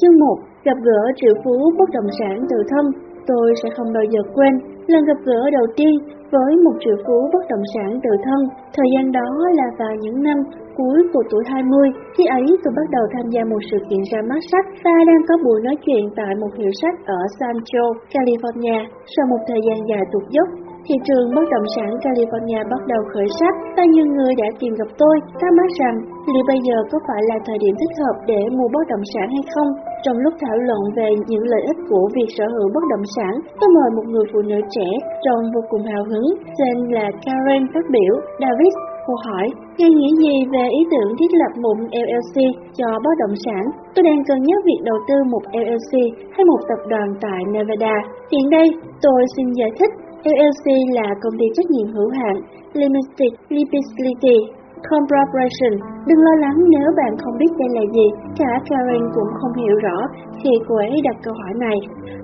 Chương 1. Gặp gỡ triệu phú bất động sản tự thân Tôi sẽ không bao giờ quên lần gặp gỡ đầu tiên với một triệu phú bất động sản tự thân. Thời gian đó là vào những năm cuối của tuổi 20. Khi ấy tôi bắt đầu tham gia một sự kiện ra mắt sách và đang có buổi nói chuyện tại một hiệu sách ở San California. Sau một thời gian dài tụt dốc, thị trường bất động sản California bắt đầu khởi sắc và nhiều người đã tìm gặp tôi, thắc mắc rằng liệu bây giờ có phải là thời điểm thích hợp để mua bất động sản hay không. Trong lúc thảo luận về những lợi ích của việc sở hữu bất động sản, tôi mời một người phụ nữ trẻ trông vô cùng hào hứng, tên là Karen phát biểu. David, cô hỏi, ngài nghĩ gì về ý tưởng thiết lập một LLC cho bất động sản? Tôi đang cân nhắc việc đầu tư một LLC hay một tập đoàn tại Nevada. Hiện đây, tôi xin giải thích LLC là công ty trách nhiệm hữu hạn Limited Liability Corporation. Đừng lo lắng nếu bạn không biết đây là gì, cả Karen cũng không hiểu rõ khi cô ấy đặt câu hỏi này.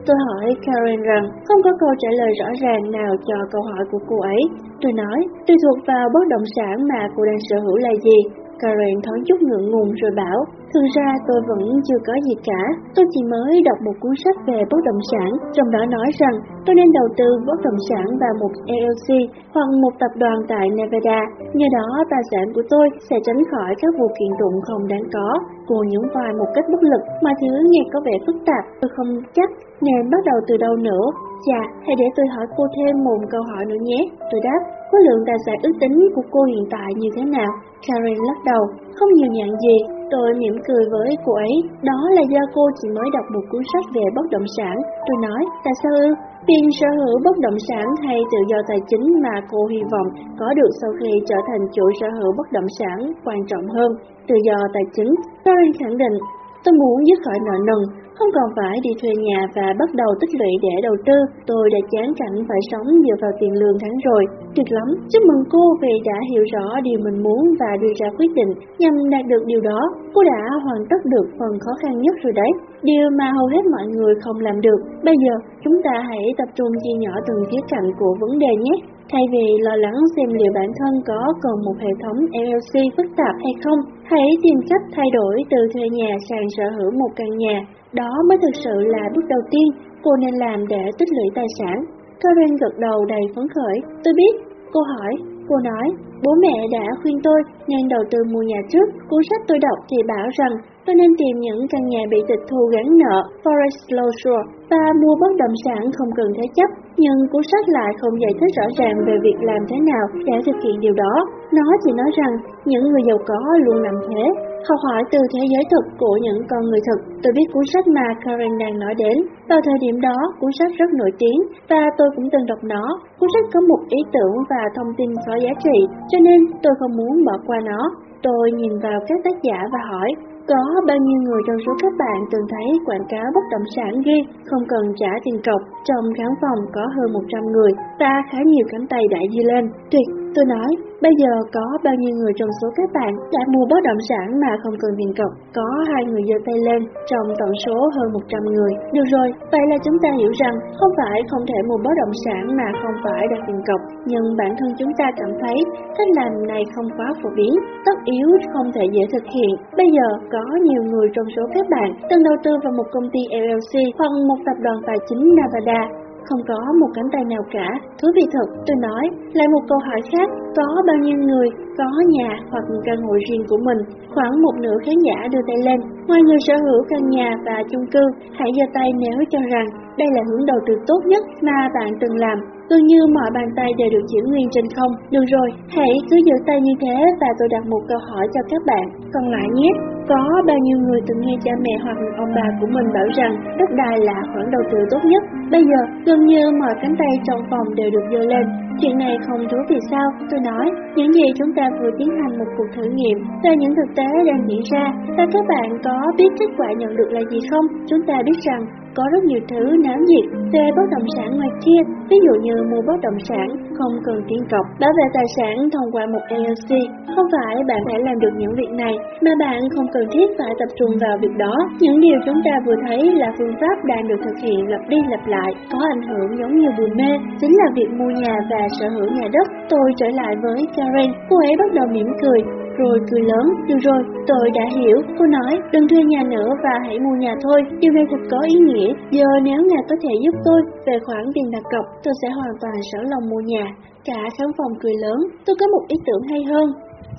Tôi hỏi Karen rằng không có câu trả lời rõ ràng nào cho câu hỏi của cô ấy. Tôi nói, tùy thuộc vào bất động sản mà cô đang sở hữu là gì. Karen thoáng chút ngượng ngùng rồi bảo, thực ra tôi vẫn chưa có gì cả, tôi chỉ mới đọc một cuốn sách về bất động sản, trong đó nói rằng tôi nên đầu tư bất động sản vào một LLC hoặc một tập đoàn tại Nevada, nhờ đó tài sản của tôi sẽ tránh khỏi các vụ kiện tụng không đáng có. Cô nhún vai một cách bất lực, mà thứ nghe có vẻ phức tạp, tôi không chắc nên bắt đầu từ đâu nữa. Chà, hãy để tôi hỏi cô thêm một câu hỏi nữa nhé. Tôi đáp, khối lượng tài sản ước tính của cô hiện tại như thế nào? Karen lắc đầu, không nhiều nhận gì. Tôi mỉm cười với cô ấy, đó là do cô chỉ mới đọc một cuốn sách về bất động sản. Tôi nói, tại sao ư? Tiền sở hữu bất động sản hay tự do tài chính mà cô hy vọng có được sau khi trở thành chủ sở hữu bất động sản quan trọng hơn. Tự do tài chính, Karen khẳng định, tôi muốn dứt khỏi nợ nần, không còn phải đi thuê nhà và bắt đầu tích lũy để đầu tư. Tôi đã chán cảnh phải sống dựa vào tiền lương tháng rồi. Tuyệt lắm, chúc mừng cô vì đã hiểu rõ điều mình muốn và đưa ra quyết định nhằm đạt được điều đó. Cô đã hoàn tất được phần khó khăn nhất rồi đấy. Điều mà hầu hết mọi người không làm được. Bây giờ, chúng ta hãy tập trung chia nhỏ từng khía cạnh của vấn đề nhé. Thay vì lo lắng xem liệu bản thân có cần một hệ thống LLC phức tạp hay không, hãy tìm cách thay đổi từ thuê nhà sang sở hữu một căn nhà. Đó mới thực sự là bước đầu tiên cô nên làm để tích lũy tài sản. Karen gật đầu đầy phấn khởi. Tôi biết. Cô hỏi. Cô nói, bố mẹ đã khuyên tôi nên đầu tư mua nhà trước. Cuốn sách tôi đọc thì bảo rằng tôi nên tìm những căn nhà bị tịch thu gắn nợ Forest Closure và mua bất động sản không cần thế chấp. Nhưng cuốn sách lại không giải thích rõ ràng về việc làm thế nào để thực hiện điều đó. Nó chỉ nói rằng những người giàu có luôn làm thế, học hỏi từ thế giới thực của những con người thực. Tôi biết cuốn sách mà Karen đang nói đến. Vào thời điểm đó, cuốn sách rất nổi tiếng và tôi cũng từng đọc nó. Cuốn sách có một ý tưởng và thông tin có giá trị, cho nên tôi không muốn bỏ qua nó. Tôi nhìn vào các tác giả và hỏi, có bao nhiêu người trong số các bạn từng thấy quảng cáo bất động sản ghi không cần trả tiền cọc, trong khán phòng có hơn 100 người và khá nhiều cánh tay đã di lên. Tuyệt, tôi nói, bây giờ có bao nhiêu người trong số các bạn đã mua bất động sản mà không cần tiền cọc? Có hai người giơ tay lên trong tổng số hơn 100 người. Được rồi, vậy là chúng ta hiểu rằng không phải không thể mua bất động sản mà không phải đặt tiền cọc, nhưng bản thân chúng ta cảm thấy cách làm này không quá phổ biến, tất yếu không thể dễ thực hiện. Bây giờ có nhiều người trong số các bạn từng đầu tư vào một công ty LLC hoặc một tập đoàn tài chính Nevada không có một cánh tay nào cả. Thú vị thật, tôi nói, lại một câu hỏi khác, có bao nhiêu người có nhà hoặc căn hộ riêng của mình? Khoảng một nửa khán giả đưa tay lên. Ngoài người sở hữu căn nhà và chung cư, hãy giơ tay nếu cho rằng đây là hướng đầu tư tốt nhất mà bạn từng làm. Gần như mọi bàn tay đều được giữ nguyên trên không. Được rồi, hãy cứ giữ tay như thế và tôi đặt một câu hỏi cho các bạn. Còn lại nhé, có bao nhiêu người từng nghe cha mẹ hoặc ông bà của mình bảo rằng đất đai là khoản đầu tư tốt nhất? Bây giờ, gần như mọi cánh tay trong phòng đều được dơ lên. Chuyện này không thú vị sao? Tôi nói, những gì chúng ta vừa tiến hành một cuộc thử nghiệm về những thực tế đang diễn ra và các bạn có biết kết quả nhận được là gì không? Chúng ta biết rằng có rất nhiều thứ náo nhiệt về bất động sản ngoài kia, ví dụ như mua bất động sản không cần tiền cọc, bảo vệ tài sản thông qua một LLC. Không phải bạn phải làm được những việc này, mà bạn không cần thiết phải tập trung vào việc đó. Những điều chúng ta vừa thấy là phương pháp đang được thực hiện lặp đi lặp lại, có ảnh hưởng giống như buồn mê, chính là việc mua nhà và sở hữu nhà đất. Tôi trở lại với Karen, cô ấy bắt đầu mỉm cười, rồi cười lớn. Được rồi, tôi đã hiểu. Cô nói, đừng thuê nhà nữa và hãy mua nhà thôi. Điều này thật có ý nghĩa. Giờ nếu ngài có thể giúp tôi về khoản tiền đặt cọc, tôi sẽ hoàn toàn sở lòng mua nhà. Cả khán phòng cười lớn, tôi có một ý tưởng hay hơn.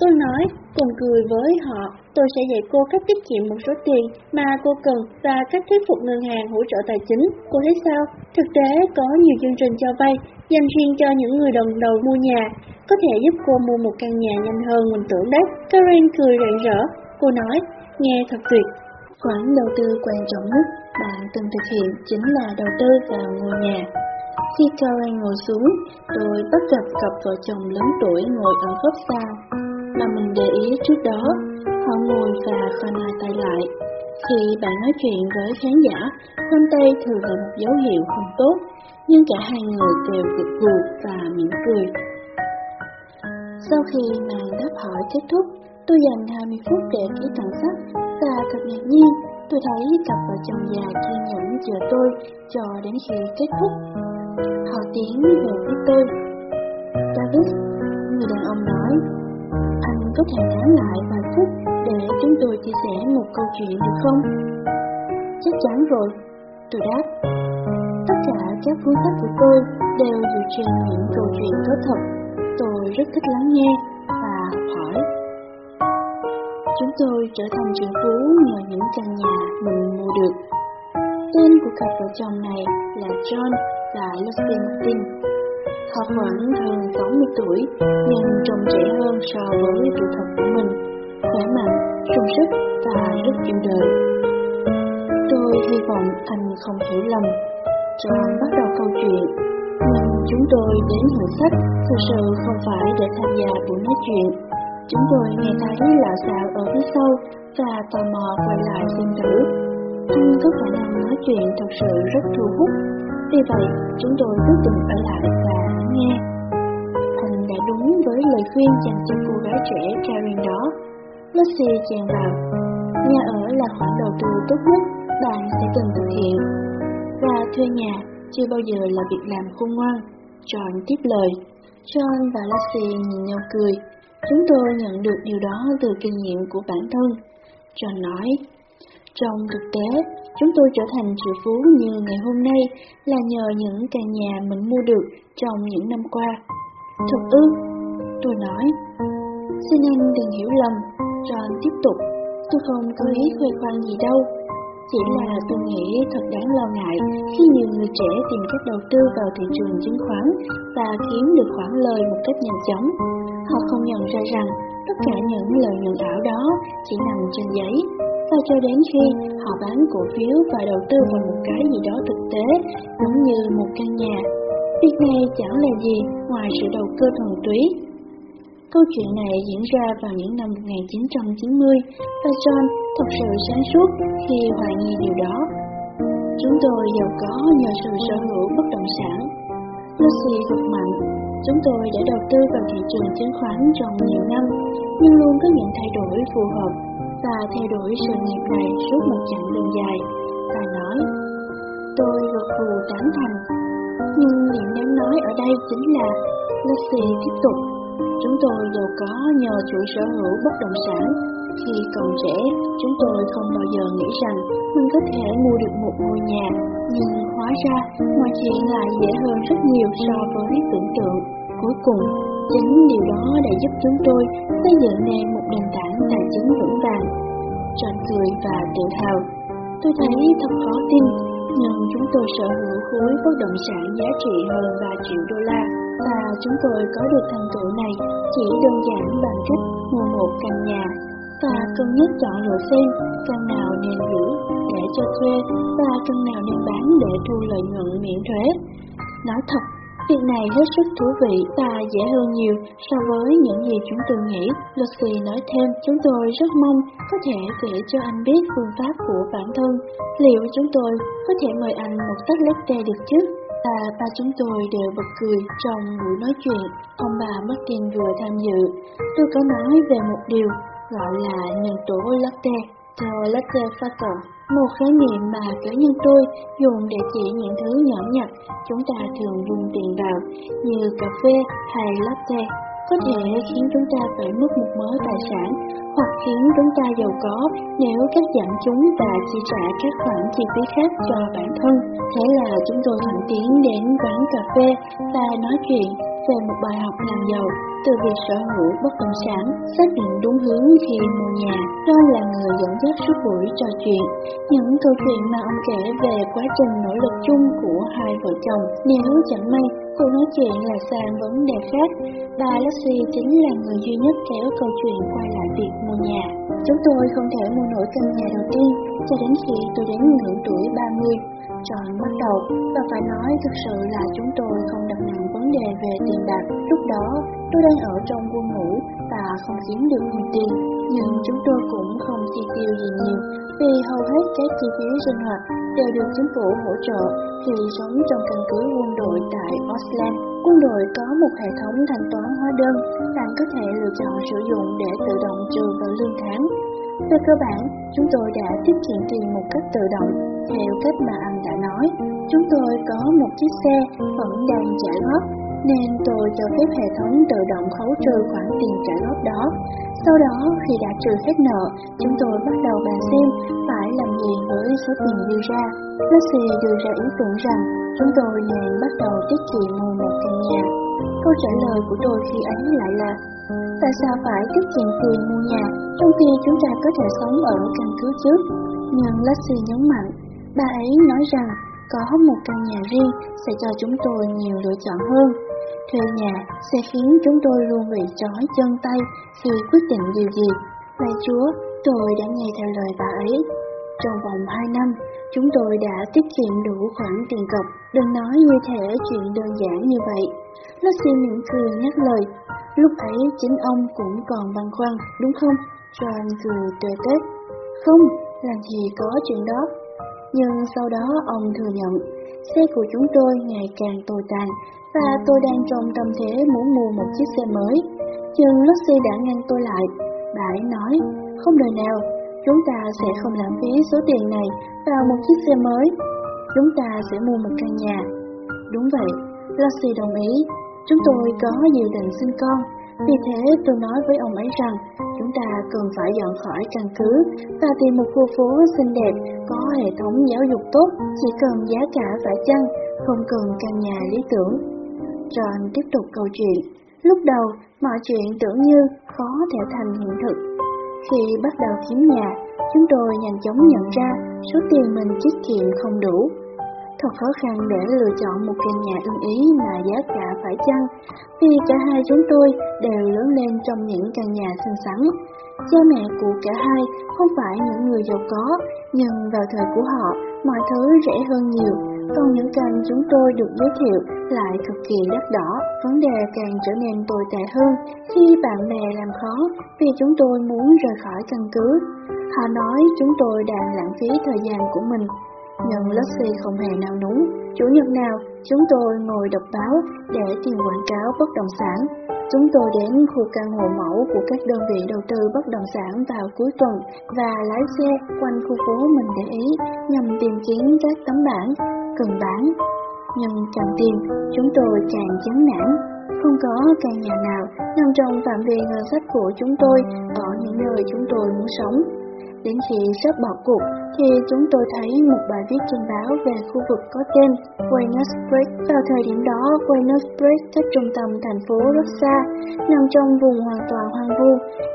Tôi nói, cùng cười với họ, tôi sẽ dạy cô cách tiết kiệm một số tiền mà cô cần và cách thuyết phục ngân hàng hỗ trợ tài chính. Cô thấy sao? Thực tế có nhiều chương trình cho vay dành riêng cho những người đồng đầu mua nhà, có thể giúp cô mua một căn nhà nhanh hơn mình tưởng đấy. Karen cười rạng rỡ, cô nói, nghe thật tuyệt. Khoản đầu tư quan trọng nhất bạn từng thực hiện chính là đầu tư vào ngôi nhà. Khi Karen ngồi xuống, tôi bắt gặp cặp vợ chồng lớn tuổi ngồi ở góc xa. Mà mình để ý trước đó, họ ngồi và khoanh hai tay lại. Khi bạn nói chuyện với khán giả, khoanh tay thường là một dấu hiệu không tốt, nhưng cả hai người đều gật gù và mỉm cười. Sau khi màn đáp hỏi kết thúc, tôi dành 20 phút để ký tặng sách và thật ngạc nhiên, tôi thấy cặp vợ chồng già kiên nhẫn chờ tôi cho đến khi kết thúc. Họ tiến về phía tôi. David, người đàn ông nói, có thể nán lại vài phút để chúng tôi chia sẻ một câu chuyện được không? Chắc chắn rồi, tôi đáp. Tất cả các cuốn sách của tôi đều dựa trên những câu chuyện có thật. Tôi rất thích lắng nghe và học hỏi. Chúng tôi trở thành triệu phú nhờ những căn nhà mình mua được. Tên của cặp vợ chồng này là John và Lucy Martin. Họ khoảng hơn 60 tuổi, nhưng trông trẻ hơn so với tuổi thật của mình, khỏe mạnh, sung sức và rất chịu đời. Tôi hy vọng anh không hiểu lầm. John bắt đầu câu chuyện, nhưng chúng tôi đến hội sách thực sự không phải để tham gia buổi nói chuyện. Chúng tôi nghe thấy lão xạo ở phía sau và tò mò quay lại xem thử. Anh có khả năng nói chuyện thật sự rất thu hút vì vậy, chúng tôi quyết định ở lại và nghe. Thành đã đúng với lời khuyên dành cho cô gái trẻ Karen đó. Lucy chàng vào. Nhà ở là khoản đầu tư tốt nhất bạn sẽ cần thực hiện. Và thuê nhà chưa bao giờ là việc làm khôn ngoan. John tiếp lời. John và Lucy nhìn nhau cười. Chúng tôi nhận được điều đó từ kinh nghiệm của bản thân. John nói, trong thực tế, chúng tôi trở thành triệu phú như ngày hôm nay là nhờ những căn nhà mình mua được trong những năm qua. Thật ư? Tôi nói. Xin anh đừng hiểu lầm, John tiếp tục. Tôi không có ý khoe khoang gì đâu. Chỉ là tôi nghĩ thật đáng lo ngại khi nhiều người trẻ tìm cách đầu tư vào thị trường chứng khoán và kiếm được khoản lời một cách nhanh chóng. Họ không nhận ra rằng tất cả những lợi nhuận ảo đó chỉ nằm trên giấy và cho đến khi họ bán cổ phiếu và đầu tư vào một cái gì đó thực tế, giống như một căn nhà. Việc này chẳng là gì ngoài sự đầu cơ thuần túy. Câu chuyện này diễn ra vào những năm 1990 và John thật sự sáng suốt khi hoài nghi điều đó. Chúng tôi giàu có nhờ sự sở hữu bất động sản. Lucy gật mạnh, chúng tôi đã đầu tư vào thị trường chứng khoán trong nhiều năm, nhưng luôn có những thay đổi phù hợp và theo đuổi sự nghiệp này suốt một chặng đường dài. Và nói, tôi gật gù tán thành. Nhưng điểm đáng nói ở đây chính là Lucy tiếp tục. Chúng tôi đều có nhờ chủ sở hữu bất động sản. Khi còn trẻ, chúng tôi không bao giờ nghĩ rằng mình có thể mua được một ngôi nhà, nhưng hóa ra mọi chuyện lại dễ hơn rất nhiều so với tưởng tượng. Cuối cùng, chính điều đó đã giúp chúng tôi xây dựng nên một nền tảng tài chính vững vàng. John cười và tự hào. Tôi thấy thật khó tin, nhưng chúng tôi sở hữu khối bất động sản giá trị hơn 3 triệu đô la và chúng tôi có được thành tựu này chỉ đơn giản bằng cách mua một căn nhà và cân nhắc chọn lựa xem căn nào nên giữ để cho thuê và căn nào nên bán để thu lợi nhuận miễn thuế. Nói thật, Việc này hết sức thú vị và dễ hơn nhiều so với những gì chúng tôi nghĩ. Lucy nói thêm, chúng tôi rất mong có thể kể cho anh biết phương pháp của bản thân. Liệu chúng tôi có thể mời anh một tách latte được chứ? Và ba chúng tôi đều bật cười trong buổi nói chuyện. Ông bà Martin vừa tham dự. Tôi có nói về một điều gọi là nhân tố latte. Theo latte factor, một khái niệm mà cá nhân tôi dùng để chỉ những thứ nhỏ nhặt, chúng ta thường dùng tiền vào, như cà phê hay latte. Có thể khiến chúng ta phải mất một mớ tài sản hoặc khiến chúng ta giàu có nếu cắt giảm chúng và chi trả các khoản chi phí khác cho bản thân. Thế là chúng tôi thẳng tiến đến quán cà phê và nói chuyện về một bài học làm giàu từ việc sở hữu bất động sản, xác định đúng hướng khi mua nhà. John là người dẫn dắt suốt buổi trò chuyện, những câu chuyện mà ông kể về quá trình nỗ lực chung của hai vợ chồng. Nếu chẳng may, cuộc nói chuyện là sang vấn đề khác, bà Lucy chính là người duy nhất kéo câu chuyện quay lại việc mua nhà. Chúng tôi không thể mua nổi căn nhà đầu tiên cho đến khi tôi đến ngưỡng tuổi 30. Tròn bắt đầu và phải nói thực sự là chúng tôi không đặt nặng vấn đề về tiền bạc. Lúc đó tôi đang ở trong quân ngũ và không kiếm được nhiều tiền, nhưng chúng tôi cũng không chi tiêu gì nhiều vì hầu hết các chi phí sinh hoạt đều được chính phủ hỗ trợ khi sống trong căn cứ quân đội tại Osland. Quân đội có một hệ thống thanh toán hóa đơn, bạn có thể lựa chọn sử dụng để tự động trừ vào lương tháng. Về cơ bản, chúng tôi đã tiết kiệm tiền một cách tự động, theo cách mà anh đã nói. Chúng tôi có một chiếc xe vẫn đang trả góp, nên tôi cho phép hệ thống tự động khấu trừ khoản tiền trả góp đó. Sau đó, khi đã trừ hết nợ, chúng tôi bắt đầu bàn xem phải làm gì với số tiền dư ra. Lucy đưa ra ý tưởng rằng chúng tôi nên bắt đầu tiết kiệm mua một căn nhà. Câu trả lời của tôi khi ấy lại là Tại sao phải tiết kiệm tiền mua nhà trong khi chúng ta có thể sống ở căn cứ trước? Nhưng Lucy nhấn mạnh, bà ấy nói rằng có một căn nhà riêng sẽ cho chúng tôi nhiều lựa chọn hơn. Thuê nhà sẽ khiến chúng tôi luôn bị trói chân tay khi quyết định điều gì. Lạy Chúa, tôi đã nghe theo lời bà ấy. Trong vòng 2 năm, chúng tôi đã tiết kiệm đủ khoản tiền cọc. Đừng nói như thể chuyện đơn giản như vậy. Lucy mỉm cười nhắc lời, Lúc ấy chính ông cũng còn băn khoăn, đúng không? John cười tươi tết. Không, làm gì có chuyện đó. Nhưng sau đó ông thừa nhận, xe của chúng tôi ngày càng tồi tàn và tôi đang trong tâm thế muốn mua một chiếc xe mới. Nhưng Lucy đã ngăn tôi lại. Bà ấy nói, không đời nào, chúng ta sẽ không lãng phí số tiền này vào một chiếc xe mới. Chúng ta sẽ mua một căn nhà. Đúng vậy, Lucy đồng ý Chúng tôi có dự định sinh con, vì thế tôi nói với ông ấy rằng chúng ta cần phải dọn khỏi căn cứ và tìm một khu phố xinh đẹp, có hệ thống giáo dục tốt, chỉ cần giá cả phải chăng, không cần căn nhà lý tưởng. John tiếp tục câu chuyện. Lúc đầu, mọi chuyện tưởng như khó thể thành hiện thực. Khi bắt đầu kiếm nhà, chúng tôi nhanh chóng nhận ra số tiền mình tiết kiệm không đủ thật khó khăn để lựa chọn một căn nhà ưng ý mà giá cả phải chăng, vì cả hai chúng tôi đều lớn lên trong những căn nhà xinh xắn. Cha mẹ của cả hai không phải những người giàu có, nhưng vào thời của họ, mọi thứ rẻ hơn nhiều, còn những cành chúng tôi được giới thiệu lại cực kỳ đắt đỏ. Vấn đề càng trở nên tồi tệ hơn khi bạn bè làm khó vì chúng tôi muốn rời khỏi căn cứ. Họ nói chúng tôi đang lãng phí thời gian của mình nhưng Lucy không hề nào núng. Chủ nhật nào, chúng tôi ngồi đọc báo để tìm quảng cáo bất động sản. Chúng tôi đến khu căn hộ mẫu của các đơn vị đầu tư bất động sản vào cuối tuần và lái xe quanh khu phố mình để ý nhằm tìm kiếm các tấm bản cần bán. Nhưng càng tìm, chúng tôi càng chán nản. Không có căn nhà nào nằm trong phạm vi ngân sách của chúng tôi ở những nơi chúng tôi muốn sống. Đến khi sắp bỏ cuộc, thì chúng tôi thấy một bài viết trên báo về khu vực có tên Buenos Aires. Vào thời điểm đó, Buenos Aires cách trung tâm thành phố rất xa, nằm trong vùng hoàn toàn hoang vu,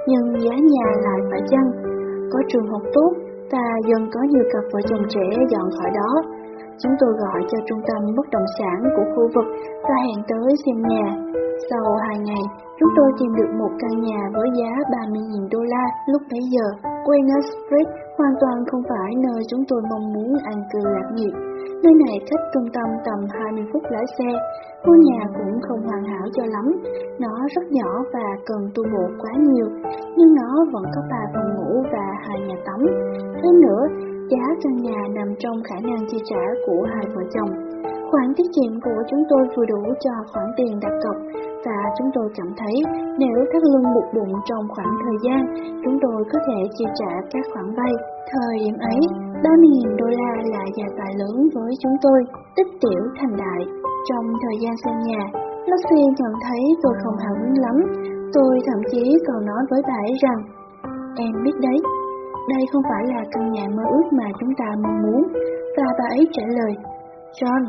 nhưng giá nhà lại phải chăng. Có trường học tốt và dần có nhiều cặp vợ chồng trẻ dọn khỏi đó. Chúng tôi gọi cho trung tâm bất động sản của khu vực và hẹn tới xem nhà. Sau hai ngày, chúng tôi tìm được một căn nhà với giá 30.000 đô la lúc bấy giờ. Weymouth Street hoàn toàn không phải nơi chúng tôi mong muốn an cư lạc nghiệp. Nơi này cách trung tâm tầm 20 phút lái xe. Ngôi nhà cũng không hoàn hảo cho lắm. Nó rất nhỏ và cần tu bổ quá nhiều, nhưng nó vẫn có ba phòng ngủ và hai nhà tắm. Thêm nữa, giá căn nhà nằm trong khả năng chi trả của hai vợ chồng. Khoản tiết kiệm của chúng tôi vừa đủ cho khoản tiền đặt cọc và chúng tôi cảm thấy nếu thắt lưng buộc bụng trong khoảng thời gian, chúng tôi có thể chi trả các khoản vay. Thời điểm ấy, 30.000 đô la là gia tài lớn với chúng tôi, tích tiểu thành đại. Trong thời gian xem nhà, Lucy nhận thấy tôi không hào hứng lắm. Tôi thậm chí còn nói với bà ấy rằng, em biết đấy, đây không phải là căn nhà mơ ước mà chúng ta mong muốn. Và bà ấy trả lời, John,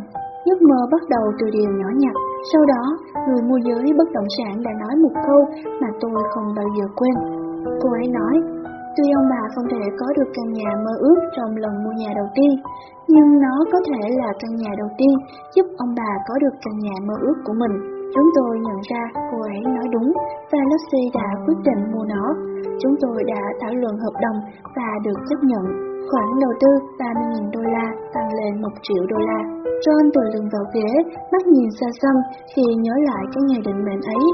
giấc mơ bắt đầu từ điều nhỏ nhặt. Sau đó, người môi giới bất động sản đã nói một câu mà tôi không bao giờ quên. Cô ấy nói, tuy ông bà không thể có được căn nhà mơ ước trong lần mua nhà đầu tiên, nhưng nó có thể là căn nhà đầu tiên giúp ông bà có được căn nhà mơ ước của mình. Chúng tôi nhận ra cô ấy nói đúng và Lucy đã quyết định mua nó. Chúng tôi đã thảo luận hợp đồng và được chấp nhận. Khoản đầu tư 30.000 đô la tăng lên 1 triệu đô la. John tựa lưng vào ghế, mắt nhìn xa xăm khi nhớ lại cái ngày định mệnh ấy,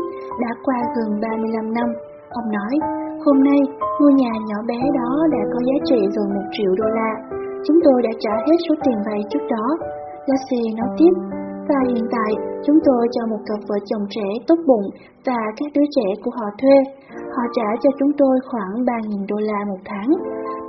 đã qua gần 35 năm. Ông nói, hôm nay ngôi nhà nhỏ bé đó đã có giá trị gần 1 triệu đô la. Chúng tôi đã trả hết số tiền vay trước đó. Lassie nói tiếp, và hiện tại chúng tôi cho một cặp vợ chồng trẻ tốt bụng và các đứa trẻ của họ thuê. Họ trả cho chúng tôi khoảng 3.000 đô la một tháng.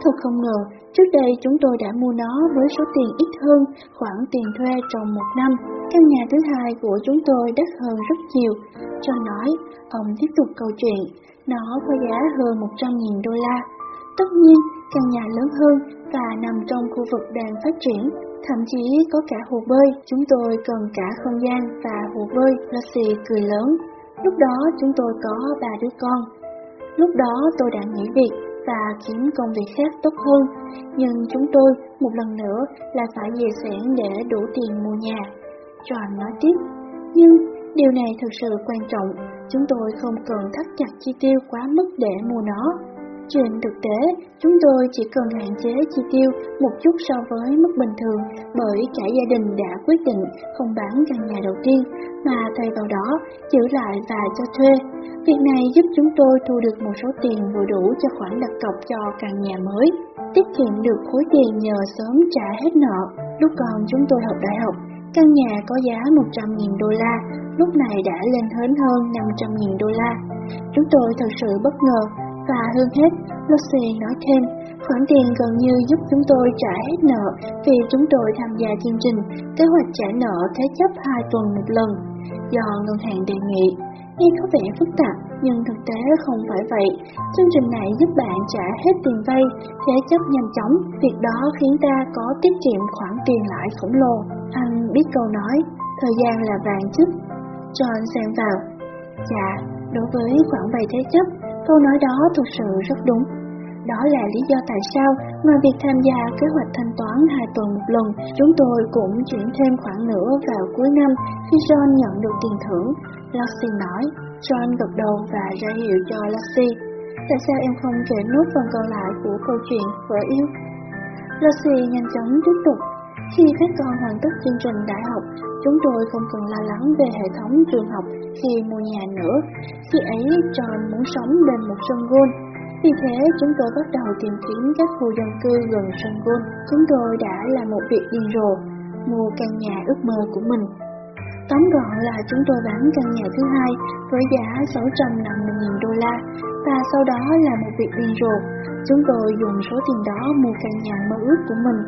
Thật không ngờ, trước đây chúng tôi đã mua nó với số tiền ít hơn khoảng tiền thuê trong một năm. Căn nhà thứ hai của chúng tôi đắt hơn rất nhiều. Cho nói, ông tiếp tục câu chuyện, nó có giá hơn 100.000 đô la. Tất nhiên, căn nhà lớn hơn và nằm trong khu vực đang phát triển. Thậm chí có cả hồ bơi, chúng tôi cần cả không gian và hồ bơi, Lucy cười lớn. Lúc đó chúng tôi có ba đứa con. Lúc đó tôi đã nghỉ việc và kiếm công việc khác tốt hơn, nhưng chúng tôi một lần nữa là phải về sản để đủ tiền mua nhà. John nói tiếp, nhưng điều này thực sự quan trọng, chúng tôi không cần thắt chặt chi tiêu quá mức để mua nó. Trên thực tế, chúng tôi chỉ cần hạn chế chi tiêu một chút so với mức bình thường bởi cả gia đình đã quyết định không bán căn nhà đầu tiên mà thay vào đó giữ lại và cho thuê. Việc này giúp chúng tôi thu được một số tiền vừa đủ cho khoản đặt cọc cho căn nhà mới, tiết kiệm được khối tiền nhờ sớm trả hết nợ. Lúc còn chúng tôi học đại học, căn nhà có giá 100.000 đô la, lúc này đã lên hơn hơn 500.000 đô la. Chúng tôi thật sự bất ngờ và hơn hết, Lucy nói thêm, khoản tiền gần như giúp chúng tôi trả hết nợ vì chúng tôi tham gia chương trình kế hoạch trả nợ thế chấp 2 tuần một lần do ngân hàng đề nghị. Nghe có vẻ phức tạp nhưng thực tế không phải vậy. Chương trình này giúp bạn trả hết tiền vay, thế chấp nhanh chóng, việc đó khiến ta có tiết kiệm khoản tiền lãi khổng lồ. Anh biết câu nói, thời gian là vàng chứ? John xem vào. Dạ, đối với khoản vay thế chấp, Câu nói đó thực sự rất đúng. Đó là lý do tại sao, ngoài việc tham gia kế hoạch thanh toán hai tuần một lần, chúng tôi cũng chuyển thêm khoản nữa vào cuối năm khi John nhận được tiền thưởng. Lucy nói, John gật đầu và ra hiệu cho Lucy. Tại sao em không kể nốt phần còn lại của câu chuyện vợ yêu? Lucy nhanh chóng tiếp tục. Khi các con hoàn tất chương trình đại học, chúng tôi không cần lo lắng về hệ thống trường học khi mua nhà nữa. Khi ấy John muốn sống bên một sân golf. Vì thế chúng tôi bắt đầu tìm kiếm các khu dân cư gần sân golf. Chúng tôi đã làm một việc điên rồ, mua căn nhà ước mơ của mình. Tóm gọn là chúng tôi bán căn nhà thứ hai với giá 650.000 đô la và sau đó là một việc điên rồ. Chúng tôi dùng số tiền đó mua căn nhà mơ ước của mình.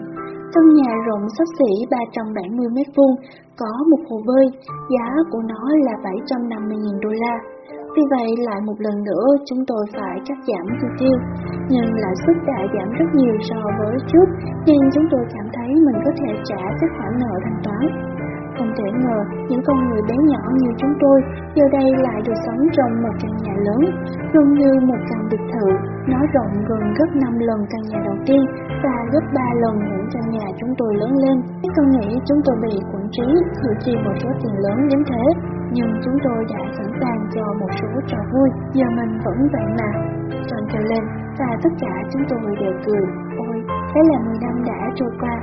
Căn nhà rộng sắp xỉ 370 mét vuông, có một hồ bơi, giá của nó là 750.000 đô la. Vì vậy lại một lần nữa chúng tôi phải cắt giảm chi tiêu, nhưng lãi suất đã giảm rất nhiều so với trước, nên chúng tôi cảm thấy mình có thể trả các khoản nợ thanh toán. Không thể ngờ, những con người bé nhỏ như chúng tôi giờ đây lại được sống trong một căn nhà lớn, gần như một căn biệt thự. Nó rộng gần gấp 5 lần căn nhà đầu tiên và gấp 3 lần những căn nhà chúng tôi lớn lên. Các con nghĩ chúng tôi bị quản trí dù chi một số tiền lớn đến thế, nhưng chúng tôi đã sẵn sàng cho một số trò vui, giờ mình vẫn vậy mà. John kêu lên và tất cả chúng tôi đều cười. Ôi, thế là 10 năm đã trôi qua.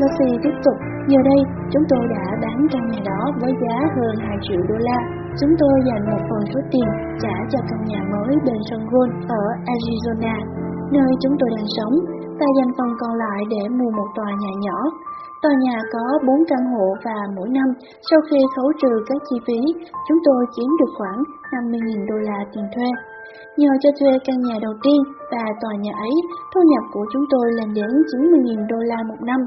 Lucy tiếp tục, giờ đây chúng tôi đã bán căn nhà đó với giá hơn 2 triệu đô la. Chúng tôi dành một phần số tiền trả cho căn nhà mới bên sân golf ở Arizona, nơi chúng tôi đang sống, và dành phần còn lại để mua một tòa nhà nhỏ. Tòa nhà có 4 căn hộ và mỗi năm, sau khi khấu trừ các chi phí, chúng tôi kiếm được khoảng 50.000 đô la tiền thuê. Nhờ cho thuê căn nhà đầu tiên và tòa nhà ấy, thu nhập của chúng tôi lên đến 90.000 đô la một năm.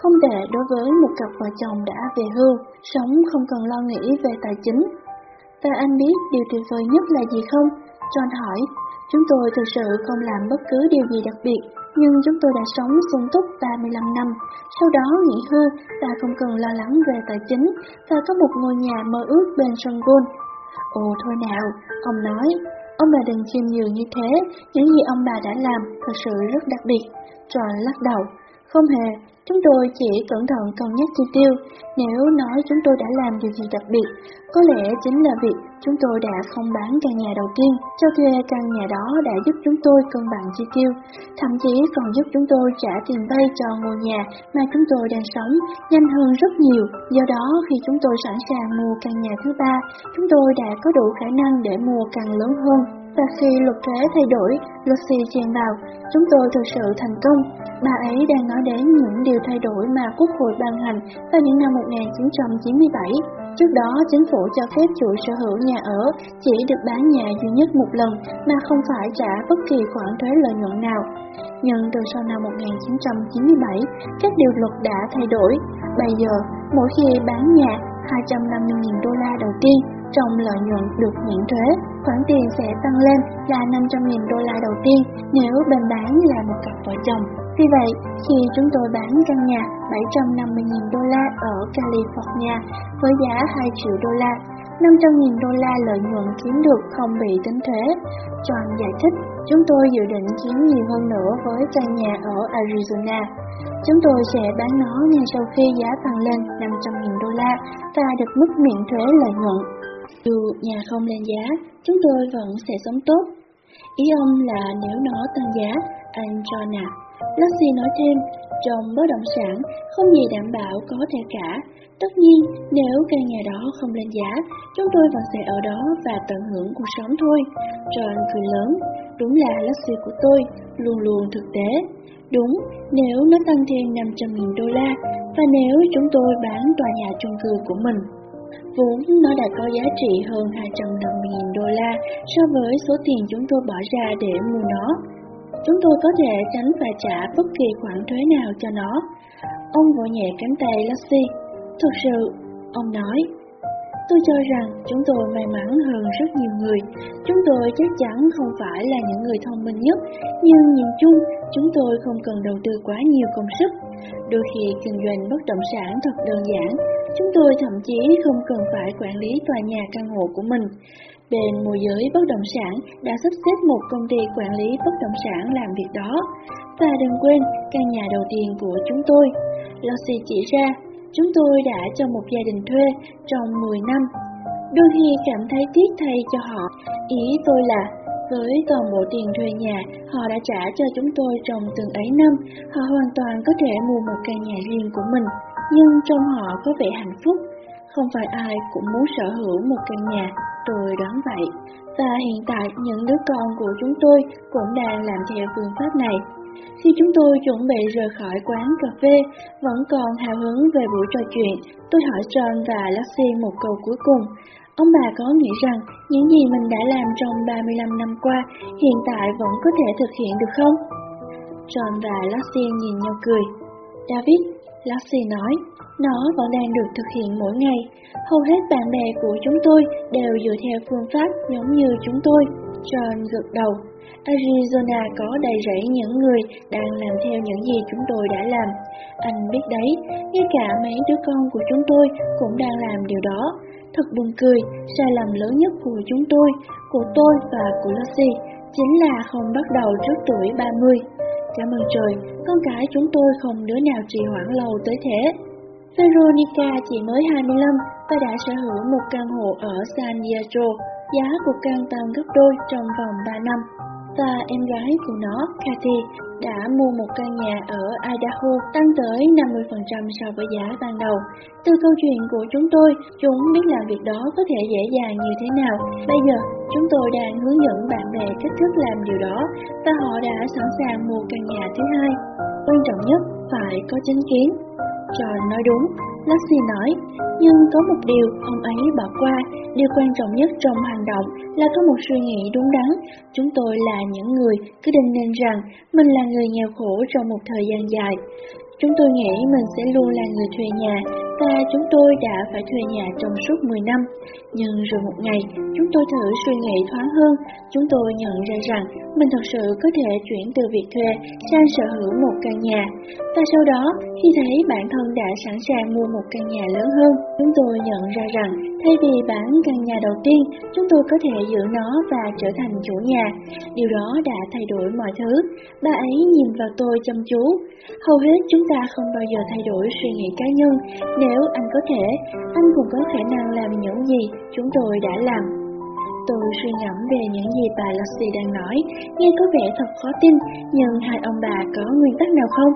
Không tệ đối với một cặp vợ chồng đã về hưu, sống không cần lo nghĩ về tài chính. Và anh biết điều tuyệt vời nhất là gì không? John hỏi, chúng tôi thực sự không làm bất cứ điều gì đặc biệt, nhưng chúng tôi đã sống sung túc 35 năm, sau đó nghỉ hưu và không cần lo lắng về tài chính và có một ngôi nhà mơ ước bên sân golf. Ồ thôi nào, ông nói, ông bà đừng chìm nhiều như thế, những gì ông bà đã làm thật sự rất đặc biệt. Tròn lắc đầu, không hề, chúng tôi chỉ cẩn thận cân nhắc chi tiêu. Nếu nói chúng tôi đã làm điều gì đặc biệt, có lẽ chính là việc chúng tôi đã không bán căn nhà đầu tiên, cho thuê căn nhà đó đã giúp chúng tôi cân bằng chi tiêu, thậm chí còn giúp chúng tôi trả tiền vay cho ngôi nhà mà chúng tôi đang sống nhanh hơn rất nhiều. Do đó, khi chúng tôi sẵn sàng mua căn nhà thứ ba, chúng tôi đã có đủ khả năng để mua căn lớn hơn. Và khi luật thuế thay đổi, Rossi chèn vào, chúng tôi thực sự thành công. Bà ấy đang nói đến những điều thay đổi mà Quốc hội ban hành vào những năm 1997. Trước đó, chính phủ cho phép chủ sở hữu nhà ở chỉ được bán nhà duy nhất một lần mà không phải trả bất kỳ khoản thuế lợi nhuận nào. Nhưng từ sau năm 1997, các điều luật đã thay đổi. Bây giờ, mỗi khi bán nhà, 250.000 đô la đầu tiên trong lợi nhuận được miễn thuế, khoản tiền sẽ tăng lên là 500.000 đô la đầu tiên nếu bên bán là một cặp vợ chồng. Vì vậy, khi chúng tôi bán căn nhà 750.000 đô la ở California với giá 2 triệu đô la, 500.000 đô la lợi nhuận kiếm được không bị tính thuế. John giải thích, chúng tôi dự định kiếm nhiều hơn nữa với căn nhà ở Arizona. Chúng tôi sẽ bán nó ngay sau khi giá tăng lên 500.000 đô la và được mức miễn thuế lợi nhuận. Dù nhà không lên giá, chúng tôi vẫn sẽ sống tốt. Ý ông là nếu nó tăng giá, anh cho nạp. Lassie nói thêm, trong bất động sản không gì đảm bảo có thể cả. Tất nhiên, nếu căn nhà đó không lên giá, chúng tôi vẫn sẽ ở đó và tận hưởng cuộc sống thôi. John cười lớn, đúng là Lassie của tôi, luôn luôn thực tế. Đúng, nếu nó tăng thêm 500.000 đô la, và nếu chúng tôi bán tòa nhà chung cư của mình. Vốn nó đã có giá trị hơn 250.000 đô la so với số tiền chúng tôi bỏ ra để mua nó. Chúng tôi có thể tránh phải trả bất kỳ khoản thuế nào cho nó. Ông vỗ nhẹ cánh tay Lassie. Thật sự, ông nói, tôi cho rằng chúng tôi may mắn hơn rất nhiều người. Chúng tôi chắc chắn không phải là những người thông minh nhất, nhưng nhìn chung, chúng tôi không cần đầu tư quá nhiều công sức. Đôi khi kinh doanh bất động sản thật đơn giản, chúng tôi thậm chí không cần phải quản lý tòa nhà căn hộ của mình. Bên môi giới bất động sản đã sắp xếp một công ty quản lý bất động sản làm việc đó. Và đừng quên căn nhà đầu tiên của chúng tôi. Lossi chỉ ra, chúng tôi đã cho một gia đình thuê trong 10 năm. Đôi khi cảm thấy tiếc thay cho họ. Ý tôi là, với toàn bộ tiền thuê nhà họ đã trả cho chúng tôi trong từng ấy năm, họ hoàn toàn có thể mua một căn nhà riêng của mình, nhưng trong họ có vẻ hạnh phúc. Không phải ai cũng muốn sở hữu một căn nhà, tôi đoán vậy. Và hiện tại những đứa con của chúng tôi cũng đang làm theo phương pháp này. Khi chúng tôi chuẩn bị rời khỏi quán cà phê, vẫn còn hào hứng về buổi trò chuyện, tôi hỏi John và Lassie một câu cuối cùng. Ông bà có nghĩ rằng những gì mình đã làm trong 35 năm qua hiện tại vẫn có thể thực hiện được không? John và Lassie nhìn nhau cười. David, Lassie nói, nó vẫn đang được thực hiện mỗi ngày. Hầu hết bạn bè của chúng tôi đều dựa theo phương pháp giống như chúng tôi. John gật đầu. Arizona có đầy rẫy những người đang làm theo những gì chúng tôi đã làm. Anh biết đấy, ngay cả mấy đứa con của chúng tôi cũng đang làm điều đó. Thật buồn cười, sai lầm lớn nhất của chúng tôi, của tôi và của Lucy chính là không bắt đầu trước tuổi 30. Cảm ơn trời, con cái chúng tôi không đứa nào trì hoãn lâu tới thế. Veronica chỉ mới 25 và đã sở hữu một căn hộ ở San Diego, giá của căn tăng gấp đôi trong vòng 3 năm. Và em gái của nó, Kathy, đã mua một căn nhà ở Idaho tăng tới 50% so với giá ban đầu. Từ câu chuyện của chúng tôi, chúng biết làm việc đó có thể dễ dàng như thế nào. Bây giờ, chúng tôi đang hướng dẫn bạn bè cách thức làm điều đó và họ đã sẵn sàng mua căn nhà thứ hai. Quan trọng nhất phải có chính kiến. John nói đúng, Lassie nói, nhưng có một điều ông ấy bỏ qua, điều quan trọng nhất trong hành động là có một suy nghĩ đúng đắn. Chúng tôi là những người cứ đinh nên rằng mình là người nghèo khổ trong một thời gian dài. Chúng tôi nghĩ mình sẽ luôn là người thuê nhà và chúng tôi đã phải thuê nhà trong suốt 10 năm. Nhưng rồi một ngày, chúng tôi thử suy nghĩ thoáng hơn, chúng tôi nhận ra rằng mình thật sự có thể chuyển từ việc thuê sang sở hữu một căn nhà. Và sau đó, khi thấy bản thân đã sẵn sàng mua một căn nhà lớn hơn, chúng tôi nhận ra rằng thay vì bán căn nhà đầu tiên, chúng tôi có thể giữ nó và trở thành chủ nhà. Điều đó đã thay đổi mọi thứ. Bà ấy nhìn vào tôi chăm chú. Hầu hết chúng ta không bao giờ thay đổi suy nghĩ cá nhân. Nếu anh có thể, anh cũng có khả năng làm những gì chúng tôi đã làm. Tôi suy ngẫm về những gì bà Lassie đang nói, nghe có vẻ thật khó tin, nhưng hai ông bà có nguyên tắc nào không?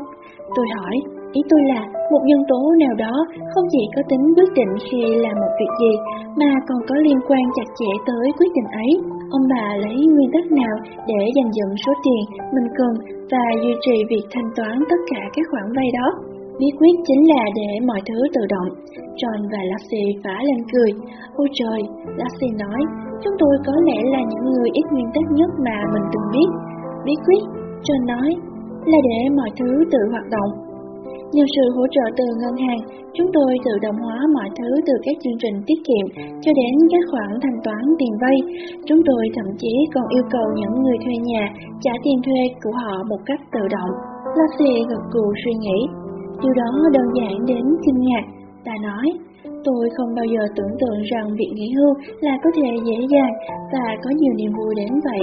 Tôi hỏi, ý tôi là một nhân tố nào đó không chỉ có tính quyết định khi làm một việc gì, mà còn có liên quan chặt chẽ tới quyết định ấy. Ông bà lấy nguyên tắc nào để dành dụm số tiền mình cần và duy trì việc thanh toán tất cả các khoản vay đó? Bí quyết chính là để mọi thứ tự động. John và Lassie phá lên cười. Ôi trời, Lassie nói, chúng tôi có lẽ là những người ít nguyên tắc nhất mà mình từng biết. Bí quyết, John nói, là để mọi thứ tự hoạt động. Nhờ sự hỗ trợ từ ngân hàng, chúng tôi tự động hóa mọi thứ từ các chương trình tiết kiệm cho đến các khoản thanh toán tiền vay. Chúng tôi thậm chí còn yêu cầu những người thuê nhà trả tiền thuê của họ một cách tự động. Lassie gật gù suy nghĩ. Điều đó đơn giản đến kinh ngạc. Ta nói, tôi không bao giờ tưởng tượng rằng việc nghỉ hưu là có thể dễ dàng và có nhiều niềm vui đến vậy.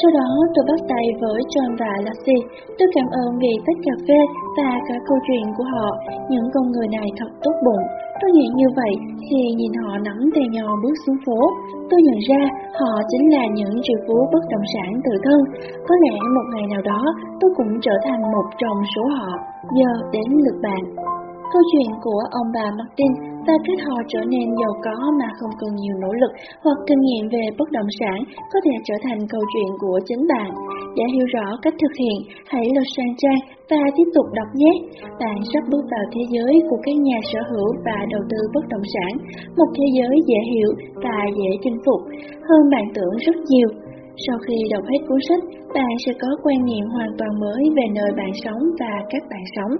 Sau đó, tôi bắt tay với John và Lassie. Tôi cảm ơn vì tách cà phê và cả câu chuyện của họ. Những con người này thật tốt bụng. Tôi nghĩ như vậy khi nhìn họ nắm tay nhau bước xuống phố. Tôi nhận ra họ chính là những triệu phú bất động sản tự thân. Có lẽ một ngày nào đó, tôi cũng trở thành một trong số họ. Giờ đến lượt bạn. Câu chuyện của ông bà Martin và cách họ trở nên giàu có mà không cần nhiều nỗ lực hoặc kinh nghiệm về bất động sản có thể trở thành câu chuyện của chính bạn. Để hiểu rõ cách thực hiện, hãy lật sang trang và tiếp tục đọc nhé. Bạn sắp bước vào thế giới của các nhà sở hữu và đầu tư bất động sản, một thế giới dễ hiểu và dễ chinh phục hơn bạn tưởng rất nhiều. Sau khi đọc hết cuốn sách, bạn sẽ có quan niệm hoàn toàn mới về nơi bạn sống và các bạn sống.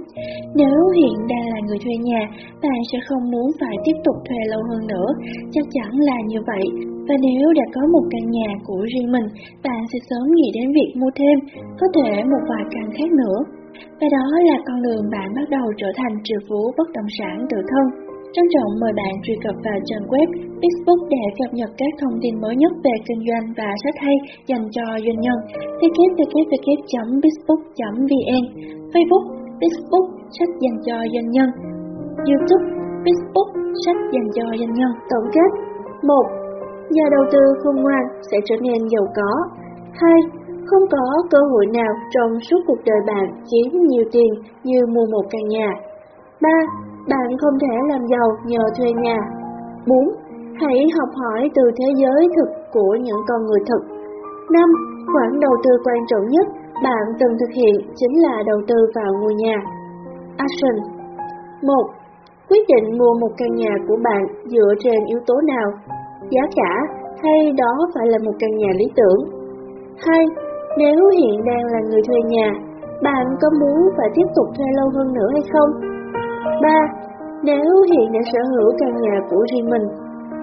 Nếu hiện đang là người thuê nhà, bạn sẽ không muốn phải tiếp tục thuê lâu hơn nữa, chắc chắn là như vậy. Và nếu đã có một căn nhà của riêng mình, bạn sẽ sớm nghĩ đến việc mua thêm, có thể một vài căn khác nữa. Và đó là con đường bạn bắt đầu trở thành triệu phú bất động sản tự thân. Trân trọng mời bạn truy cập vào trang web Facebook để cập nhật các thông tin mới nhất về kinh doanh và sách hay dành cho doanh nhân www.facebook.vn Facebook, Facebook, sách dành cho doanh nhân YouTube, Facebook, sách dành cho doanh nhân Tổng kết 1. Nhà đầu tư không ngoan sẽ trở nên giàu có 2. Không có cơ hội nào trong suốt cuộc đời bạn kiếm nhiều tiền như mua một căn nhà 3 bạn không thể làm giàu nhờ thuê nhà. 4. Hãy học hỏi từ thế giới thực của những con người thực. 5. Khoản đầu tư quan trọng nhất bạn từng thực hiện chính là đầu tư vào ngôi nhà. Action 1. Quyết định mua một căn nhà của bạn dựa trên yếu tố nào? Giá cả hay đó phải là một căn nhà lý tưởng? 2. Nếu hiện đang là người thuê nhà, bạn có muốn phải tiếp tục thuê lâu hơn nữa hay không? 3. Nếu hiện đã sở hữu căn nhà của riêng mình,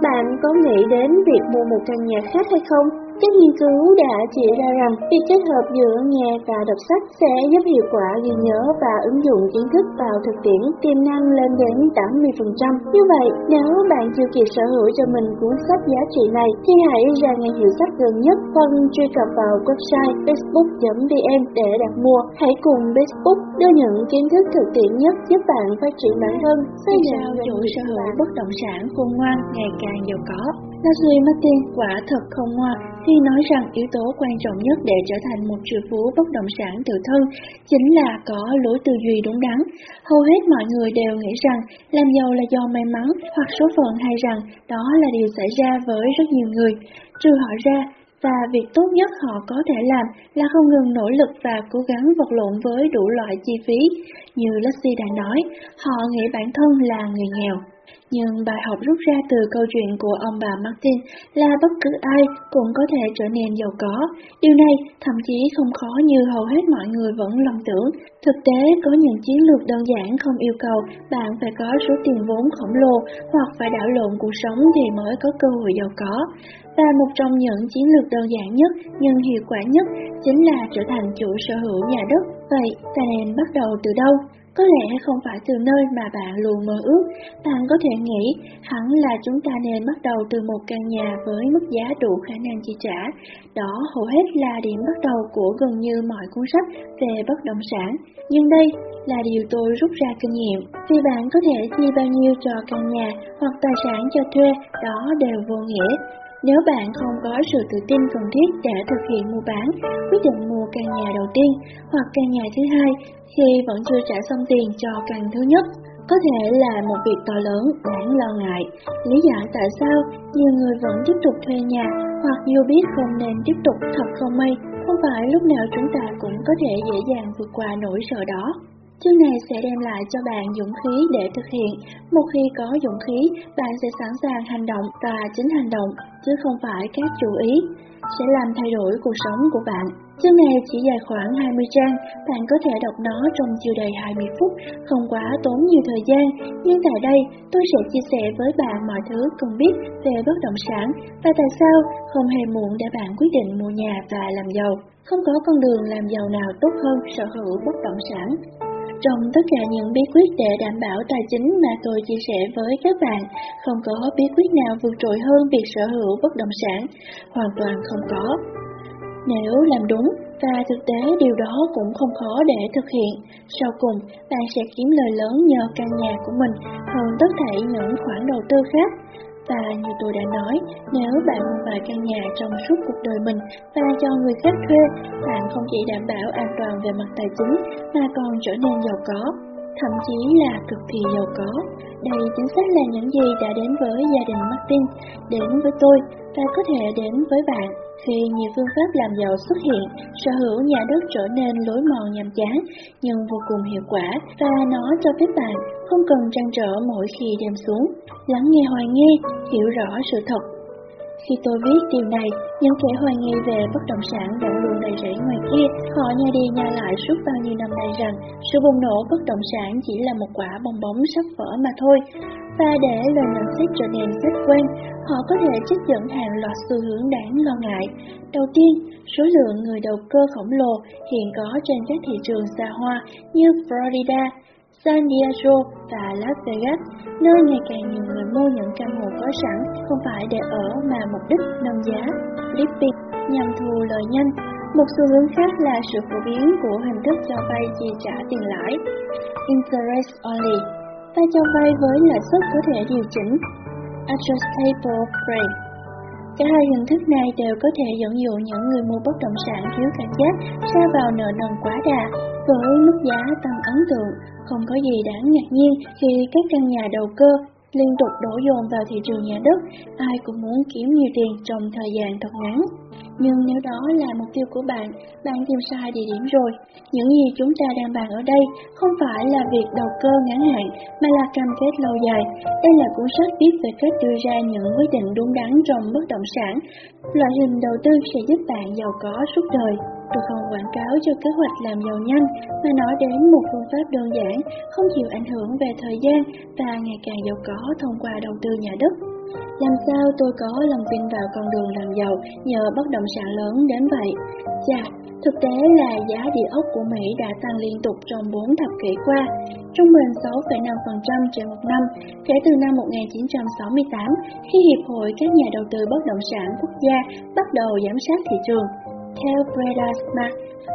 bạn có nghĩ đến việc mua một căn nhà khác hay không? Các nghiên cứu đã chỉ ra rằng việc kết hợp giữa nghe và đọc sách sẽ giúp hiệu quả ghi nhớ và ứng dụng kiến thức vào thực tiễn tiềm năng lên đến 80%. Như vậy, nếu bạn chưa kịp sở hữu cho mình cuốn sách giá trị này thì hãy ra ngay hiệu sách gần nhất hoặc truy cập vào website facebook.vn để đặt mua. Hãy cùng Facebook đưa những kiến thức thực tiễn nhất giúp bạn phát triển bản thân, xây dựng chủ sở hữu bất động sản khôn ngoan ngày càng giàu có. Leslie Martin quả thật không ngoa khi nói rằng yếu tố quan trọng nhất để trở thành một triệu phú bất động sản tự thân chính là có lối tư duy đúng đắn. Hầu hết mọi người đều nghĩ rằng làm giàu là do may mắn hoặc số phận hay rằng đó là điều xảy ra với rất nhiều người. Trừ họ ra, và việc tốt nhất họ có thể làm là không ngừng nỗ lực và cố gắng vật lộn với đủ loại chi phí. Như Lucy đã nói, họ nghĩ bản thân là người nghèo. Nhưng bài học rút ra từ câu chuyện của ông bà Martin là bất cứ ai cũng có thể trở nên giàu có. Điều này thậm chí không khó như hầu hết mọi người vẫn lầm tưởng. Thực tế, có những chiến lược đơn giản không yêu cầu bạn phải có số tiền vốn khổng lồ hoặc phải đảo lộn cuộc sống thì mới có cơ hội giàu có. Và một trong những chiến lược đơn giản nhất nhưng hiệu quả nhất chính là trở thành chủ sở hữu nhà đất. Vậy, ta nên bắt đầu từ đâu? Có lẽ không phải từ nơi mà bạn luôn mơ ước, bạn có thể nghĩ hẳn là chúng ta nên bắt đầu từ một căn nhà với mức giá đủ khả năng chi trả. Đó hầu hết là điểm bắt đầu của gần như mọi cuốn sách về bất động sản. Nhưng đây là điều tôi rút ra kinh nghiệm, vì bạn có thể chi bao nhiêu cho căn nhà hoặc tài sản cho thuê, đó đều vô nghĩa. Nếu bạn không có sự tự tin cần thiết để thực hiện mua bán, quyết định mua căn nhà đầu tiên hoặc căn nhà thứ hai khi vẫn chưa trả xong tiền cho căn thứ nhất, có thể là một việc to lớn đáng lo ngại. Lý giải tại sao nhiều người vẫn tiếp tục thuê nhà hoặc dù biết không nên tiếp tục thật không may, không phải lúc nào chúng ta cũng có thể dễ dàng vượt qua nỗi sợ đó. Chương này sẽ đem lại cho bạn dũng khí để thực hiện. Một khi có dũng khí, bạn sẽ sẵn sàng hành động và chính hành động, chứ không phải các chủ ý, sẽ làm thay đổi cuộc sống của bạn. Chương này chỉ dài khoảng 20 trang, bạn có thể đọc nó trong chưa đầy 20 phút, không quá tốn nhiều thời gian. Nhưng tại đây, tôi sẽ chia sẻ với bạn mọi thứ cần biết về bất động sản và tại sao không hề muộn để bạn quyết định mua nhà và làm giàu. Không có con đường làm giàu nào tốt hơn sở hữu bất động sản. Trong tất cả những bí quyết để đảm bảo tài chính mà tôi chia sẻ với các bạn, không có bí quyết nào vượt trội hơn việc sở hữu bất động sản, hoàn toàn không có. Nếu làm đúng, và thực tế điều đó cũng không khó để thực hiện, sau cùng bạn sẽ kiếm lời lớn nhờ căn nhà của mình hơn tất thảy những khoản đầu tư khác. Và như tôi đã nói, nếu bạn mua vài căn nhà trong suốt cuộc đời mình và cho người khác thuê, bạn không chỉ đảm bảo an toàn về mặt tài chính mà còn trở nên giàu có, thậm chí là cực kỳ giàu có. Đây chính xác là những gì đã đến với gia đình Martin, đến với tôi và có thể đến với bạn. Khi nhiều phương pháp làm giàu xuất hiện, sở hữu nhà đất trở nên lối mòn nhàm chán nhưng vô cùng hiệu quả và nó cho phép bạn không cần trăn trở mỗi khi đem xuống. Lắng nghe hoài nghe, hiểu rõ sự thật. Khi tôi viết điều này, những kẻ hoài nghi về bất động sản vẫn luôn đầy rẫy ngoài kia. Họ nhai đi nhai lại suốt bao nhiêu năm nay rằng sự bùng nổ bất động sản chỉ là một quả bong bóng sắp vỡ mà thôi. Và để lời nhận xét trở nên khách quan, họ có thể trích dẫn hàng loạt xu hướng đáng lo ngại. Đầu tiên, số lượng người đầu cơ khổng lồ hiện có trên các thị trường xa hoa như Florida, San Diego và Las Vegas, nơi ngày càng nhiều người mua những căn hộ có sẵn không phải để ở mà mục đích nâng giá, flipping nhằm thu lời nhanh. Một xu hướng khác là sự phổ biến của hình thức cho vay chi trả tiền lãi, interest only, và cho vay với lãi suất có thể điều chỉnh, adjustable rate. Cả hai hình thức này đều có thể dẫn dụ những người mua bất động sản thiếu cảnh giác xa vào nợ nần quá đà với mức giá tăng ấn tượng. Không có gì đáng ngạc nhiên khi các căn nhà đầu cơ liên tục đổ dồn vào thị trường nhà đất, ai cũng muốn kiếm nhiều tiền trong thời gian thật ngắn. Nhưng nếu đó là mục tiêu của bạn, bạn tìm sai địa điểm rồi. Những gì chúng ta đang bàn ở đây không phải là việc đầu cơ ngắn hạn, mà là cam kết lâu dài. Đây là cuốn sách viết về cách đưa ra những quyết định đúng đắn trong bất động sản. Loại hình đầu tư sẽ giúp bạn giàu có suốt đời. Tôi không quảng cáo cho kế hoạch làm giàu nhanh, mà nói đến một phương pháp đơn giản, không chịu ảnh hưởng về thời gian và ngày càng giàu có thông qua đầu tư nhà đất. Làm sao tôi có lòng tin vào con đường làm giàu nhờ bất động sản lớn đến vậy? Chà, thực tế là giá địa ốc của Mỹ đã tăng liên tục trong 4 thập kỷ qua, trung bình 6,5% trên một năm, kể từ năm 1968 khi Hiệp hội các nhà đầu tư bất động sản quốc gia bắt đầu giám sát thị trường. Theo Breda Smart,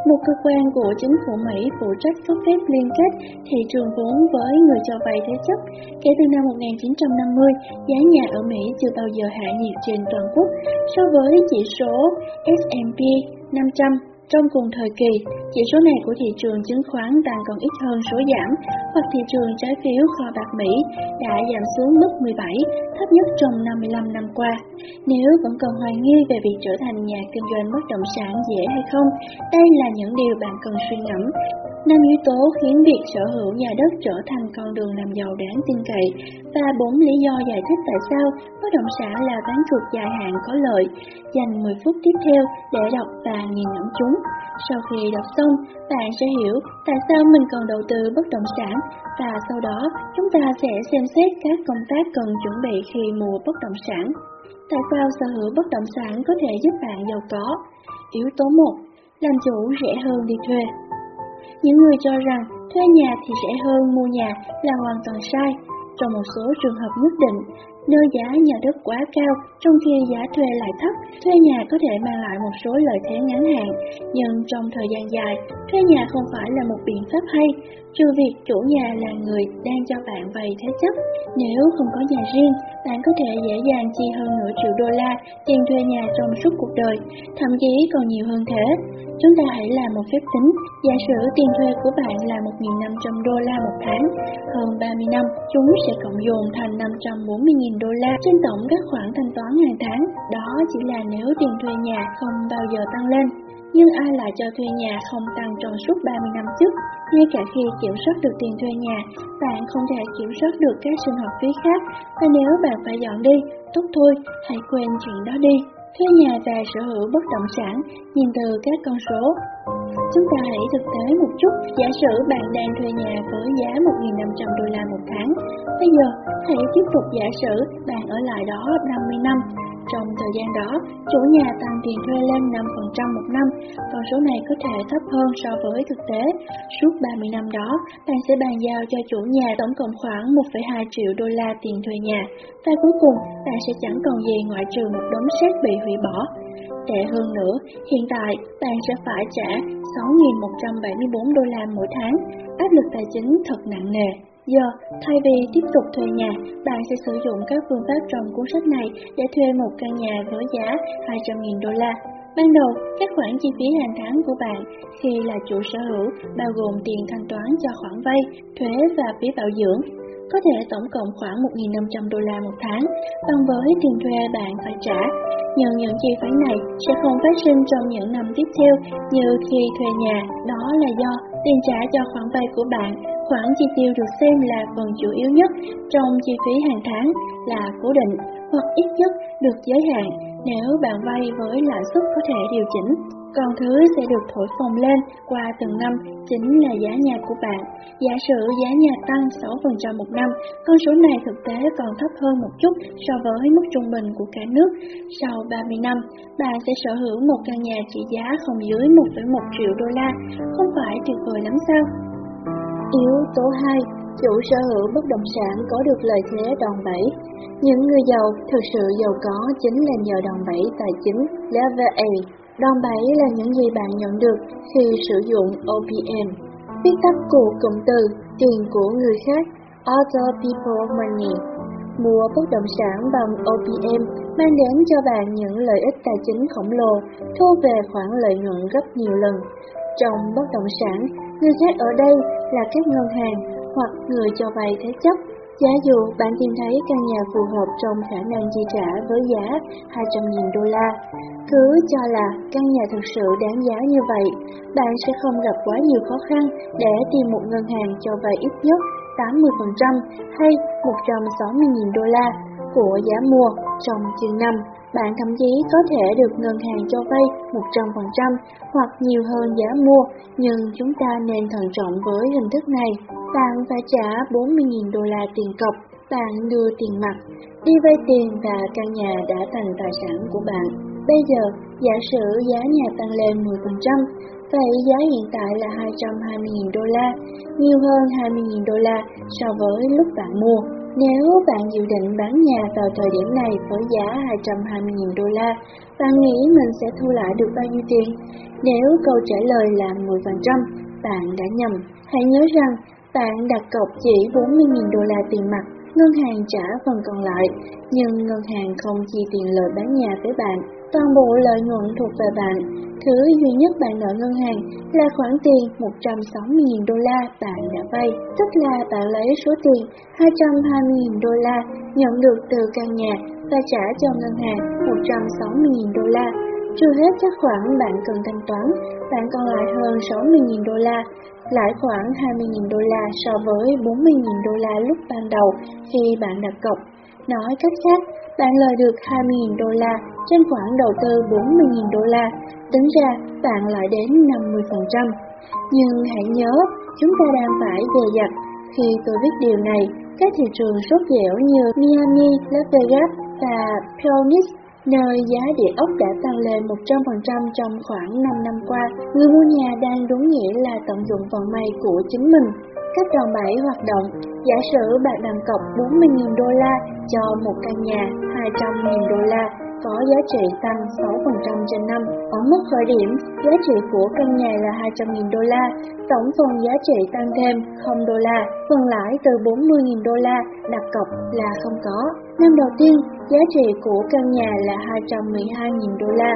một cơ quan của chính phủ Mỹ phụ trách cấp phép liên kết thị trường vốn với người cho vay thế chấp. Kể từ năm 1950, giá nhà ở Mỹ chưa bao giờ hạ nhiệt trên toàn quốc so với chỉ số S&P 500 trong cùng thời kỳ, chỉ số này của thị trường chứng khoán đang còn ít hơn số giảm, hoặc thị trường trái phiếu kho bạc Mỹ đã giảm xuống mức 17, thấp nhất trong 55 năm qua. Nếu vẫn còn hoài nghi về việc trở thành nhà kinh doanh bất động sản dễ hay không, đây là những điều bạn cần suy ngẫm. Năm yếu tố khiến việc sở hữu nhà đất trở thành con đường làm giàu đáng tin cậy và bốn lý do giải thích tại sao bất động sản là ván cược dài hạn có lợi. Dành 10 phút tiếp theo để đọc và nghiền ngẫm chúng. Sau khi đọc xong, bạn sẽ hiểu tại sao mình cần đầu tư bất động sản và sau đó chúng ta sẽ xem xét các công tác cần chuẩn bị khi mua bất động sản. Tại sao sở hữu bất động sản có thể giúp bạn giàu có? Yếu tố 1. Làm chủ rẻ hơn đi thuê. Những người cho rằng thuê nhà thì rẻ hơn mua nhà là hoàn toàn sai. Trong một số trường hợp nhất định, nơi giá nhà đất quá cao trong khi giá thuê lại thấp, thuê nhà có thể mang lại một số lợi thế ngắn hạn, nhưng trong thời gian dài, thuê nhà không phải là một biện pháp hay, trừ việc chủ nhà là người đang cho bạn vay thế chấp. Nếu không có nhà riêng, bạn có thể dễ dàng chi hơn nửa triệu đô la tiền thuê nhà trong suốt cuộc đời, thậm chí còn nhiều hơn thế. Chúng ta hãy làm một phép tính, giả sử tiền thuê của bạn là 1.500 đô la một tháng, hơn 30 năm, chúng sẽ cộng dồn thành 540.000 đô la trên tổng các khoản thanh toán hàng tháng. Đó chỉ là nếu tiền thuê nhà không bao giờ tăng lên. Nhưng ai lại cho thuê nhà không tăng trong suốt 30 năm trước? Ngay cả khi kiểm soát được tiền thuê nhà, bạn không thể kiểm soát được các sinh hoạt phí khác, và nếu bạn phải dọn đi, tốt thôi, hãy quên chuyện đó đi. Thuê nhà và sở hữu bất động sản, nhìn từ các con số. Chúng ta hãy thực tế một chút, giả sử bạn đang thuê nhà với giá 1.500 đô la một tháng. Bây giờ, hãy tiếp tục giả sử bạn ở lại đó 50 năm. Trong thời gian đó, chủ nhà tăng tiền thuê lên 5% một năm, con số này có thể thấp hơn so với thực tế. Suốt 30 năm đó, bạn sẽ bàn giao cho chủ nhà tổng cộng khoảng 1,2 triệu đô la tiền thuê nhà, và cuối cùng bạn sẽ chẳng còn gì ngoại trừ một đống xét bị hủy bỏ. Tệ hơn nữa, hiện tại bạn sẽ phải trả 6.174 đô la mỗi tháng, áp lực tài chính thật nặng nề. Giờ, thay vì tiếp tục thuê nhà, bạn sẽ sử dụng các phương pháp trong cuốn sách này để thuê một căn nhà với giá 200.000 đô la. Ban đầu, các khoản chi phí hàng tháng của bạn khi là chủ sở hữu bao gồm tiền thanh toán cho khoản vay, thuế và phí bảo dưỡng, có thể tổng cộng khoảng 1.500 đô la một tháng, bằng với tiền thuê bạn phải trả. Nhưng những chi phí này sẽ không phát sinh trong những năm tiếp theo như khi thuê nhà, đó là do tiền trả cho khoản vay của bạn Khoản chi tiêu được xem là phần chủ yếu nhất trong chi phí hàng tháng là cố định hoặc ít nhất được giới hạn nếu bạn vay với lãi suất có thể điều chỉnh. Còn thứ sẽ được thổi phồng lên qua từng năm chính là giá nhà của bạn. Giả sử giá nhà tăng 6% một năm, con số này thực tế còn thấp hơn một chút so với mức trung bình của cả nước. Sau 30 năm, bạn sẽ sở hữu một căn nhà trị giá không dưới 1,1 triệu đô la. Không phải tuyệt vời lắm sao? Yếu tố 2. Chủ sở hữu bất động sản có được lợi thế đòn bẩy. Những người giàu thực sự giàu có chính là nhờ đòn bẩy tài chính (leverage). Đòn bẩy là những gì bạn nhận được khi sử dụng OPM. Viết tắt của cụm từ tiền của người khác, Other People Money. Mua bất động sản bằng OPM mang đến cho bạn những lợi ích tài chính khổng lồ, thu về khoản lợi nhuận gấp nhiều lần. Trong bất động sản, người khác ở đây là các ngân hàng hoặc người cho vay thế chấp. Giả dụ bạn tìm thấy căn nhà phù hợp trong khả năng chi trả với giá 200.000 đô la, cứ cho là căn nhà thực sự đáng giá như vậy, bạn sẽ không gặp quá nhiều khó khăn để tìm một ngân hàng cho vay ít nhất 80% hay 160.000 đô la của giá mua trong chừng năm. Bạn thậm chí có thể được ngân hàng cho vay 100% hoặc nhiều hơn giá mua, nhưng chúng ta nên thận trọng với hình thức này. Bạn phải trả 40.000 đô la tiền cọc, bạn đưa tiền mặt, đi vay tiền và căn nhà đã thành tài sản của bạn. Bây giờ, giả sử giá nhà tăng lên 10%, vậy giá hiện tại là 220.000 đô la, nhiều hơn 20.000 đô la so với lúc bạn mua. Nếu bạn dự định bán nhà vào thời điểm này với giá 220.000 đô la, bạn nghĩ mình sẽ thu lại được bao nhiêu tiền? Nếu câu trả lời là 10%, bạn đã nhầm. Hãy nhớ rằng, bạn đặt cọc chỉ 40.000 đô la tiền mặt, ngân hàng trả phần còn lại, nhưng ngân hàng không chi tiền lợi bán nhà với bạn toàn bộ lợi nhuận thuộc về bạn. Thứ duy nhất bạn nợ ngân hàng là khoản tiền 160.000 đô la bạn đã vay, tức là bạn lấy số tiền 220.000 đô la nhận được từ căn nhà và trả cho ngân hàng 160.000 đô la. Trừ hết các khoản bạn cần thanh toán, bạn còn lại hơn 60.000 đô la, lãi khoảng 20.000 đô la so với 40.000 đô la lúc ban đầu khi bạn đặt cọc. Nói cách khác, bạn lời được 20.000 đô la trên khoản đầu tư 40.000 đô la, tính ra bạn lại đến 50%. Nhưng hãy nhớ, chúng ta đang phải dè dặt. Khi tôi viết điều này, các thị trường sốt dẻo như Miami, Las Vegas và Phoenix nơi giá địa ốc đã tăng lên 100% trong khoảng 5 năm qua, người mua nhà đang đúng nghĩa là tận dụng vận may của chính mình. Các đòn bẩy hoạt động, giả sử bạn đặt cọc 40.000 đô la cho một căn nhà 200.000 đô la có giá trị tăng 6% trên năm. Ở mức khởi điểm, giá trị của căn nhà là 200.000 đô la, tổng phần giá trị tăng thêm 0 đô la, phần lãi từ 40.000 đô la đặt cọc là không có. Năm đầu tiên, giá trị của căn nhà là 212.000 đô la,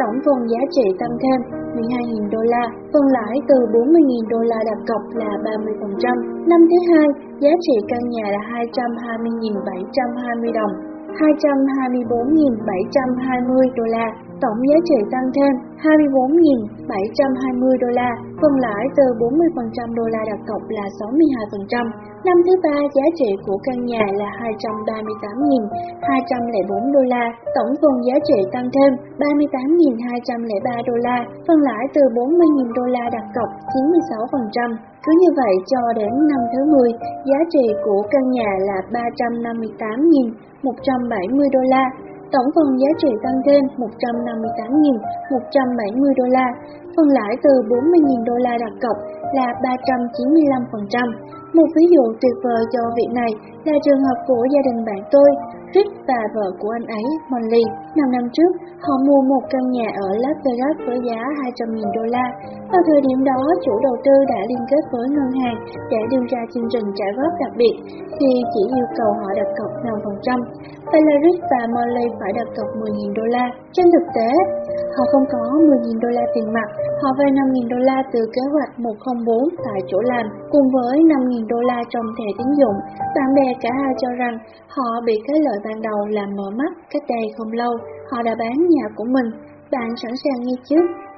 tổng phần giá trị tăng thêm 12.000 đô la, phần lãi từ 40.000 đô la đặt cọc là 30%. Năm thứ hai, giá trị căn nhà là 220.720 đồng, 224.720 đô la, tổng giá trị tăng thêm 24.720 đô la, phần lãi từ 40% đô la đặt cọc là 62%. Năm thứ ba, giá trị của căn nhà là 238.204 đô la, tổng phần giá trị tăng thêm 38.203 đô la, phần lãi từ 40.000 đô la đặt cọc 96%. Cứ như vậy cho đến năm thứ 10, giá trị của căn nhà là 358.170 đô la, tổng phần giá trị tăng thêm 158.170 đô la, phần lãi từ 40.000 đô la đặt cọc là 395%. Một ví dụ tuyệt vời cho việc này là trường hợp của gia đình bạn tôi, Rick và vợ của anh ấy, Molly. Năm năm trước, họ mua một căn nhà ở Las Vegas với giá 200.000 đô la. Vào thời điểm đó, chủ đầu tư đã liên kết với ngân hàng để đưa ra chương trình trả góp đặc biệt khi chỉ yêu cầu họ đặt cọc 5%. Vậy và Molly phải đặt cọc 10.000 đô la. Trên thực tế, họ không có 10.000 đô la tiền mặt, họ vay 5.000 đô la từ kế hoạch 104 tại chỗ làm, cùng với 5.000 đô la trong thẻ tín dụng. Bạn bè cả hai cho rằng họ bị cái lợi ban đầu làm mở mắt cách đây không lâu, họ đã bán nhà của mình. Bạn sẵn sàng nghe chứ?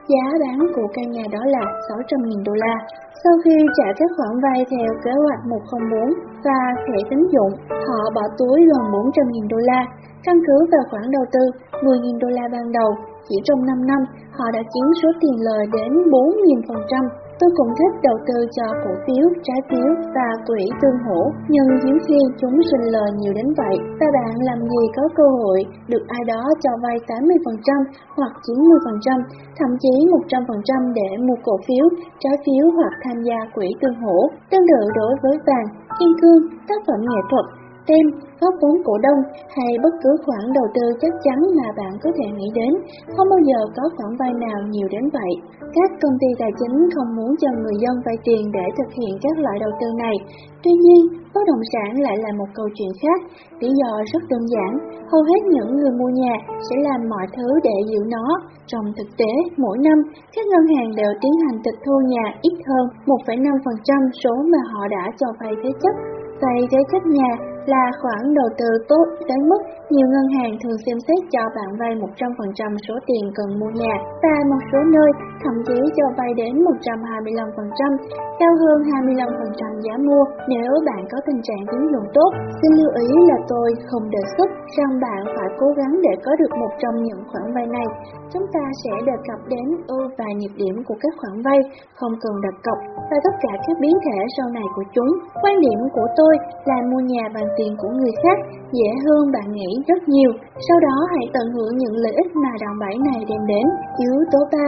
Giá bán của căn nhà đó là 600.000 đô la. Sau khi trả các khoản vay theo kế hoạch 104 và thẻ tín dụng, họ bỏ túi gần 400.000 đô la. Căn cứ vào khoản đầu tư 10.000 đô la ban đầu, chỉ trong 5 năm, họ đã kiếm số tiền lời đến 4.000%. Tôi cũng thích đầu tư cho cổ phiếu, trái phiếu và quỹ tương hỗ, nhưng hiếm khi chúng sinh lời nhiều đến vậy. Và bạn làm gì có cơ hội được ai đó cho vay 80% hoặc 90%, thậm chí 100% để mua cổ phiếu, trái phiếu hoặc tham gia quỹ tương hỗ. Tương tự đối với vàng, kim cương, tác phẩm nghệ thuật, tem, góp vốn cổ đông hay bất cứ khoản đầu tư chắc chắn mà bạn có thể nghĩ đến, không bao giờ có khoản vay nào nhiều đến vậy. Các công ty tài chính không muốn cho người dân vay tiền để thực hiện các loại đầu tư này. Tuy nhiên, bất động sản lại là một câu chuyện khác. Lý do rất đơn giản, hầu hết những người mua nhà sẽ làm mọi thứ để giữ nó. Trong thực tế, mỗi năm, các ngân hàng đều tiến hành tịch thu nhà ít hơn 1,5% số mà họ đã cho vay thế chấp. Vay thế chấp nhà là khoản đầu tư tốt đến mức nhiều ngân hàng thường xem xét cho bạn vay 100% số tiền cần mua nhà và một số nơi thậm chí cho vay đến 125%, cao hơn 25% giá mua nếu bạn có tình trạng tín dụng tốt. Xin lưu ý là tôi không đề xuất rằng bạn phải cố gắng để có được một trong những khoản vay này. Chúng ta sẽ đề cập đến ưu và nhược điểm của các khoản vay không cần đặt cọc và tất cả các biến thể sau này của chúng. Quan điểm của tôi là mua nhà bằng tiền của người khác dễ hơn bạn nghĩ rất nhiều. Sau đó hãy tận hưởng những lợi ích mà đòn bẩy này đem đến. Yếu tố 3.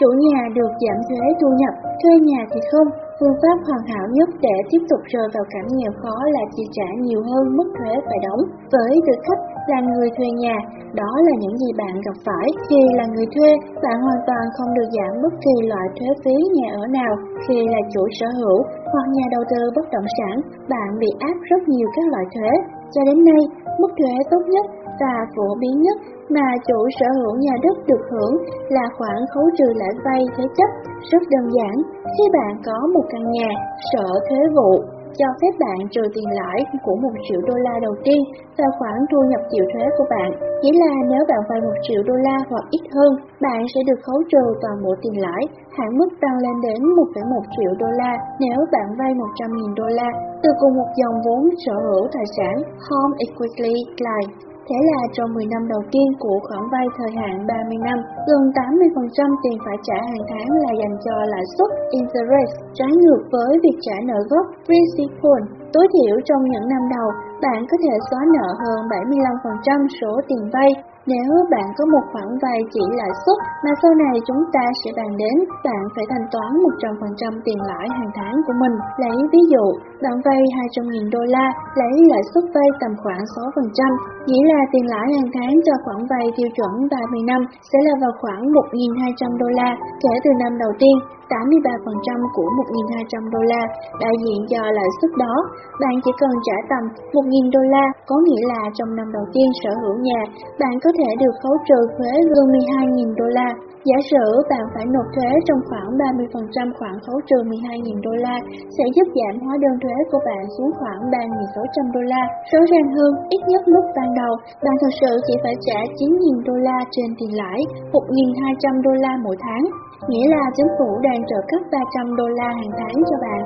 Chủ nhà được giảm thuế thu nhập, thuê nhà thì không. Phương pháp hoàn hảo nhất để tiếp tục rơi vào cảnh nghèo khó là chi trả nhiều hơn mức thuế phải đóng. Với tư cách là người thuê nhà, đó là những gì bạn gặp phải. Khi là người thuê, bạn hoàn toàn không được giảm bất kỳ loại thuế phí nhà ở nào. Khi là chủ sở hữu hoặc nhà đầu tư bất động sản, bạn bị áp rất nhiều các loại thuế. Cho đến nay, mức thuế tốt nhất và phổ biến nhất mà chủ sở hữu nhà đất được hưởng là khoản khấu trừ lãi vay thế chấp. Rất đơn giản, khi bạn có một căn nhà, sở thuế vụ cho phép bạn trừ tiền lãi của một triệu đô la đầu tiên vào khoản thu nhập chịu thuế của bạn. Chỉ là nếu bạn vay một triệu đô la hoặc ít hơn, bạn sẽ được khấu trừ toàn bộ tiền lãi, hạn mức tăng lên đến 1,1 triệu đô la nếu bạn vay 100.000 đô la từ cùng một dòng vốn sở hữu tài sản Home Equity Line. Thế là trong 10 năm đầu tiên của khoản vay thời hạn 30 năm, gần 80% tiền phải trả hàng tháng là dành cho lãi suất interest, trái ngược với việc trả nợ gốc principal. Tối thiểu trong những năm đầu, bạn có thể xóa nợ hơn 75% số tiền vay nếu bạn có một khoản vay chỉ lãi suất mà sau này chúng ta sẽ bàn đến, bạn phải thanh toán 100% tiền lãi hàng tháng của mình. Lấy ví dụ, bạn vay 200.000 đô la, lấy lãi suất vay tầm khoảng 6%, nghĩa là tiền lãi hàng tháng cho khoản vay tiêu chuẩn 30 năm sẽ là vào khoảng 1.200 đô la kể từ năm đầu tiên. 83% của 1.200 đô la đại diện cho lãi suất đó, bạn chỉ cần trả tầm 1.000 đô la, có nghĩa là trong năm đầu tiên sở hữu nhà, bạn có thể được khấu trừ thuế hơn 12.000 đô la. Giả sử bạn phải nộp thuế trong khoảng 30% khoản khấu trừ 12.000 đô la sẽ giúp giảm hóa đơn thuế của bạn xuống khoảng 3.600 đô la. Rõ ràng hơn, ít nhất lúc ban đầu, bạn thực sự chỉ phải trả 9.000 đô la trên tiền lãi, 1.200 đô la mỗi tháng nghĩa là chính phủ đang trợ cấp 300 đô la hàng tháng cho bạn.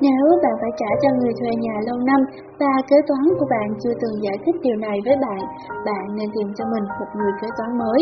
Nếu bạn phải trả cho người thuê nhà lâu năm và kế toán của bạn chưa từng giải thích điều này với bạn, bạn nên tìm cho mình một người kế toán mới.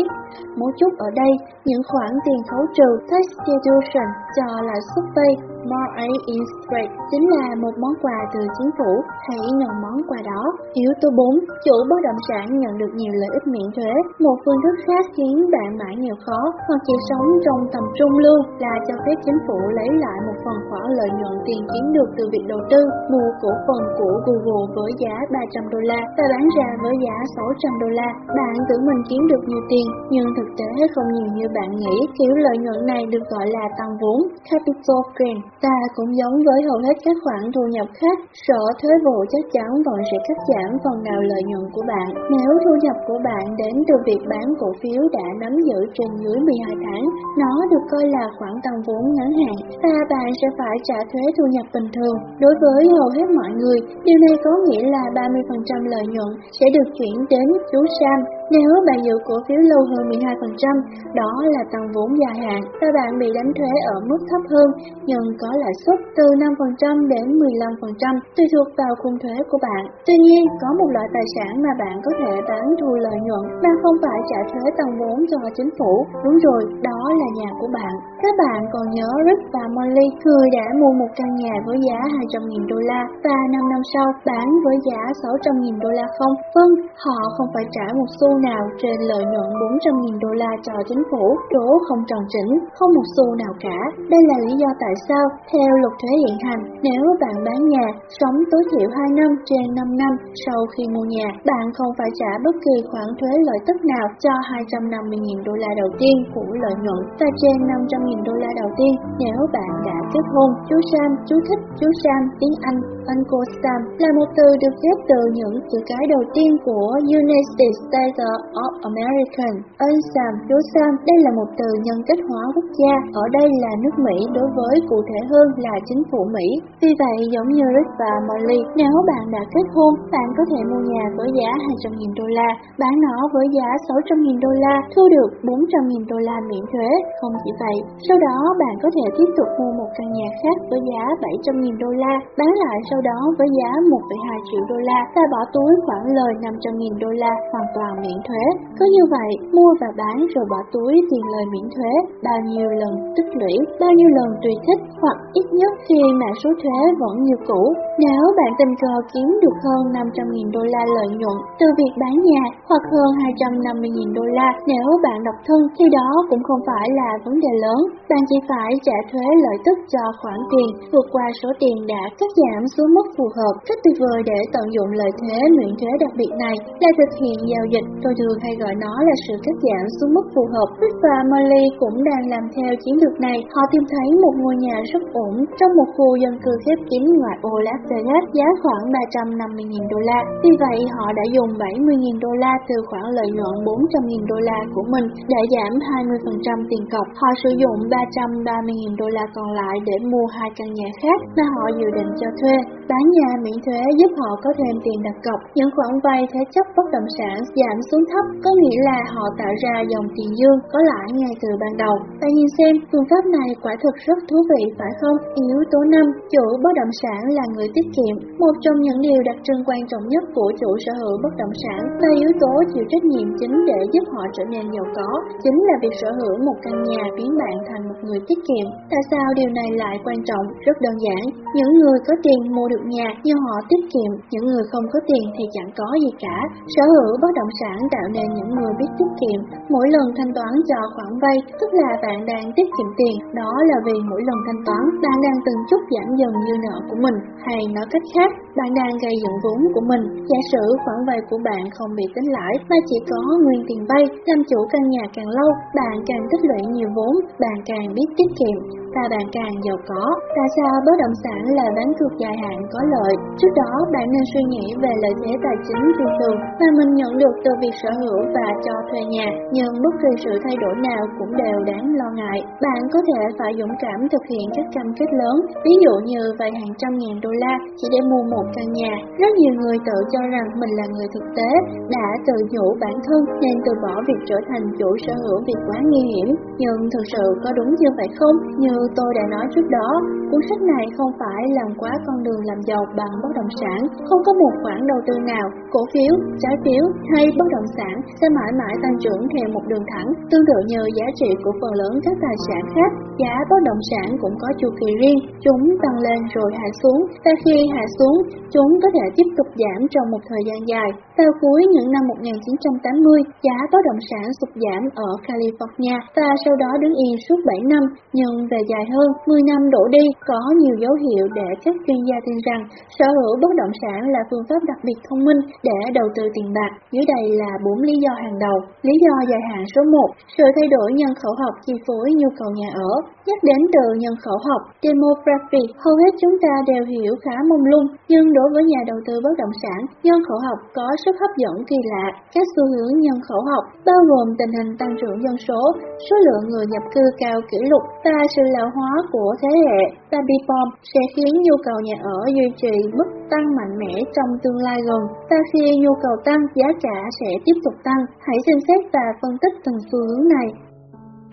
Một chút ở đây, những khoản tiền khấu trừ tax deduction cho là suất vay More in Straight chính là một món quà từ chính phủ, hãy nhận món quà đó. Yếu tố 4. Chủ bất động sản nhận được nhiều lợi ích miễn thuế. Một phương thức khác khiến bạn mãi nghèo khó hoặc chỉ sống trong tầm trung lương là cho phép chính phủ lấy lại một phần khoản lợi nhuận tiền kiếm được từ việc đầu tư, mua cổ phần của Google với giá 300 đô la và bán ra với giá 600 đô la. Bạn tưởng mình kiếm được nhiều tiền, nhưng thực tế không nhiều như bạn nghĩ. Kiểu lợi nhuận này được gọi là tăng vốn, capital gain. Ta cũng giống với hầu hết các khoản thu nhập khác, sở thuế vụ chắc chắn vẫn sẽ cắt giảm phần nào lợi nhuận của bạn. Nếu thu nhập của bạn đến từ việc bán cổ phiếu đã nắm giữ trên dưới 12 tháng, nó được coi là khoản tăng vốn ngắn hạn và bạn sẽ phải trả thuế thu nhập bình thường. Đối với hầu hết mọi người, điều này có nghĩa là 30% lợi nhuận sẽ được chuyển đến chú Sam nếu bạn giữ cổ phiếu lâu hơn 12%, đó là tăng vốn dài hạn và bạn bị đánh thuế ở mức thấp hơn nhưng có lãi suất từ 5% đến 15% tùy thuộc vào khung thuế của bạn. Tuy nhiên, có một loại tài sản mà bạn có thể bán thu lợi nhuận mà không phải trả thuế tăng vốn cho chính phủ. Đúng rồi, đó là nhà của bạn. Các bạn còn nhớ Rick và Molly, người đã mua một căn nhà với giá 200.000 đô la và 5 năm sau bán với giá 600.000 đô la không? Vâng, họ không phải trả một xu nào trên lợi nhuận 400.000 đô la cho chính phủ, đổ không tròn chỉnh, không một xu nào cả. Đây là lý do tại sao, theo luật thuế hiện hành, nếu bạn bán nhà, sống tối thiểu 2 năm trên 5 năm sau khi mua nhà, bạn không phải trả bất kỳ khoản thuế lợi tức nào cho 250.000 đô la đầu tiên của lợi nhuận và trên 500.000 đô la đầu tiên nếu bạn đã kết hôn. Chú Sam, chú thích chú Sam tiếng Anh Uncle Sam là một từ được ghép từ những chữ cái đầu tiên của United States of American. Ân Sam, Sam, đây là một từ nhân cách hóa quốc gia, ở đây là nước Mỹ đối với cụ thể hơn là chính phủ Mỹ. Vì vậy, giống như Rick và Molly, nếu bạn đã kết hôn, bạn có thể mua nhà với giá 200.000 đô la, bán nó với giá 600.000 đô la, thu được 400.000 đô la miễn thuế. Không chỉ vậy, sau đó bạn có thể tiếp tục mua một căn nhà khác với giá 700.000 đô la, bán lại sau đó với giá 1,2 triệu đô la và bỏ túi khoản lời 500.000 đô la hoàn toàn miễn miễn thuế. Cứ như vậy, mua và bán rồi bỏ túi tiền lời miễn thuế bao nhiêu lần tích lũy, bao nhiêu lần tùy thích hoặc ít nhất khi mã số thuế vẫn như cũ. Nếu bạn tình cờ kiếm được hơn 500.000 đô la lợi nhuận từ việc bán nhà hoặc hơn 250.000 đô la nếu bạn độc thân thì đó cũng không phải là vấn đề lớn. Bạn chỉ phải trả thuế lợi tức cho khoản tiền vượt qua số tiền đã cắt giảm xuống mức phù hợp. Cách tuyệt vời để tận dụng lợi thế miễn thuế đặc biệt này là thực hiện giao dịch tôi thường hay gọi nó là sự cắt giảm xuống mức phù hợp. Chris và Molly cũng đang làm theo chiến lược này. Họ tìm thấy một ngôi nhà rất ổn trong một khu dân cư khép kín ngoài ô Las Vegas giá khoảng 350.000 đô la. Vì vậy, họ đã dùng 70.000 đô la từ khoản lợi nhuận 400.000 đô la của mình để giảm 20% tiền cọc. Họ sử dụng 330.000 đô la còn lại để mua hai căn nhà khác mà họ dự định cho thuê. Bán nhà miễn thuế giúp họ có thêm tiền đặt cọc. Những khoản vay thế chấp bất động sản giảm xuống thấp có nghĩa là họ tạo ra dòng tiền dương có lãi ngay từ ban đầu. Bạn nhìn xem, phương pháp này quả thực rất thú vị phải không? Yếu tố 5. Chủ bất động sản là người tiết kiệm. Một trong những điều đặc trưng quan trọng nhất của chủ sở hữu bất động sản là yếu tố chịu trách nhiệm chính để giúp họ trở nên giàu có, chính là việc sở hữu một căn nhà biến bạn thành một người tiết kiệm. Tại sao điều này lại quan trọng? Rất đơn giản. Những người có tiền mua được nhà nhưng họ tiết kiệm, những người không có tiền thì chẳng có gì cả. Sở hữu bất động sản tạo nên những người biết tiết kiệm. Mỗi lần thanh toán cho khoản vay, tức là bạn đang tiết kiệm tiền, đó là vì mỗi lần thanh toán, bạn đang từng chút giảm dần dư nợ của mình, hay nói cách khác, bạn đang gây dựng vốn của mình. Giả sử khoản vay của bạn không bị tính lãi mà chỉ có nguyên tiền vay, làm chủ căn nhà càng lâu, bạn càng tích lũy nhiều vốn, bạn càng biết tiết kiệm và bạn càng giàu có. Tại sao bất động sản là bán cược dài hạn có lợi? Trước đó, bạn nên suy nghĩ về lợi thế tài chính phi thường mà mình nhận được từ việc sở hữu và cho thuê nhà, nhưng bất kỳ sự thay đổi nào cũng đều đáng lo ngại. Bạn có thể phải dũng cảm thực hiện các cam kết lớn, ví dụ như vài hàng trăm ngàn đô la chỉ để mua một căn nhà. Rất nhiều người tự cho rằng mình là người thực tế, đã tự nhủ bản thân nên từ bỏ việc trở thành chủ sở hữu việc quá nguy hiểm. Nhưng thực sự có đúng như vậy không? Như tôi đã nói trước đó, cuốn sách này không phải làm quá con đường làm giàu bằng bất động sản, không có một khoản đầu tư nào, cổ phiếu, trái phiếu hay bất động sản sẽ mãi mãi tăng trưởng theo một đường thẳng, tương tự như giá trị của phần lớn các tài sản khác. Giá bất động sản cũng có chu kỳ riêng, chúng tăng lên rồi hạ xuống, và khi hạ xuống, chúng có thể tiếp tục giảm trong một thời gian dài. Vào cuối những năm 1980, giá bất động sản sụt giảm ở California và sau đó đứng yên suốt 7 năm, nhưng về dài hơn 10 năm đổ đi, có nhiều dấu hiệu để các chuyên gia tin rằng sở hữu bất động sản là phương pháp đặc biệt thông minh để đầu tư tiền bạc. Dưới đây là 4 lý do hàng đầu. Lý do dài hạn số 1, sự thay đổi nhân khẩu học chi phối nhu cầu nhà ở. Nhắc đến từ nhân khẩu học, demography, hầu hết chúng ta đều hiểu khá mông lung, nhưng đối với nhà đầu tư bất động sản, nhân khẩu học có sức hấp dẫn kỳ lạ. Các xu hướng nhân khẩu học bao gồm tình hình tăng trưởng dân số, số lượng người nhập cư cao kỷ lục và sự lão hóa của thế hệ. Baby boom sẽ khiến nhu cầu nhà ở duy trì mức tăng mạnh mẽ trong tương lai gần, và khi nhu cầu tăng, giá cả sẽ tiếp tục tăng. Hãy xem xét và phân tích từng xu hướng này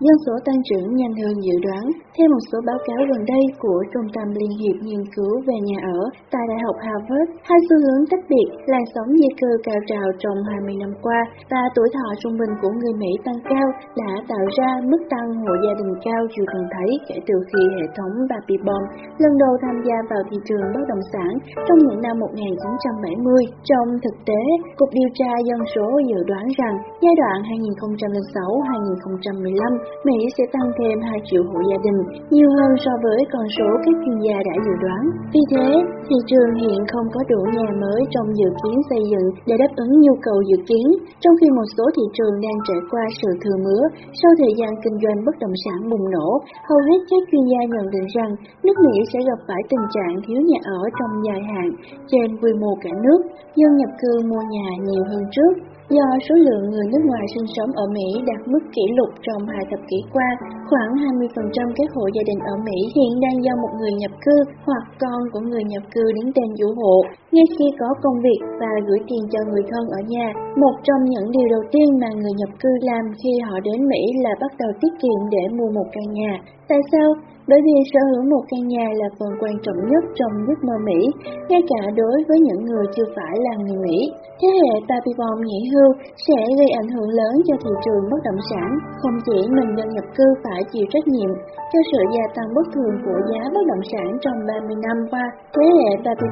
dân số tăng trưởng nhanh hơn dự đoán. Theo một số báo cáo gần đây của Trung tâm Liên hiệp Nghiên cứu về nhà ở tại Đại học Harvard, hai xu hướng tách biệt làn sóng di cư cao trào trong 20 năm qua và tuổi thọ trung bình của người Mỹ tăng cao đã tạo ra mức tăng hộ gia đình cao chưa từng thấy kể từ khi hệ thống Baby Bomb lần đầu tham gia vào thị trường bất động sản trong những năm 1970. Trong thực tế, Cục Điều tra Dân số dự đoán rằng giai đoạn 2006-2015 Mỹ sẽ tăng thêm 2 triệu hộ gia đình, nhiều hơn so với con số các chuyên gia đã dự đoán. Vì thế, thị trường hiện không có đủ nhà mới trong dự kiến xây dựng để đáp ứng nhu cầu dự kiến, trong khi một số thị trường đang trải qua sự thừa mứa sau thời gian kinh doanh bất động sản bùng nổ. Hầu hết các chuyên gia nhận định rằng nước Mỹ sẽ gặp phải tình trạng thiếu nhà ở trong dài hạn trên quy mô cả nước, dân nhập cư mua nhà nhiều hơn trước. Do số lượng người nước ngoài sinh sống ở Mỹ đạt mức kỷ lục trong hai thập kỷ qua, khoảng 20% các hộ gia đình ở Mỹ hiện đang do một người nhập cư hoặc con của người nhập cư đứng tên chủ hộ. Ngay khi có công việc và gửi tiền cho người thân ở nhà, một trong những điều đầu tiên mà người nhập cư làm khi họ đến Mỹ là bắt đầu tiết kiệm để mua một căn nhà. Tại sao? Bởi vì sở hữu một căn nhà là phần quan trọng nhất trong giấc mơ Mỹ, ngay cả đối với những người chưa phải là người Mỹ. Thế hệ Baby nghỉ hưu sẽ gây ảnh hưởng lớn cho thị trường bất động sản, không chỉ mình dân nhập cư phải chịu trách nhiệm cho sự gia tăng bất thường của giá bất động sản trong 30 năm qua. Thế hệ Baby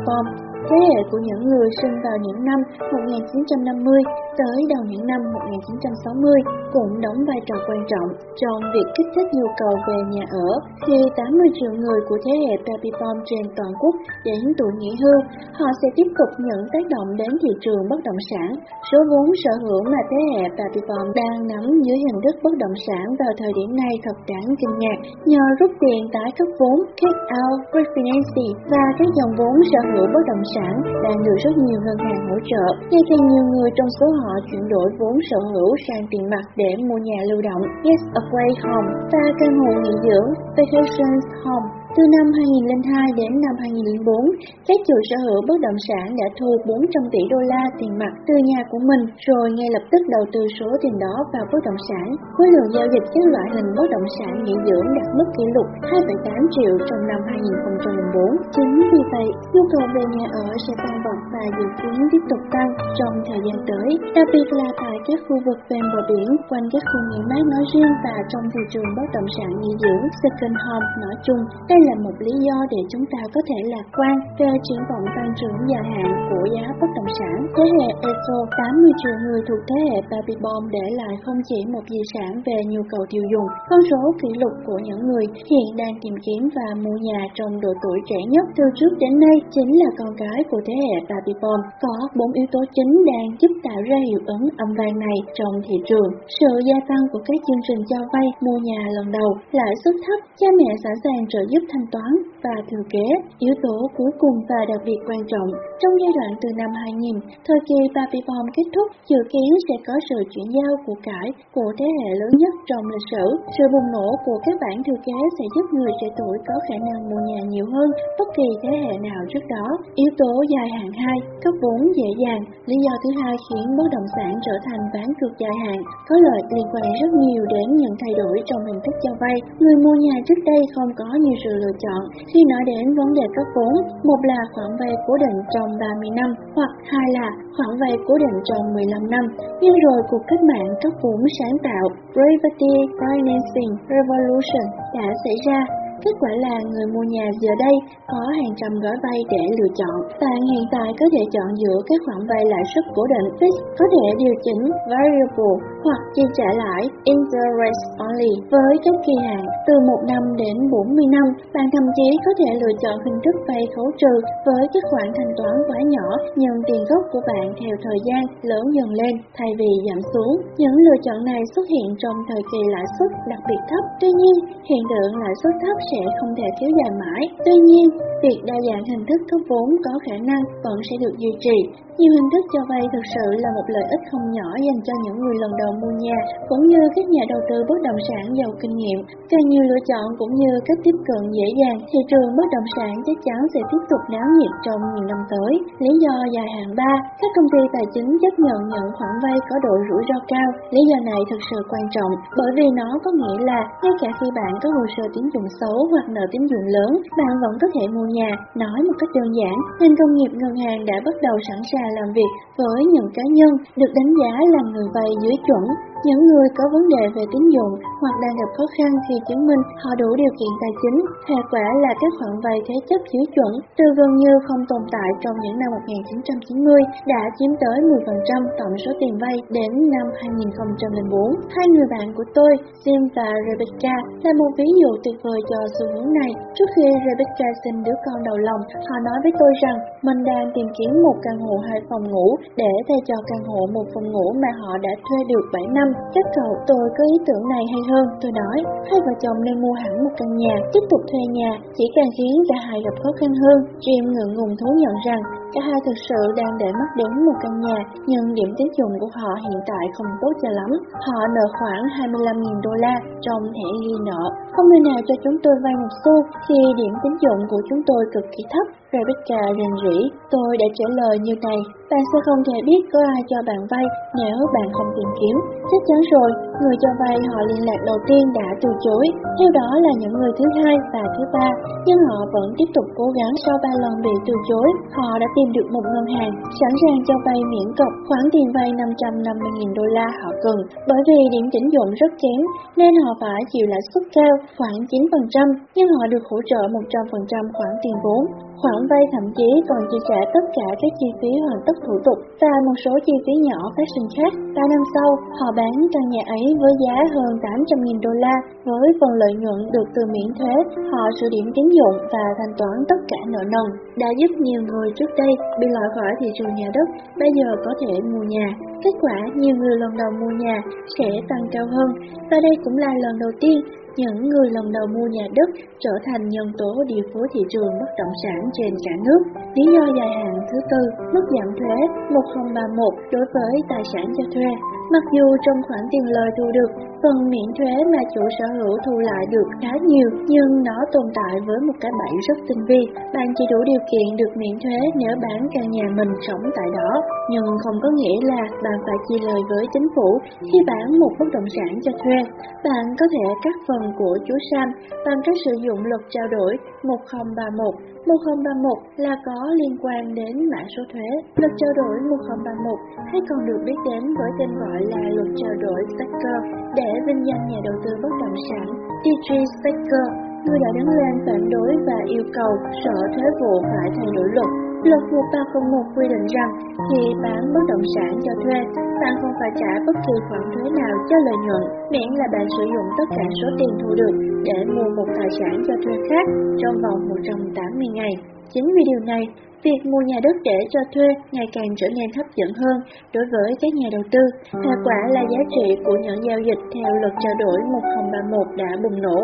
Thế hệ của những người sinh vào những năm 1950 tới đầu những năm 1960 cũng đóng vai trò quan trọng trong việc kích thích nhu cầu về nhà ở. Khi 80 triệu người của thế hệ baby boom trên toàn quốc đến tuổi nghỉ hưu, họ sẽ tiếp tục nhận tác động đến thị trường bất động sản. Số vốn sở hữu mà thế hệ baby boom đang nắm dưới hình thức bất động sản vào thời điểm này thật đáng kinh ngạc nhờ rút tiền tái cấp vốn, cash out, refinancing và các dòng vốn sở hữu bất động sản đang được rất nhiều ngân hàng hỗ trợ. Ngày càng nhiều người trong số họ chuyển đổi vốn sở hữu sang tiền mặt để mua nhà lưu động, Get Away Home và căn hộ nghỉ dưỡng, Vacations Home. Từ năm 2002 đến năm 2004, các chủ sở hữu bất động sản đã thu 400 tỷ đô la tiền mặt từ nhà của mình rồi ngay lập tức đầu tư số tiền đó vào bất động sản. Khối lượng giao dịch các loại hình bất động sản nghỉ dưỡng đạt mức kỷ lục 2,8 triệu trong năm 2004. Chính vì vậy, nhu cầu về nhà ở sẽ tăng vọt và dự kiến tiếp tục tăng trong thời gian tới, đặc biệt là tại các khu vực ven bờ biển, quanh các khu nghỉ mát nói riêng và trong thị trường bất động sản nghỉ dưỡng second home nói chung. Đây là một lý do để chúng ta có thể lạc quan về triển vọng tăng trưởng dài hạn của giá bất động sản. Thế hệ ESO 80 triệu người thuộc thế hệ Baby Boom để lại không chỉ một di sản về nhu cầu tiêu dùng, con số kỷ lục của những người hiện đang tìm kiếm và mua nhà trong độ tuổi trẻ nhất từ trước đến nay chính là con cái của thế hệ Baby Boom. Có bốn yếu tố chính đang giúp tạo ra hiệu ứng âm vang này trong thị trường. Sự gia tăng của các chương trình cho vay mua nhà lần đầu, lãi suất thấp, cha mẹ sẵn sàng trợ giúp thanh toán và thừa kế. Yếu tố cuối cùng và đặc biệt quan trọng, trong giai đoạn từ năm 2000, thời kỳ Babylon kết thúc, dự kiến sẽ có sự chuyển giao của cải của thế hệ lớn nhất trong lịch sử. Sự bùng nổ của các bản thừa kế sẽ giúp người trẻ tuổi có khả năng mua nhà nhiều hơn bất kỳ thế hệ nào trước đó. Yếu tố dài hạn 2, cấp vốn dễ dàng. Lý do thứ hai khiến bất động sản trở thành bán cược dài hạn, có lợi liên quan rất nhiều đến những thay đổi trong hình thức cho vay. Người mua nhà trước đây không có nhiều sự lựa chọn khi nói đến vấn đề cấp vốn, một là khoản vay cố định trong 30 năm hoặc hai là khoản vay cố định trong 15 năm. Nhưng rồi cuộc cách mạng cấp vốn sáng tạo (Private Financing Revolution đã xảy ra Kết quả là người mua nhà giờ đây có hàng trăm gói vay để lựa chọn. Bạn hiện tại có thể chọn giữa các khoản vay lãi suất cố định fixed có thể điều chỉnh variable hoặc chi trả lãi interest only với các kỳ hạn từ 1 năm đến 40 năm. Bạn thậm chí có thể lựa chọn hình thức vay khấu trừ với các khoản thanh toán quá nhỏ nhưng tiền gốc của bạn theo thời gian lớn dần lên thay vì giảm xuống. Những lựa chọn này xuất hiện trong thời kỳ lãi suất đặc biệt thấp. Tuy nhiên, hiện tượng lãi suất thấp sẽ không thể kéo dài mãi. Tuy nhiên, việc đa dạng hình thức cấp vốn có khả năng vẫn sẽ được duy trì. Nhiều hình thức cho vay thực sự là một lợi ích không nhỏ dành cho những người lần đầu mua nhà, cũng như các nhà đầu tư bất động sản giàu kinh nghiệm. Càng nhiều lựa chọn cũng như cách tiếp cận dễ dàng, thị trường bất động sản chắc chắn sẽ tiếp tục náo nhiệt trong nhiều năm tới. Lý do dài hạn 3, các công ty tài chính chấp nhận nhận khoản vay có độ rủi ro cao. Lý do này thực sự quan trọng bởi vì nó có nghĩa là ngay cả khi bạn có hồ sơ tín dụng xấu hoặc nợ tín dụng lớn, bạn vẫn có thể mua nhà. Nói một cách đơn giản, ngành công nghiệp ngân hàng đã bắt đầu sẵn sàng làm việc với những cá nhân được đánh giá là người vay dưới chuẩn những người có vấn đề về tín dụng hoặc đang gặp khó khăn khi chứng minh họ đủ điều kiện tài chính, hệ quả là các khoản vay thế chấp dưới chuẩn từ gần như không tồn tại trong những năm 1990 đã chiếm tới 10% tổng số tiền vay đến năm 2004. Hai người bạn của tôi, Jim và Rebecca, là một ví dụ tuyệt vời cho xu hướng này. Trước khi Rebecca sinh đứa con đầu lòng, họ nói với tôi rằng mình đang tìm kiếm một căn hộ hai phòng ngủ để thay cho căn hộ một phòng ngủ mà họ đã thuê được 7 năm chắc các cậu tôi có ý tưởng này hay hơn, tôi nói, hai vợ chồng nên mua hẳn một căn nhà, tiếp tục thuê nhà, chỉ càng khiến cả hai gặp khó khăn hơn. Jim ngượng ngùng thú nhận rằng cả hai thực sự đang để mắt đến một căn nhà, nhưng điểm tín dụng của họ hiện tại không tốt cho lắm. Họ nợ khoảng 25.000 đô la trong thẻ ghi nợ, không nơi nào cho chúng tôi vay một xu khi điểm tín dụng của chúng tôi cực kỳ thấp. Rebecca rền rỉ, tôi đã trả lời như này, bạn sẽ không thể biết có ai cho bạn vay nếu bạn không tìm kiếm. Chắc chắn rồi, người cho vay họ liên lạc đầu tiên đã từ chối, theo đó là những người thứ hai và thứ ba, nhưng họ vẫn tiếp tục cố gắng sau ba lần bị từ chối. Họ đã tìm được một ngân hàng sẵn sàng cho vay miễn cọc khoản tiền vay 550.000 đô la họ cần, bởi vì điểm tín dụng rất kém nên họ phải chịu lãi suất cao khoảng 9%, nhưng họ được hỗ trợ 100% khoản tiền vốn. Khoản vay thậm chí còn chi trả tất cả các chi phí hoàn tất thủ tục và một số chi phí nhỏ phát sinh khác. 3 năm sau, họ bán căn nhà ấy với giá hơn 800.000 đô la. Với phần lợi nhuận được từ miễn thuế, họ sửa điểm tín dụng và thanh toán tất cả nợ nần. Đã giúp nhiều người trước đây bị loại khỏi thị trường nhà đất, bây giờ có thể mua nhà. Kết quả, nhiều người lần đầu mua nhà sẽ tăng cao hơn, và đây cũng là lần đầu tiên những người lần đầu mua nhà đất trở thành nhân tố điều phối thị trường bất động sản trên cả nước. Lý do dài hạn thứ tư, mức giảm thuế 1031 đối với tài sản cho thuê. Mặc dù trong khoản tiền lời thu được, phần miễn thuế mà chủ sở hữu thu lại được khá nhiều, nhưng nó tồn tại với một cái bẫy rất tinh vi. Bạn chỉ đủ điều kiện được miễn thuế nếu bán căn nhà mình sống tại đó, nhưng không có nghĩa là bạn phải chia lời với chính phủ khi bán một bất động sản cho thuê. Bạn có thể cắt phần của chú Sam bằng cách sử dụng luật trao đổi 1031. 1031 là có liên quan đến mã số thuế. Luật trao đổi 1031 hay còn được biết đến với tên gọi là luật trao đổi Stacker để vinh danh nhà đầu tư bất động sản D.G. Stacker, người đã đứng lên phản đối và yêu cầu Sở Thuế vụ phải thay đổi luật Luật 1301 quy định rằng khi bán bất động sản cho thuê, bạn không phải trả bất kỳ khoản thuế nào cho lợi nhuận, miễn là bạn sử dụng tất cả số tiền thu được để mua một tài sản cho thuê khác trong vòng 180 ngày. Chính vì điều này, việc mua nhà đất để cho thuê ngày càng trở nên hấp dẫn hơn đối với các nhà đầu tư. Hệ quả là giá trị của những giao dịch theo luật trao đổi 1031 đã bùng nổ,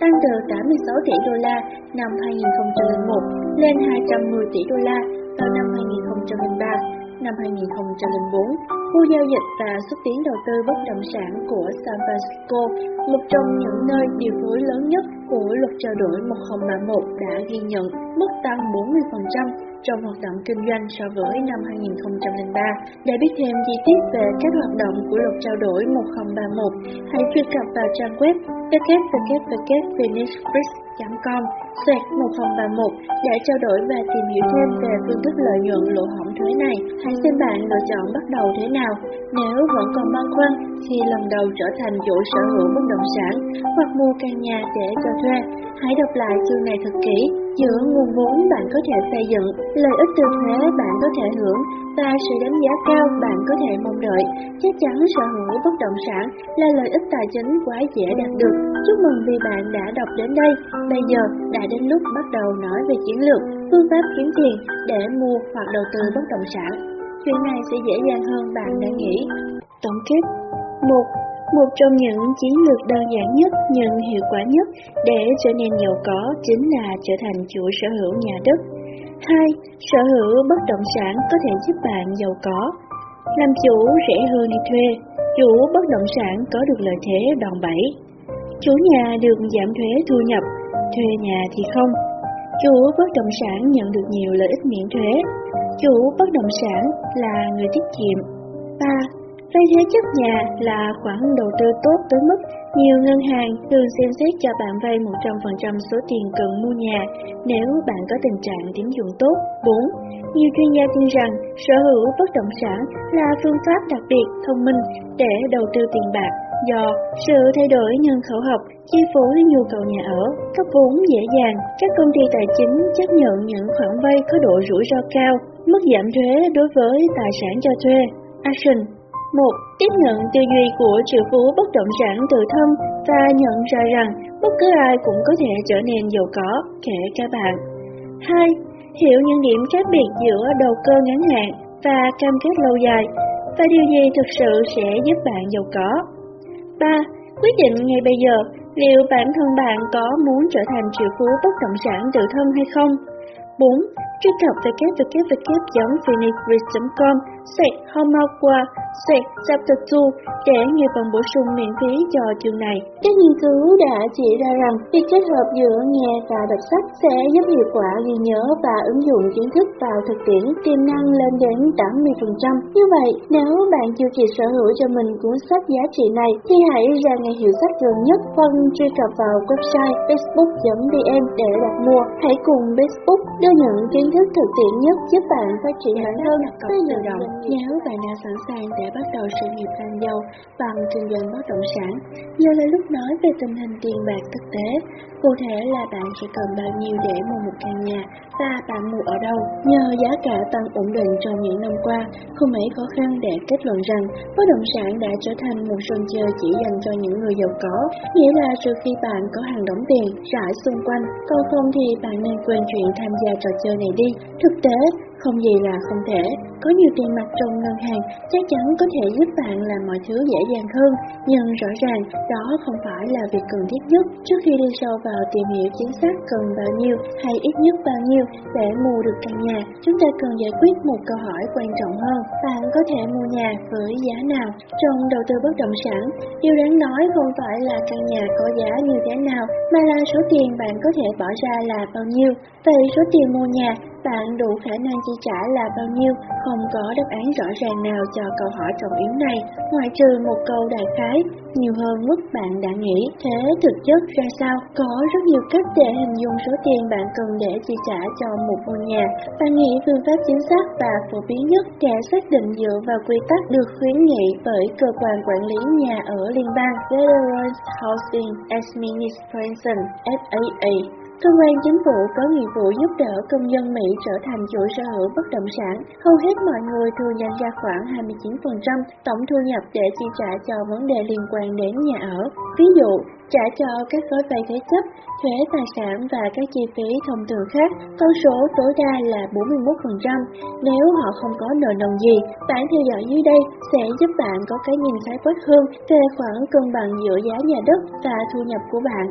tăng từ 86 tỷ đô la năm 2001 lên 210 tỷ đô la vào năm 2003 năm 2004, khu giao dịch và xúc tiến đầu tư bất động sản của San Francisco, một trong những nơi điều phối lớn nhất của luật trao đổi 1031 đã ghi nhận mức tăng 40% trong hoạt động kinh doanh so với năm 2003. Để biết thêm chi tiết về các hoạt động của luật trao đổi 1031, hãy truy cập vào trang web www.phoenixbridge.com xoẹt 1031 để trao đổi và tìm hiểu thêm về phương thức lợi nhuận lỗ hổng thuế này. Hãy xem bạn lựa chọn bắt đầu thế nào. Nếu vẫn còn băn khoăn khi lần đầu trở thành chủ sở hữu bất động sản hoặc mua căn nhà để cho thuê, hãy đọc lại chương này thật kỹ. Giữa nguồn vốn bạn có thể xây dựng, lợi ích từ thuế bạn có thể hưởng và sự đánh giá cao bạn có thể mong đợi, chắc chắn sở hữu bất động sản là lợi ích tài chính quá dễ đạt được. Chúc mừng vì bạn đã đọc đến đây. Bây giờ đã đến lúc bắt đầu nói về chiến lược, phương pháp kiếm tiền để mua hoặc đầu tư bất động sản. Chuyện này sẽ dễ dàng hơn bạn đã nghĩ. Tổng kết 1. Một trong những chiến lược đơn giản nhất nhưng hiệu quả nhất để trở nên giàu có chính là trở thành chủ sở hữu nhà đất. 2. Sở hữu bất động sản có thể giúp bạn giàu có. Làm chủ rẻ hơn đi thuê, chủ bất động sản có được lợi thế đòn bẩy. Chủ nhà được giảm thuế thu nhập, thuê nhà thì không. Chủ bất động sản nhận được nhiều lợi ích miễn thuế. Chủ bất động sản là người tiết kiệm. 3. Vay thế chấp nhà là khoản đầu tư tốt tới mức nhiều ngân hàng thường xem xét cho bạn vay 100% số tiền cần mua nhà nếu bạn có tình trạng tín dụng tốt. 4. Nhiều chuyên gia tin rằng sở hữu bất động sản là phương pháp đặc biệt thông minh để đầu tư tiền bạc do sự thay đổi nhân khẩu học chi phối nhu cầu nhà ở, cấp vốn dễ dàng, các công ty tài chính chấp nhận những khoản vay có độ rủi ro cao, mức giảm thuế đối với tài sản cho thuê. Action 1. Tiếp nhận tư duy của triệu phú bất động sản tự thân và nhận ra rằng bất cứ ai cũng có thể trở nên giàu có, kể cả bạn. 2. Hiểu những điểm khác biệt giữa đầu cơ ngắn hạn và cam kết lâu dài và điều gì thực sự sẽ giúp bạn giàu có. 3. Quyết định ngay bây giờ liệu bản thân bạn có muốn trở thành triệu phú bất động sản tự thân hay không. 4. Truy cập www.phoenixbridge.com sạch homework qua sạch chapter 2 để nghe phần bổ sung miễn phí cho chương này. Các nghiên cứu đã chỉ ra rằng việc kết hợp giữa nghe và đọc sách sẽ giúp hiệu quả ghi nhớ và ứng dụng kiến thức vào thực tiễn tiềm năng lên đến 80%. Như vậy, nếu bạn chưa kịp sở hữu cho mình cuốn sách giá trị này thì hãy ra ngày hiệu sách gần nhất hoặc truy cập vào website facebook.vn để đặt mua. Hãy cùng Facebook đưa những kiến thức thực tiễn nhất giúp bạn phát triển bản thân và từ động nếu bạn đã sẵn sàng để bắt đầu sự nghiệp làm giàu bằng kinh doanh bất động sản, giờ là lúc nói về tình hình tiền bạc thực tế. Cụ thể là bạn sẽ cần bao nhiêu để mua một căn nhà ta bạn mua ở đâu. Nhờ giá cả tăng ổn định trong những năm qua, không mấy khó khăn để kết luận rằng bất động sản đã trở thành một sân chơi chỉ dành cho những người giàu có, nghĩa là trừ khi bạn có hàng đóng tiền rải xung quanh, còn không thì bạn nên quên chuyện tham gia trò chơi này đi. Thực tế, không gì là không thể, có nhiều tiền mặt trong ngân hàng chắc chắn có thể giúp bạn làm mọi thứ dễ dàng hơn, nhưng rõ ràng đó không phải là việc cần thiết nhất. Trước khi đi sâu vào tìm hiểu chính xác cần bao nhiêu hay ít nhất bao nhiêu để mua được căn nhà, chúng ta cần giải quyết một câu hỏi quan trọng hơn. Bạn có thể mua nhà với giá nào? Trong đầu tư bất động sản, điều đáng nói không phải là căn nhà có giá như thế nào, mà là số tiền bạn có thể bỏ ra là bao nhiêu. Vậy số tiền mua nhà bạn đủ khả năng chi trả là bao nhiêu, không có đáp án rõ ràng nào cho câu hỏi trọng yếu này, ngoại trừ một câu đại khái, nhiều hơn mức bạn đã nghĩ. Thế thực chất ra sao? Có rất nhiều cách để hình dung số tiền bạn cần để chi trả cho một ngôi nhà. Bạn nghĩ phương pháp chính xác và phổ biến nhất để xác định dựa vào quy tắc được khuyến nghị bởi cơ quan quản lý nhà ở liên bang Federal Housing Administration FAA. Cơ quan chính phủ có nhiệm vụ giúp đỡ công dân Mỹ trở thành chủ sở hữu bất động sản. Hầu hết mọi người thường dành ra khoảng 29% tổng thu nhập để chi trả cho vấn đề liên quan đến nhà ở. Ví dụ, trả cho các gói vay thế chấp, thuế tài sản và các chi phí thông thường khác, con số tối đa là 41%. Nếu họ không có nợ nần gì, bản theo dõi dưới đây sẽ giúp bạn có cái nhìn khái quát hơn về khoảng cân bằng giữa giá nhà đất và thu nhập của bạn.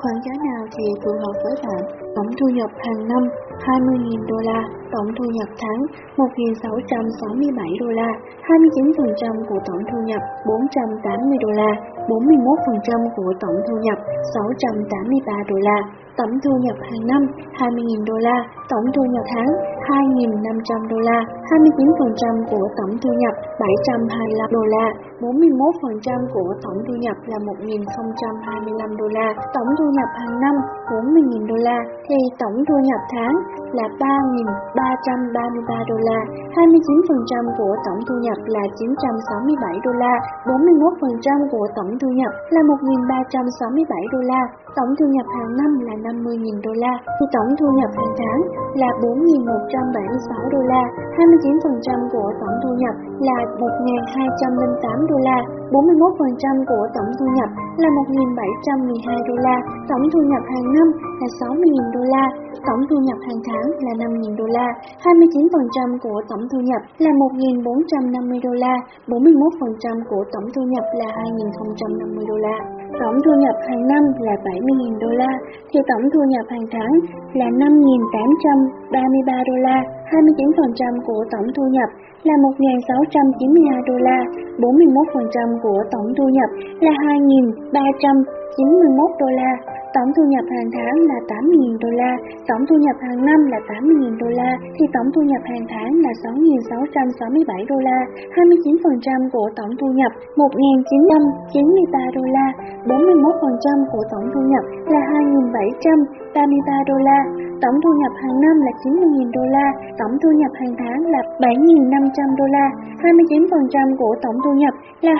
Khoản giá nào thì phù hợp với bạn? Tổng thu nhập hàng năm 20.000 đô la, tổng thu nhập tháng 1.667 đô la, 29% của tổng thu nhập 480 đô la, 41% của tổng thu nhập 683 đô la, tổng thu nhập hàng năm 20.000 đô la, tổng thu nhập tháng 2.500 đô la, 29% của tổng thu nhập 725 đô la, 41% của tổng thu nhập là 1.025 đô la, tổng thu nhập hàng năm 40.000 đô la, thì tổng thu nhập tháng là 3.333 đô la, 29% của tổng thu nhập là 967 đô la, 41% của tổng thu nhập là 1.367 đô la, tổng thu nhập hàng năm là 50.000 đô la, thì tổng thu nhập hàng tháng là 4.176 đô la, 29% của tổng thu nhập là 1.208 đô la, 41% của tổng thu nhập là 1.712 đô la, tổng thu nhập hàng năm là 60.000 đô la, tổng thu nhập hàng tháng là 5.000 đô la, 29% của tổng thu nhập là 1.450 đô la, 41% của tổng thu nhập là 2.050 đô la. Tổng thu nhập hàng năm là 70.000 đô la, thì tổng thu nhập hàng tháng là 5.833 đô la, 29% của tổng thu nhập là 1.692 đô la, 41% của tổng thu nhập là 2.391 đô la, tổng thu nhập hàng tháng là 8.000 đô la, tổng thu nhập hàng năm là 80.000 đô la, thì tổng thu nhập hàng tháng là 6.667 đô la, 29% của tổng thu nhập 1.993 đô la, 41% của tổng thu nhập là 2.733 đô la, tổng thu nhập hàng năm là 90.000 đô la, tổng thu nhập hàng tháng là 7.500 đô la, 29% của tổng thu nhập là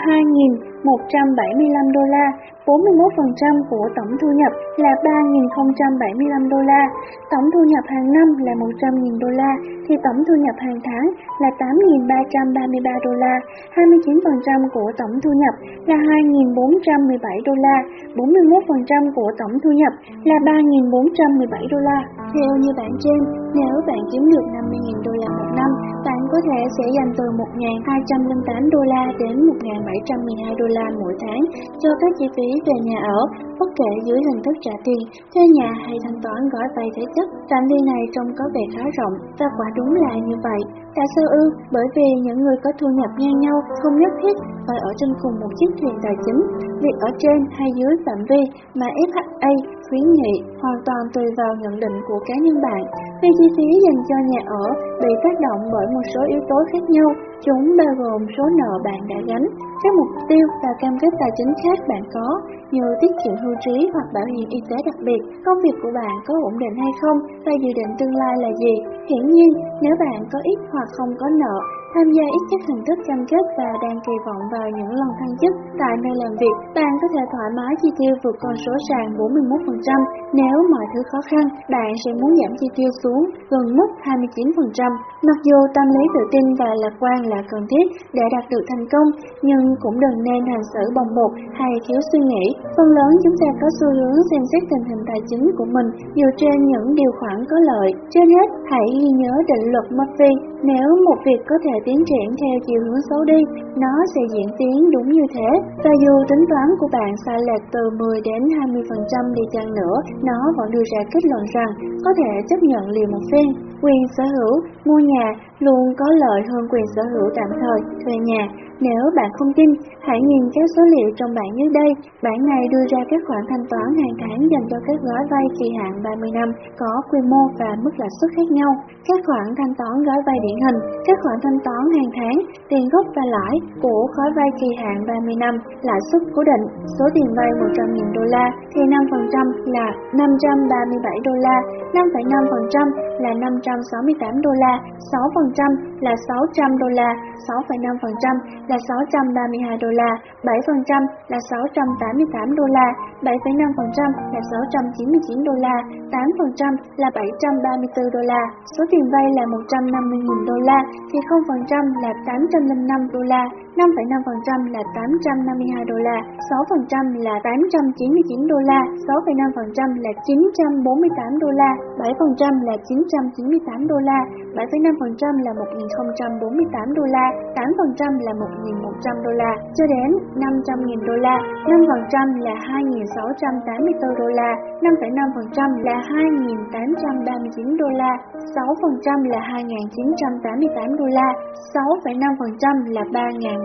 175 đô la, 41% của tổng thu nhập là 3.075 đô la, tổng thu nhập hàng năm là 100.000 đô la, thì tổng thu nhập hàng tháng là 8.333 đô la, 29% của tổng thu nhập là 2.417 đô la, 41% của tổng thu nhập là 3.417 đô la. Theo như bạn trên, nếu bạn kiếm được 50.000 đô la một năm, bạn có thể sẽ dành từ 1.208 đô la đến 1.712 đô la mỗi tháng cho các chi phí về nhà ở, bất kể dưới hình thức trả tiền, thuê nhà hay thanh toán gói vay thế chấp. Phạm vi này trông có vẻ khá rộng và quả đúng là như vậy. Tại sư ư? Bởi vì những người có thu nhập ngang nhau không nhất thiết phải ở trên cùng một chiếc thuyền tài chính. Việc ở trên hay dưới phạm vi mà FHA khuyến nghị hoàn toàn tùy vào nhận định của cá nhân bạn. Khi chi phí dành cho nhà ở bị tác động bởi một số yếu tố khác nhau, chúng bao gồm số nợ bạn đã gánh, các mục tiêu và cam kết tài chính khác bạn có, như tiết kiệm hưu trí hoặc bảo hiểm y tế đặc biệt, công việc của bạn có ổn định hay không và dự định tương lai là gì. Hiển nhiên, nếu bạn có ít hoặc không có nợ tham gia ít các hình thức cam kết và đang kỳ vọng vào những lần thăng chức tại nơi làm việc, bạn có thể thoải mái chi tiêu vượt con số sàn 41%. Nếu mọi thứ khó khăn, bạn sẽ muốn giảm chi tiêu xuống gần mức 29%. Mặc dù tâm lý tự tin và lạc quan là cần thiết để đạt được thành công, nhưng cũng đừng nên hành xử bồng bột hay thiếu suy nghĩ. Phần lớn chúng ta có xu hướng xem xét tình hình tài chính của mình dựa trên những điều khoản có lợi. Trên hết, hãy ghi nhớ định luật Murphy. Nếu một việc có thể tiến triển theo chiều hướng xấu đi, nó sẽ diễn tiến đúng như thế. Và dù tính toán của bạn sai lệch từ 10 đến 20% đi chăng nữa, nó vẫn đưa ra kết luận rằng có thể chấp nhận liều một phen. Quyền sở hữu, mua nhà luôn có lợi hơn quyền sở hữu tạm thời, thuê nhà. Nếu bạn không tin, hãy nhìn các số liệu trong bảng dưới đây. Bảng này đưa ra các khoản thanh toán hàng tháng dành cho các gói vay kỳ hạn 30 năm có quy mô và mức lãi suất khác nhau. Các khoản thanh toán gói vay điển hình, các khoản thanh toán hàng tháng, tiền gốc và lãi của gói vay kỳ hạn 30 năm, lãi suất cố định, số tiền vay 100.000 đô la thì 5% là 537 đô la, 5,5% là 568 đô la, 6% 6% là 600 đô la, 6,5% là 632 đô la, 7% là 688 đô la, 7,5% là 699 đô la, 8% là 734 đô la. Số tiền vay là 150.000 đô la thì 0% là 805 đô la, 5,5% là 852 đô la, 6% là 899 đô la, 6,5% là 948 đô la, 7% là 998 đô la, 7,5% là 1048 đô la, 8% là 1100 đô la, cho đến 500.000 đô la, 5% là 2684 đô la, 5,5% là 2839 đô la, 6% là 2988 đô la, 6,5% là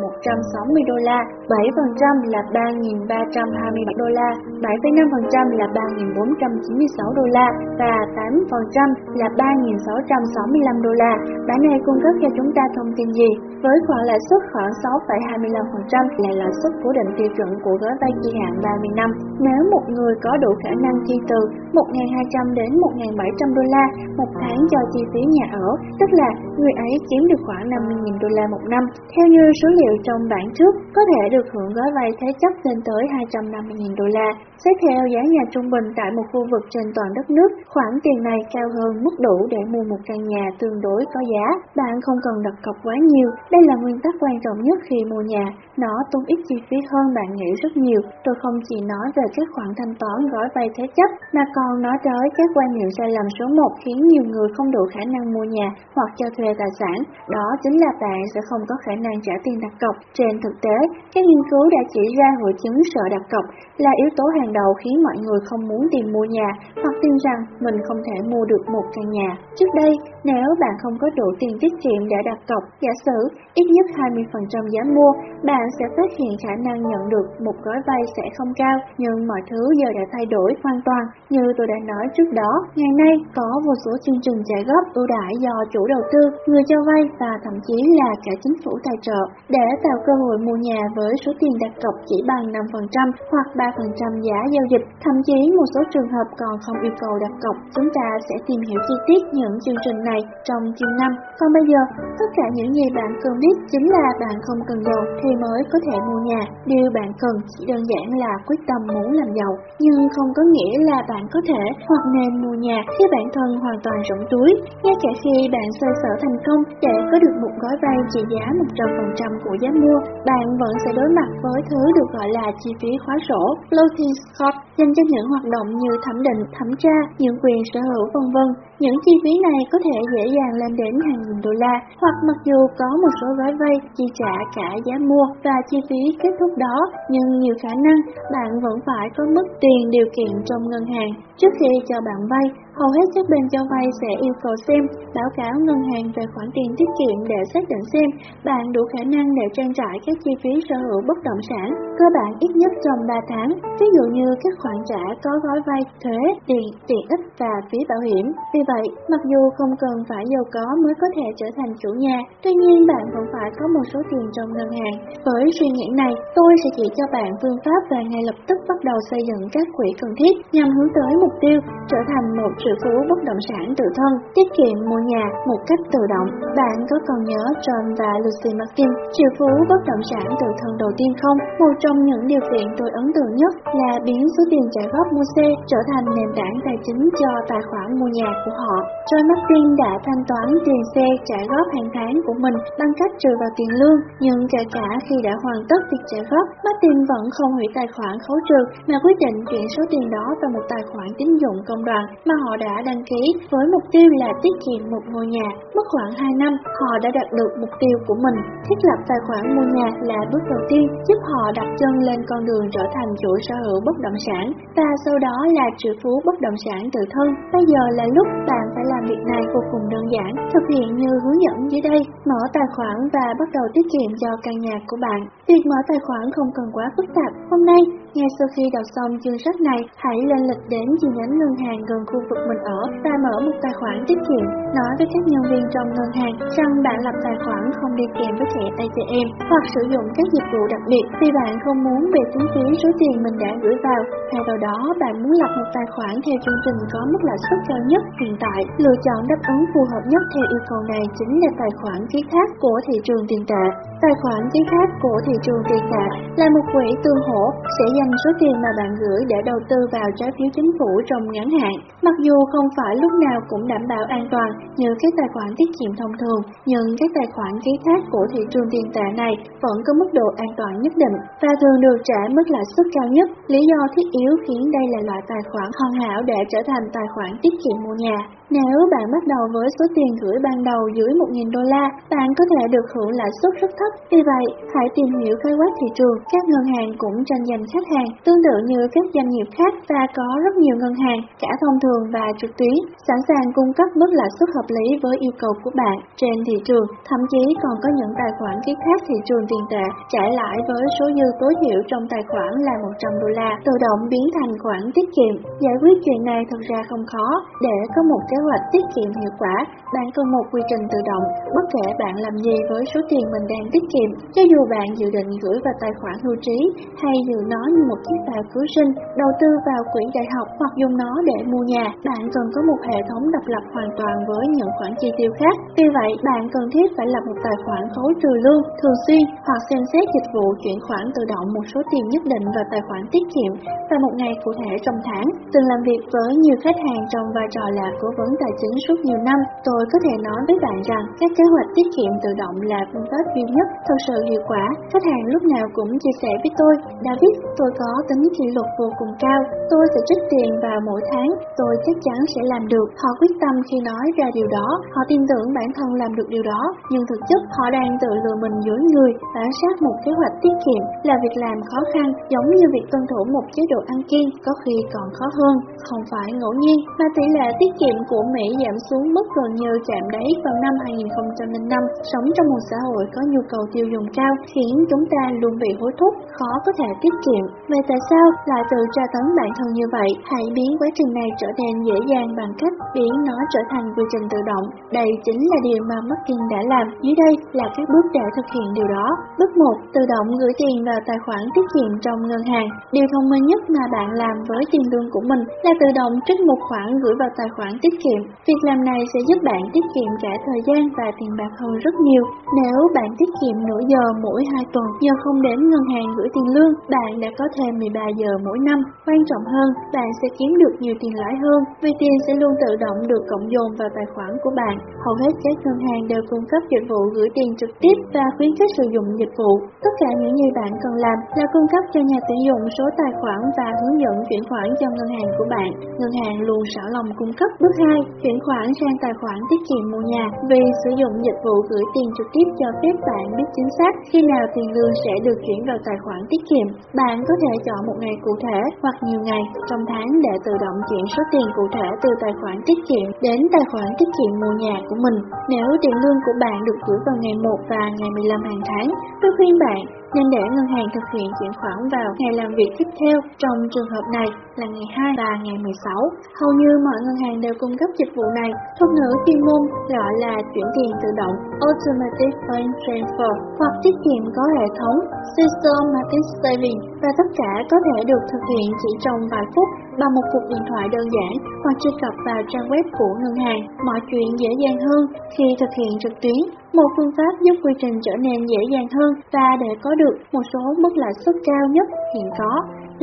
160 đô la, 7% là 3.327 đô la, 7,5% là 3.496 đô la và 8% là 3.665 đô la. Bản này cung cấp cho chúng ta thông tin gì? Với khoản lãi suất khoảng 6,25% là lãi suất cố định tiêu chuẩn của gói vay kỳ hạn 30 năm. Nếu một người có đủ khả năng chi từ 1.200 đến 1.700 đô la một tháng cho chi phí nhà ở, tức là người ấy kiếm được khoảng 50.000 đô la một năm. Theo như số liệu trong bản trước, có thể được hưởng gói vay thế chấp lên tới 250.000 đô la. Xét theo giá nhà trung bình tại một khu vực trên toàn đất nước, khoản tiền này cao hơn mức đủ để mua một căn nhà tương đối có giá. Bạn không cần đặt cọc quá nhiều. Đây là nguyên tắc quan trọng nhất khi mua nhà. Nó tốn ít chi phí hơn bạn nghĩ rất nhiều. Tôi không chỉ nói về các khoản thanh toán gói vay thế chấp, mà còn nói tới các quan niệm sai lầm số 1 khiến nhiều người không đủ khả năng mua nhà hoặc cho thuê tài sản. Đó chính là bạn sẽ không có khả năng trả tiền đặt cọc. Trên thực tế, các nghiên cứu đã chỉ ra hội chứng sợ đặt cọc là yếu tố hàng đầu khiến mọi người không muốn tìm mua nhà hoặc tin rằng mình không thể mua được một căn nhà. Trước đây, nếu bạn không có đủ tiền tiết kiệm để đặt cọc, giả sử ít nhất 20% giá mua, bạn sẽ phát hiện khả năng nhận được một gói vay sẽ không cao, nhưng mọi thứ giờ đã thay đổi hoàn toàn. Như tôi đã nói trước đó, ngày nay có một số chương trình trả góp ưu đãi do chủ đầu tư, người cho vay và thậm chí là cả chính phủ tài trợ để tạo cơ hội mua nhà với số tiền đặt cọc chỉ bằng 5% hoặc 3% giá giao dịch. Thậm chí một số trường hợp còn không yêu cầu đặt cọc. Chúng ta sẽ tìm hiểu chi tiết những chương trình này trong chương 5. Còn bây giờ, tất cả những gì bạn cần biết chính là bạn không cần giàu thì mới có thể mua nhà. Điều bạn cần chỉ đơn giản là quyết tâm muốn làm giàu, nhưng không có nghĩa là bạn có thể hoặc nên mua nhà khi bản thân hoàn toàn rỗng túi. Ngay cả khi bạn xoay sở thành công để có được một gói vay trị giá 100% của giá mua, bạn vẫn sẽ đối mặt với thứ được gọi là chi phí khóa sổ, floating cost, dành cho những hoạt động như thẩm định, thẩm tra, những quyền sở hữu vân vân. Những chi phí này có thể dễ dàng lên đến hàng nghìn đô la, hoặc mặc dù có một số gói vay chi trả cả giá mua và chi phí kết thúc đó, nhưng nhiều khả năng bạn vẫn phải có mức tiền điều kiện trong ngân hàng trước khi cho bạn vay Hầu hết các bên cho vay sẽ yêu cầu xem báo cáo ngân hàng về khoản tiền tiết kiệm để xác định xem bạn đủ khả năng để trang trải các chi phí sở hữu bất động sản cơ bản ít nhất trong 3 tháng, ví dụ như các khoản trả có gói vay thuế, tiền, tiện ích và phí bảo hiểm. Vì vậy, vậy mặc dù không cần phải giàu có mới có thể trở thành chủ nhà, tuy nhiên bạn vẫn phải có một số tiền trong ngân hàng. Với suy nghĩ này, tôi sẽ chỉ cho bạn phương pháp và ngay lập tức bắt đầu xây dựng các quỹ cần thiết nhằm hướng tới mục tiêu trở thành một triệu phú bất động sản tự thân, tiết kiệm mua nhà một cách tự động. Bạn có còn nhớ John và Lucy Martin, triệu phú bất động sản tự thân đầu tiên không? Một trong những điều kiện tôi ấn tượng nhất là biến số tiền trả góp mua xe trở thành nền tảng tài chính cho tài khoản mua nhà của họ. John Martin đã thanh toán tiền xe trả góp hàng tháng của mình bằng cách trừ vào tiền lương, nhưng kể cả khi đã hoàn tất việc trả góp, Martin vẫn không hủy tài khoản khấu trừ mà quyết định chuyển số tiền đó vào một tài khoản tín dụng công đoàn mà họ đã đăng ký với mục tiêu là tiết kiệm một ngôi nhà. Mất khoảng 2 năm, họ đã đạt được mục tiêu của mình. Thiết lập tài khoản mua nhà là bước đầu tiên giúp họ đặt chân lên con đường trở thành chủ sở hữu bất động sản và sau đó là triệu phú bất động sản tự thân. Bây giờ là lúc bạn phải làm việc này vô cùng đơn giản, thực hiện như hướng dẫn dưới đây, mở tài khoản và bắt đầu tiết kiệm cho căn nhà của bạn. Việc mở tài khoản không cần quá phức tạp. Hôm nay, ngay sau khi đọc xong chương sách này, hãy lên lịch đến chi nhánh ngân hàng gần khu vực mình ở và mở một tài khoản tiết kiệm. Nói với các nhân viên trong ngân hàng rằng bạn lập tài khoản không đi kèm với thẻ ATM hoặc sử dụng các dịch vụ đặc biệt vì bạn không muốn bị tính phí số tiền mình đã gửi vào. Thay vào đó, bạn muốn lập một tài khoản theo chương trình có mức lãi suất cao nhất hiện tại. Lựa chọn đáp ứng phù hợp nhất theo yêu cầu này chính là tài khoản ký thác của thị trường tiền tệ. Tài khoản ký thác của thị trường tiền tệ là một quỹ tương hỗ sẽ dành số tiền mà bạn gửi để đầu tư vào trái phiếu chính phủ trong ngắn hạn. Mặc dù không phải lúc nào cũng đảm bảo an toàn như các tài khoản tiết kiệm thông thường, nhưng các tài khoản ký thác của thị trường tiền tệ này vẫn có mức độ an toàn nhất định và thường được trả mức lãi suất cao nhất. Lý do thiết yếu khiến đây là loại tài khoản hoàn hảo để trở thành tài khoản tiết kiệm mua nhà. Nếu bạn bắt đầu với số tiền gửi ban đầu dưới 1.000 đô la, bạn có thể được hưởng lãi suất rất thấp. Vì vậy, hãy tìm hiểu khái quát thị trường. Các ngân hàng cũng tranh giành khách hàng tương tự như các doanh nghiệp khác và có rất nhiều ngân hàng, cả thông thường và trực tuyến, sẵn sàng cung cấp mức lãi suất hợp lý với yêu cầu của bạn trên thị trường. Thậm chí còn có những tài khoản ký thác thị trường tiền tệ trả lãi với số dư tối thiểu trong tài khoản là 100 đô la, tự động biến thành khoản tiết kiệm. Giải quyết chuyện này thật ra không khó. Để có một kế hoạch tiết kiệm hiệu quả, bạn cần một quy trình tự động, bất kể bạn làm gì với số tiền mình đang tiết kiệm. Cho dù bạn dự định gửi vào tài khoản hưu trí hay dự nó như một chiếc phao cứu sinh, đầu tư vào quỹ đại học hoặc dùng nó để mua nhà, bạn cần có một hệ thống độc lập hoàn toàn với những khoản chi tiêu khác. Vì vậy, bạn cần thiết phải lập một tài khoản khấu trừ lương thường xuyên hoặc xem xét dịch vụ chuyển khoản tự động một số tiền nhất định vào tài khoản tiết kiệm và một ngày cụ thể trong tháng. Từng làm việc với nhiều khách hàng trong vai trò là cố vấn tài chính suốt nhiều năm, tôi có thể nói với bạn rằng các kế hoạch tiết kiệm tự động là phương pháp duy nhất thực sự hiệu quả. Khách hàng lúc nào cũng chia sẻ với tôi, David, tôi có tính kỷ luật vô cùng cao, tôi sẽ trích tiền vào mỗi tháng, tôi chắc chắn sẽ làm được. Họ quyết tâm khi nói ra điều đó, họ tin tưởng bản thân làm được điều đó, nhưng thực chất họ đang tự lừa mình dối người, bám sát một kế hoạch tiết kiệm là việc làm khó khăn, giống như việc tuân thủ một chế độ ăn kiêng, có khi còn khó hơn, không phải ngẫu nhiên, mà tỷ lệ tiết kiệm của Mỹ giảm xuống mức gần như chạm đáy vào năm 2005, sống trong một xã hội có nhu cầu tiêu dùng cao, khiến chúng ta luôn bị hối thúc, khó có thể tiết kiệm. Vậy tại sao lại tự tra tấn bản thân như vậy? Hãy biến quá trình này trở nên dễ dàng bằng cách biến nó trở thành quy trình tự động. Đây chính là điều mà Martin đã làm. Dưới đây là các bước để thực hiện điều đó. Bước 1. Tự động gửi tiền vào tài khoản tiết kiệm trong ngân hàng. Điều thông minh nhất mà bạn làm với tiền lương của mình là tự động trích một khoản gửi vào tài khoản tiết kiệm. Việc làm này sẽ giúp bạn tiết kiệm cả thời gian và tiền bạc hơn rất nhiều. Nếu bạn tiết kiệm nửa giờ mỗi 2 tuần nhờ không đến ngân hàng gửi tiền lương, bạn đã có thêm 13 giờ mỗi năm. Quan trọng hơn, bạn sẽ kiếm được nhiều tiền lãi hơn vì tiền sẽ luôn tự động được cộng dồn vào tài khoản của bạn. Hầu hết các ngân hàng đều cung cấp dịch vụ gửi tiền trực tiếp và khuyến khích sử dụng dịch vụ. Tất cả những gì bạn cần làm là cung cấp cho nhà tuyển dụng số tài khoản và hướng dẫn chuyển khoản cho ngân hàng của bạn. Ngân hàng luôn sẵn lòng cung cấp bước 2, chuyển khoản sang tài khoản tiết kiệm mua nhà vì sử dụng dịch vụ gửi tiền trực tiếp cho phép bạn biết chính xác khi nào tiền lương sẽ được chuyển vào tài khoản tiết kiệm. Bạn có có thể chọn một ngày cụ thể hoặc nhiều ngày trong tháng để tự động chuyển số tiền cụ thể từ tài khoản tiết kiệm đến tài khoản tiết kiệm mua nhà của mình. Nếu tiền lương của bạn được gửi vào ngày 1 và ngày 15 hàng tháng, tôi khuyên bạn nên để ngân hàng thực hiện chuyển khoản vào ngày làm việc tiếp theo. Trong trường hợp này là ngày 2 và ngày 16. Hầu như mọi ngân hàng đều cung cấp dịch vụ này. Thuật ngữ chuyên môn gọi là chuyển tiền tự động, Automatic Bank Transfer hoặc tiết kiệm có hệ thống, Systematic Saving và tất cả có thể được thực hiện chỉ trong vài phút bằng một cuộc điện thoại đơn giản hoặc truy cập vào trang web của ngân hàng. Mọi chuyện dễ dàng hơn khi thực hiện trực tuyến. Một phương pháp giúp quy trình trở nên dễ dàng hơn và để có được một số mức lãi suất cao nhất hiện có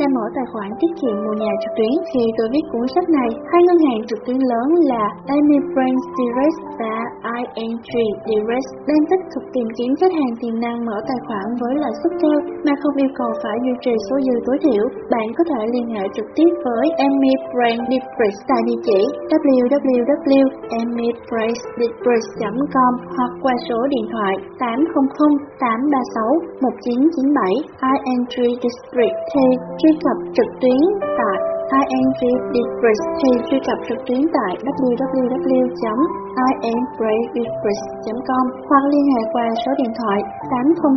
là mở tài khoản tiết kiệm mua nhà trực tuyến. Khi tôi viết cuốn sách này, hai ngân hàng trực tuyến lớn là AnyBrands Direct và ING Direct đang tích cực tìm kiếm khách hàng tiềm năng mở tài khoản với lãi suất cao mà không yêu cầu phải duy trì số dư tối thiểu. Bạn có thể liên hệ trực tiếp với AnyBrands Direct tại địa chỉ www.amybranddirect.com hoặc qua số điện thoại 800 836 1997 ING District thì truy cập trực tuyến tại INGDepress thì truy cập trực tuyến tại www.inbreakdepress.com hoặc liên hệ qua số điện thoại 800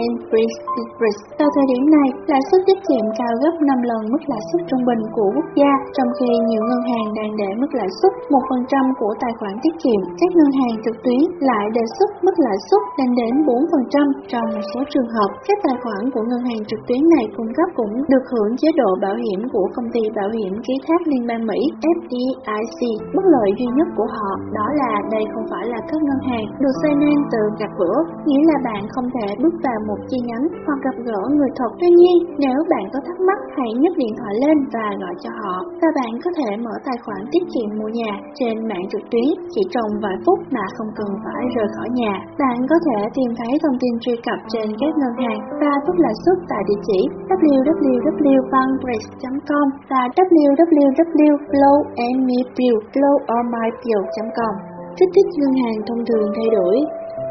INBreakdepress. Vào thời điểm này, lãi suất tiết kiệm cao gấp 5 lần mức lãi suất trung bình của quốc gia, trong khi nhiều ngân hàng đang để mức lãi suất 1% của tài khoản tiết kiệm. Các ngân hàng trực tuyến lại đề xuất mức lãi suất lên đến 4% trong một số trường hợp. Các tài khoản của ngân hàng trực tuyến này cung cấp cũng được hưởng chế độ bảo hiểm của công ty bảo hiểm ký thác liên bang Mỹ FDIC. Bất lợi duy nhất của họ đó là đây không phải là các ngân hàng được xây nên từ gặp gỡ, nghĩa là bạn không thể bước vào một chi nhánh hoặc gặp gỡ người thật. Tuy nhiên, nếu bạn có thắc mắc, hãy nhấc điện thoại lên và gọi cho họ, và bạn có thể mở tài khoản tiết kiệm mua nhà trên mạng trực tuyến chỉ trong vài phút mà không cần phải rời khỏi nhà. Bạn có thể tìm thấy thông tin truy cập trên các ngân hàng và mức lãi suất tại địa chỉ www.bankbranch.com www.bankbridge.com và www.flowandmebill.com. Kích thích ngân hàng thông thường thay đổi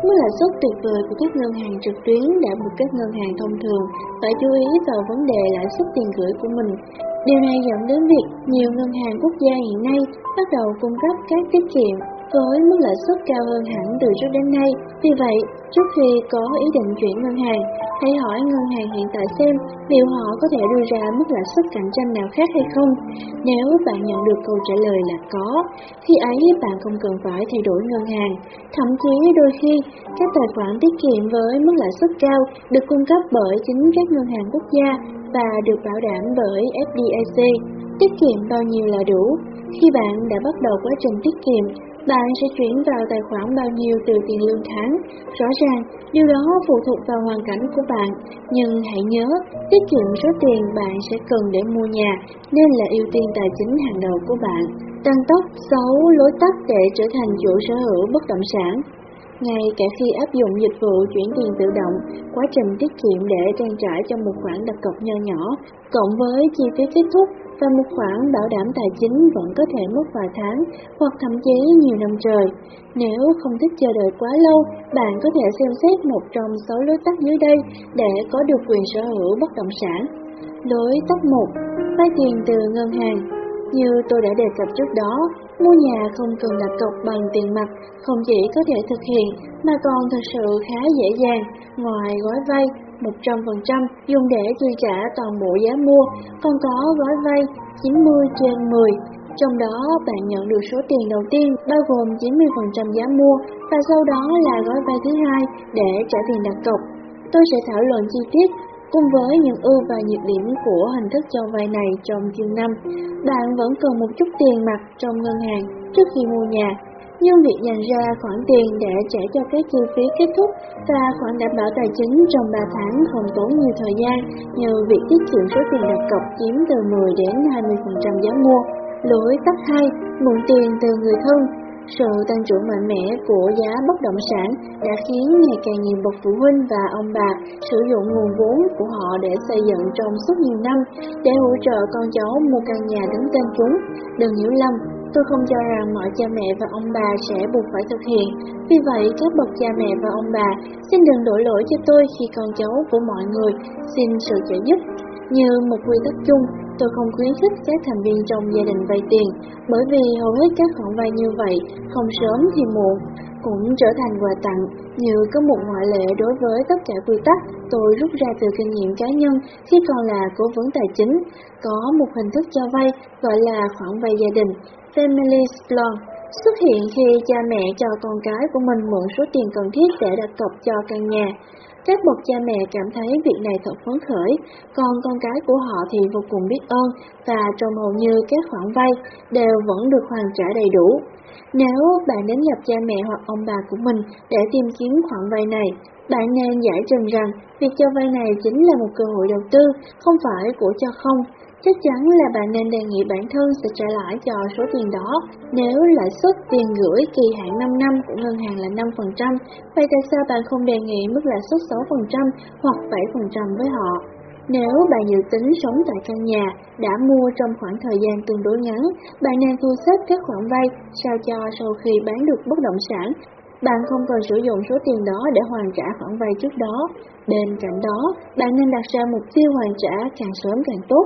Mức lãi suất tuyệt vời của các ngân hàng trực tuyến đã buộc các ngân hàng thông thường phải chú ý vào vấn đề lãi suất tiền gửi của mình. Điều này dẫn đến việc nhiều ngân hàng quốc gia hiện nay bắt đầu cung cấp các tiết kiệm với mức lãi suất cao hơn hẳn từ trước đến nay. Vì vậy, trước khi có ý định chuyển ngân hàng, hãy hỏi ngân hàng hiện tại xem liệu họ có thể đưa ra mức lãi suất cạnh tranh nào khác hay không. Nếu bạn nhận được câu trả lời là có, khi ấy bạn không cần phải thay đổi ngân hàng. Thậm chí đôi khi, các tài khoản tiết kiệm với mức lãi suất cao được cung cấp bởi chính các ngân hàng quốc gia và được bảo đảm bởi FDIC. Tiết kiệm bao nhiêu là đủ. Khi bạn đã bắt đầu quá trình tiết kiệm, bạn sẽ chuyển vào tài khoản bao nhiêu từ tiền lương tháng. Rõ ràng, điều đó phụ thuộc vào hoàn cảnh của bạn, nhưng hãy nhớ, tiết kiệm số tiền bạn sẽ cần để mua nhà nên là ưu tiên tài chính hàng đầu của bạn. Tăng tốc 6 lối tắt để trở thành chủ sở hữu bất động sản. Ngay cả khi áp dụng dịch vụ chuyển tiền tự động, quá trình tiết kiệm để trang trải cho một khoản đặt cọc nho nhỏ, cộng với chi phí kết thúc và một khoản bảo đảm tài chính vẫn có thể mất vài tháng hoặc thậm chí nhiều năm trời. Nếu không thích chờ đợi quá lâu, bạn có thể xem xét một trong sáu lối tắt dưới đây để có được quyền sở hữu bất động sản. Lối tắt 1. Vay tiền từ ngân hàng Như tôi đã đề cập trước đó, mua nhà không cần đặt cọc bằng tiền mặt không chỉ có thể thực hiện mà còn thực sự khá dễ dàng. Ngoài gói vay, 100% dùng để chi trả toàn bộ giá mua, còn có gói vay 90 trên 10. Trong đó bạn nhận được số tiền đầu tiên bao gồm 90% giá mua và sau đó là gói vay thứ hai để trả tiền đặt cọc. Tôi sẽ thảo luận chi tiết cùng với những ưu và nhược điểm của hình thức cho vay này trong chương 5. Bạn vẫn cần một chút tiền mặt trong ngân hàng trước khi mua nhà nhưng việc dành ra khoản tiền để trả cho các chi phí kết thúc và khoản đảm bảo tài chính trong 3 tháng không tốn nhiều thời gian như việc tiết kiệm số tiền đặt cọc chiếm từ 10 đến 20% giá mua. lỗi tắt 2, mượn tiền từ người thân sự tăng trưởng mạnh mẽ của giá bất động sản đã khiến ngày càng nhiều bậc phụ huynh và ông bà sử dụng nguồn vốn của họ để xây dựng trong suốt nhiều năm để hỗ trợ con cháu mua căn nhà đứng tên chúng. Đừng hiểu lầm, tôi không cho rằng mọi cha mẹ và ông bà sẽ buộc phải thực hiện. Vì vậy, các bậc cha mẹ và ông bà xin đừng đổ lỗi cho tôi khi con cháu của mọi người xin sự trợ giúp. Như một quy tắc chung, tôi không khuyến khích các thành viên trong gia đình vay tiền, bởi vì hầu hết các khoản vay như vậy không sớm thì muộn cũng trở thành quà tặng, như có một ngoại lệ đối với tất cả quy tắc tôi rút ra từ kinh nghiệm cá nhân khi còn là cố vấn tài chính. Có một hình thức cho vay gọi là khoản vay gia đình, Family Loan, xuất hiện khi cha mẹ cho con cái của mình mượn số tiền cần thiết để đặt cọc cho căn nhà. Các bậc cha mẹ cảm thấy việc này thật phấn khởi, còn con cái của họ thì vô cùng biết ơn và trông hầu như các khoản vay đều vẫn được hoàn trả đầy đủ. Nếu bạn đến gặp cha mẹ hoặc ông bà của mình để tìm kiếm khoản vay này, bạn nên giải trình rằng việc cho vay này chính là một cơ hội đầu tư, không phải của cho không. Chắc chắn là bạn nên đề nghị bản thân sẽ trả lãi cho số tiền đó. Nếu lãi suất tiền gửi kỳ hạn 5 năm của ngân hàng là 5%, vậy tại sao bạn không đề nghị mức lãi suất 6% hoặc 7% với họ? Nếu bạn dự tính sống tại căn nhà đã mua trong khoảng thời gian tương đối ngắn, bạn nên thu xếp các khoản vay sao cho sau khi bán được bất động sản, bạn không cần sử dụng số tiền đó để hoàn trả khoản vay trước đó. Bên cạnh đó, bạn nên đặt ra mục tiêu hoàn trả càng sớm càng tốt.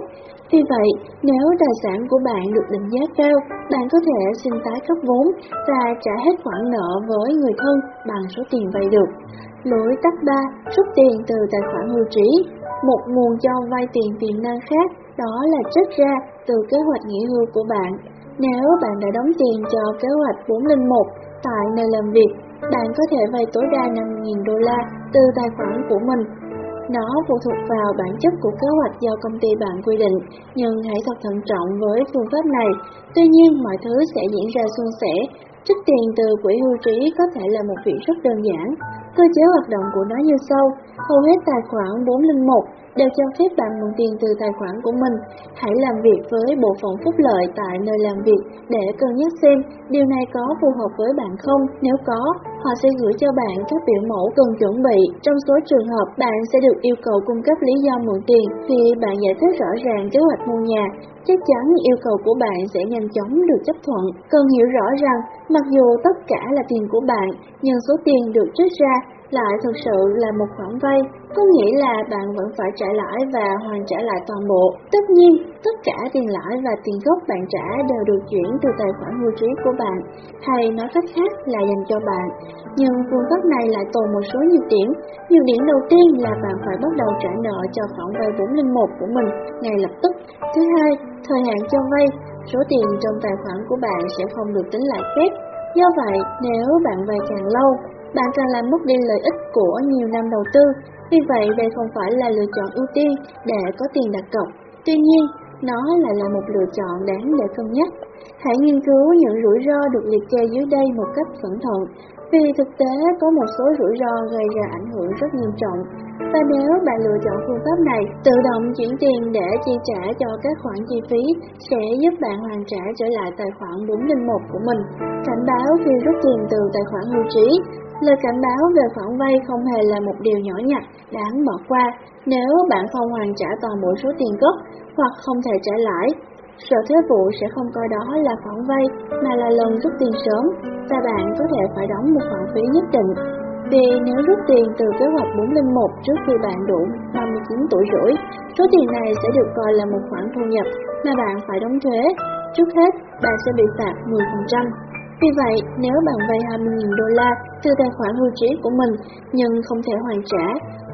Vì vậy, nếu tài sản của bạn được định giá cao, bạn có thể xin tái cấp vốn và trả hết khoản nợ với người thân bằng số tiền vay được. Lối tắt 3. Rút tiền từ tài khoản hưu trí một nguồn cho vay tiền tiềm năng khác đó là trích ra từ kế hoạch nghỉ hưu của bạn. Nếu bạn đã đóng tiền cho kế hoạch 401 tại nơi làm việc, bạn có thể vay tối đa 5.000 đô la từ tài khoản của mình. Nó phụ thuộc vào bản chất của kế hoạch do công ty bạn quy định, nhưng hãy thật thận trọng với phương pháp này. Tuy nhiên, mọi thứ sẽ diễn ra suôn sẻ. Trích tiền từ quỹ hưu trí có thể là một việc rất đơn giản. Cơ chế hoạt động của nó như sau, hầu hết tài khoản 401 đều cho phép bạn mượn tiền từ tài khoản của mình. Hãy làm việc với bộ phận phúc lợi tại nơi làm việc để cân nhắc xem điều này có phù hợp với bạn không. Nếu có, họ sẽ gửi cho bạn các biểu mẫu cần chuẩn bị. Trong số trường hợp, bạn sẽ được yêu cầu cung cấp lý do mượn tiền khi bạn giải thích rõ ràng kế hoạch mua nhà. Chắc chắn yêu cầu của bạn sẽ nhanh chóng được chấp thuận. Cần hiểu rõ rằng, mặc dù tất cả là tiền của bạn, nhưng số tiền được trích ra lại thực sự là một khoản vay, có nghĩa là bạn vẫn phải trả lãi và hoàn trả lại toàn bộ. Tất nhiên, tất cả tiền lãi và tiền gốc bạn trả đều được chuyển từ tài khoản hưu trí của bạn, hay nói cách khác là dành cho bạn. Nhưng phương pháp này lại tồn một số nhược điểm. Nhược điểm đầu tiên là bạn phải bắt đầu trả nợ cho khoản vay 401 của mình ngay lập tức. Thứ hai, thời hạn cho vay, số tiền trong tài khoản của bạn sẽ không được tính lại phép. Do vậy, nếu bạn vay càng lâu, bạn càng làm mất đi lợi ích của nhiều năm đầu tư, vì vậy đây không phải là lựa chọn ưu tiên để có tiền đặt cọc. Tuy nhiên, nó lại là một lựa chọn đáng để cân nhắc. Hãy nghiên cứu những rủi ro được liệt kê dưới đây một cách cẩn thận, vì thực tế có một số rủi ro gây ra ảnh hưởng rất nghiêm trọng. Và nếu bạn lựa chọn phương pháp này, tự động chuyển tiền để chi trả cho các khoản chi phí sẽ giúp bạn hoàn trả trở lại tài khoản 401 của mình. Cảnh báo khi rút tiền từ tài khoản hưu trí Lời cảnh báo về khoản vay không hề là một điều nhỏ nhặt, đáng bỏ qua nếu bạn không hoàn trả toàn bộ số tiền gốc hoặc không thể trả lãi. Sở thuế vụ sẽ không coi đó là khoản vay mà là lần rút tiền sớm và bạn có thể phải đóng một khoản phí nhất định. Vì nếu rút tiền từ kế hoạch 401 trước khi bạn đủ 39 tuổi rưỡi, số tiền này sẽ được coi là một khoản thu nhập mà bạn phải đóng thuế. Trước hết, bạn sẽ bị phạt 10%. Vì vậy, nếu bạn vay 20.000 đô la từ tài khoản hưu trí của mình nhưng không thể hoàn trả,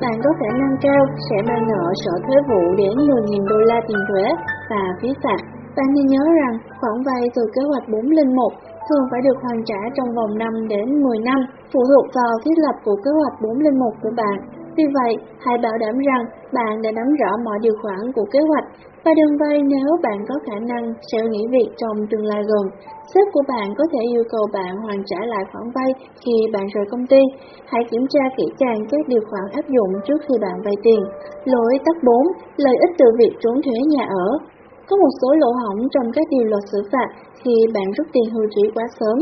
bạn có khả năng cao sẽ mang nợ sở thuế vụ đến 10.000 đô la tiền thuế và phí phạt. Bạn nên nhớ rằng khoản vay từ kế hoạch 401 thường phải được hoàn trả trong vòng 5 đến 10 năm, phụ thuộc vào thiết lập của kế hoạch 401 của bạn. Vì vậy, hãy bảo đảm rằng bạn đã nắm rõ mọi điều khoản của kế hoạch và đừng vay nếu bạn có khả năng sẽ nghỉ việc trong tương lai gần. Sếp của bạn có thể yêu cầu bạn hoàn trả lại khoản vay khi bạn rời công ty. Hãy kiểm tra kỹ càng các điều khoản áp dụng trước khi bạn vay tiền. Lỗi tắc 4. Lợi ích từ việc trốn thuế nhà ở. Có một số lỗ hổng trong các điều luật xử phạt khi bạn rút tiền hưu trí quá sớm.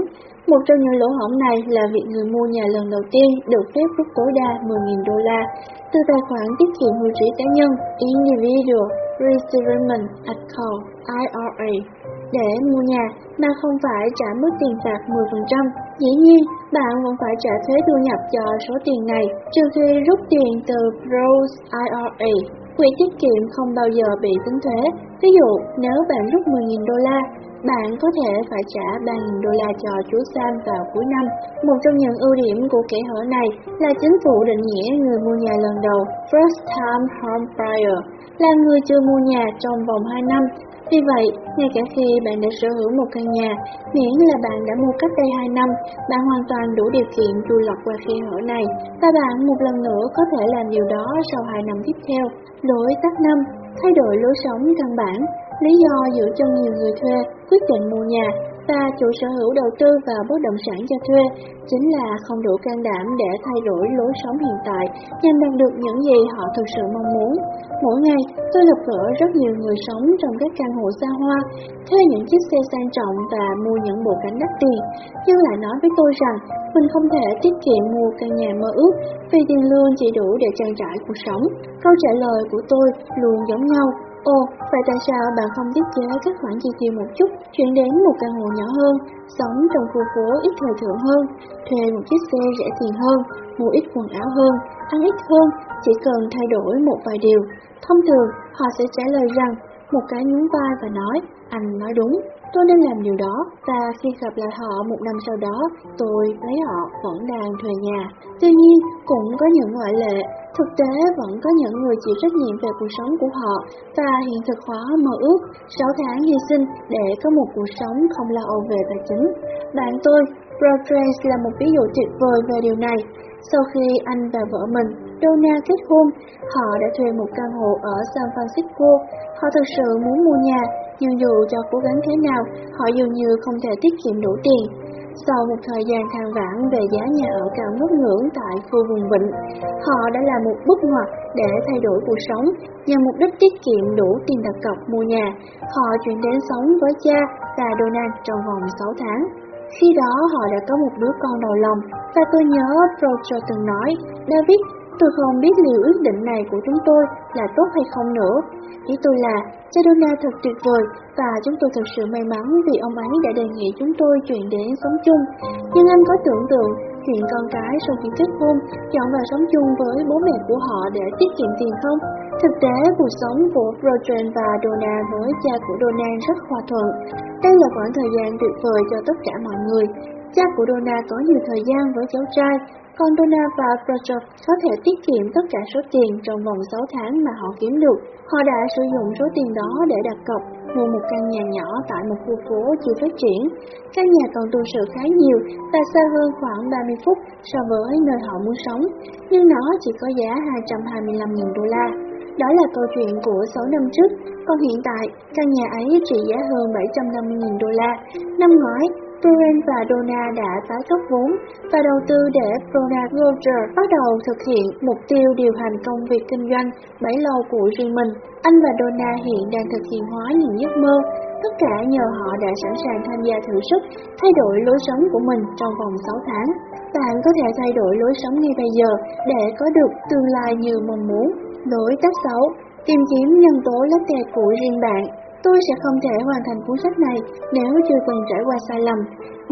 Một trong những lỗ hổng này là việc người mua nhà lần đầu tiên được phép rút tối đa 10.000 đô la từ tài khoản tiết kiệm hưu trí cá nhân, Individual Retirement Account IRA để mua nhà mà không phải trả mức tiền phạt 10%. Dĩ nhiên, bạn vẫn phải trả thuế thu nhập cho số tiền này trừ khi rút tiền từ Rose IRA. Quỹ tiết kiệm không bao giờ bị tính thuế. Ví dụ, nếu bạn rút 10.000 đô la, bạn có thể phải trả 3.000 đô la cho chú Sam vào cuối năm. Một trong những ưu điểm của kẻ hở này là chính phủ định nghĩa người mua nhà lần đầu, first time home buyer, là người chưa mua nhà trong vòng 2 năm. Vì vậy, ngay cả khi bạn đã sở hữu một căn nhà, miễn là bạn đã mua cách đây 2 năm, bạn hoàn toàn đủ điều kiện chui lọc qua khe hở này, và bạn một lần nữa có thể làm điều đó sau 2 năm tiếp theo. Lỗi tắt năm, thay đổi lối sống căn bản, lý do giữ chân nhiều người thuê quyết định mua nhà và chủ sở hữu đầu tư vào bất động sản cho thuê chính là không đủ can đảm để thay đổi lối sống hiện tại nhằm đạt được những gì họ thực sự mong muốn. Mỗi ngày, tôi gặp gỡ rất nhiều người sống trong các căn hộ xa hoa, thuê những chiếc xe sang trọng và mua những bộ cảnh đắt tiền, nhưng lại nói với tôi rằng mình không thể tiết kiệm mua căn nhà mơ ước vì tiền lương chỉ đủ để trang trải cuộc sống. Câu trả lời của tôi luôn giống nhau, Ồ, vậy tại sao bạn không tiết chế các khoản chi tiêu một chút, chuyển đến một căn hộ nhỏ hơn, sống trong khu phố ít thời thượng hơn, thuê một chiếc xe rẻ tiền hơn, mua ít quần áo hơn, ăn ít hơn, chỉ cần thay đổi một vài điều. Thông thường, họ sẽ trả lời rằng, một cái nhún vai và nói, anh nói đúng, tôi nên làm điều đó, và khi gặp lại họ một năm sau đó, tôi thấy họ vẫn đang thuê nhà. Tuy nhiên, cũng có những ngoại lệ, Thực tế vẫn có những người chịu trách nhiệm về cuộc sống của họ và hiện thực hóa mơ ước 6 tháng hy sinh để có một cuộc sống không lo âu về tài chính. Bạn tôi, Rodriguez là một ví dụ tuyệt vời về điều này. Sau khi anh và vợ mình, Donna kết hôn, họ đã thuê một căn hộ ở San Francisco. Họ thực sự muốn mua nhà, nhưng dù cho cố gắng thế nào, họ dường như không thể tiết kiệm đủ tiền. Sau một thời gian than vãn về giá nhà ở cao ngất ngưỡng tại khu vùng vịnh, họ đã làm một bước ngoặt để thay đổi cuộc sống nhằm mục đích tiết kiệm đủ tiền đặt cọc mua nhà. Họ chuyển đến sống với cha và Donald trong vòng 6 tháng. Khi đó họ đã có một đứa con đầu lòng và tôi nhớ Roger từng nói, David, tôi không biết liệu quyết định này của chúng tôi là tốt hay không nữa. Ý tôi là, cha Donna thật tuyệt vời và chúng tôi thật sự may mắn vì ông ấy đã đề nghị chúng tôi chuyển đến sống chung. Nhưng anh có tưởng tượng chuyện con cái sau khi kết hôn chọn vào sống chung với bố mẹ của họ để tiết kiệm tiền không? Thực tế, cuộc sống của Roger và Donna với cha của Donna rất hòa thuận. Đây là khoảng thời gian tuyệt vời cho tất cả mọi người. Cha của Donna có nhiều thời gian với cháu trai, Condona Donna và Roger có thể tiết kiệm tất cả số tiền trong vòng 6 tháng mà họ kiếm được. Họ đã sử dụng số tiền đó để đặt cọc mua một căn nhà nhỏ tại một khu phố chưa phát triển. Căn nhà còn tu sự khá nhiều và xa hơn khoảng 30 phút so với nơi họ muốn sống, nhưng nó chỉ có giá 225.000 đô la. Đó là câu chuyện của 6 năm trước, còn hiện tại căn nhà ấy trị giá hơn 750.000 đô la. Năm ngoái, Brian và Donna đã tái cấp vốn và đầu tư để Donna Roger bắt đầu thực hiện mục tiêu điều hành công việc kinh doanh bấy lâu của riêng mình. Anh và Donna hiện đang thực hiện hóa những giấc mơ, tất cả nhờ họ đã sẵn sàng tham gia thử sức, thay đổi lối sống của mình trong vòng 6 tháng. Bạn có thể thay đổi lối sống ngay bây giờ để có được tương lai như mong muốn. Lối tác xấu, tìm kiếm nhân tố latte của riêng bạn Tôi sẽ không thể hoàn thành cuốn sách này nếu chưa từng trải qua sai lầm.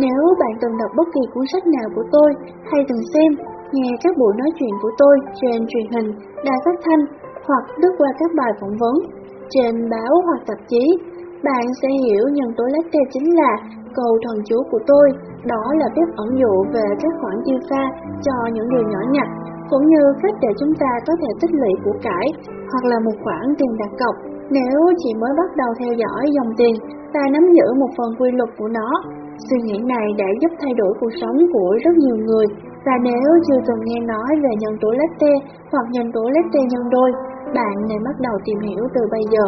Nếu bạn từng đọc bất kỳ cuốn sách nào của tôi hay từng xem, nghe các buổi nói chuyện của tôi trên truyền hình, đài phát thanh hoặc lướt qua các bài phỏng vấn trên báo hoặc tạp chí, bạn sẽ hiểu nhân tố latte chính là cầu thần chú của tôi, đó là phép ẩn dụ về các khoản tiêu pha cho những điều nhỏ nhặt, cũng như cách để chúng ta có thể tích lũy của cải hoặc là một khoản tiền đặt cọc nếu chỉ mới bắt đầu theo dõi dòng tiền và nắm giữ một phần quy luật của nó, suy nghĩ này đã giúp thay đổi cuộc sống của rất nhiều người. Và nếu chưa từng nghe nói về nhân tố latte hoặc nhân tố latte nhân đôi, bạn nên bắt đầu tìm hiểu từ bây giờ.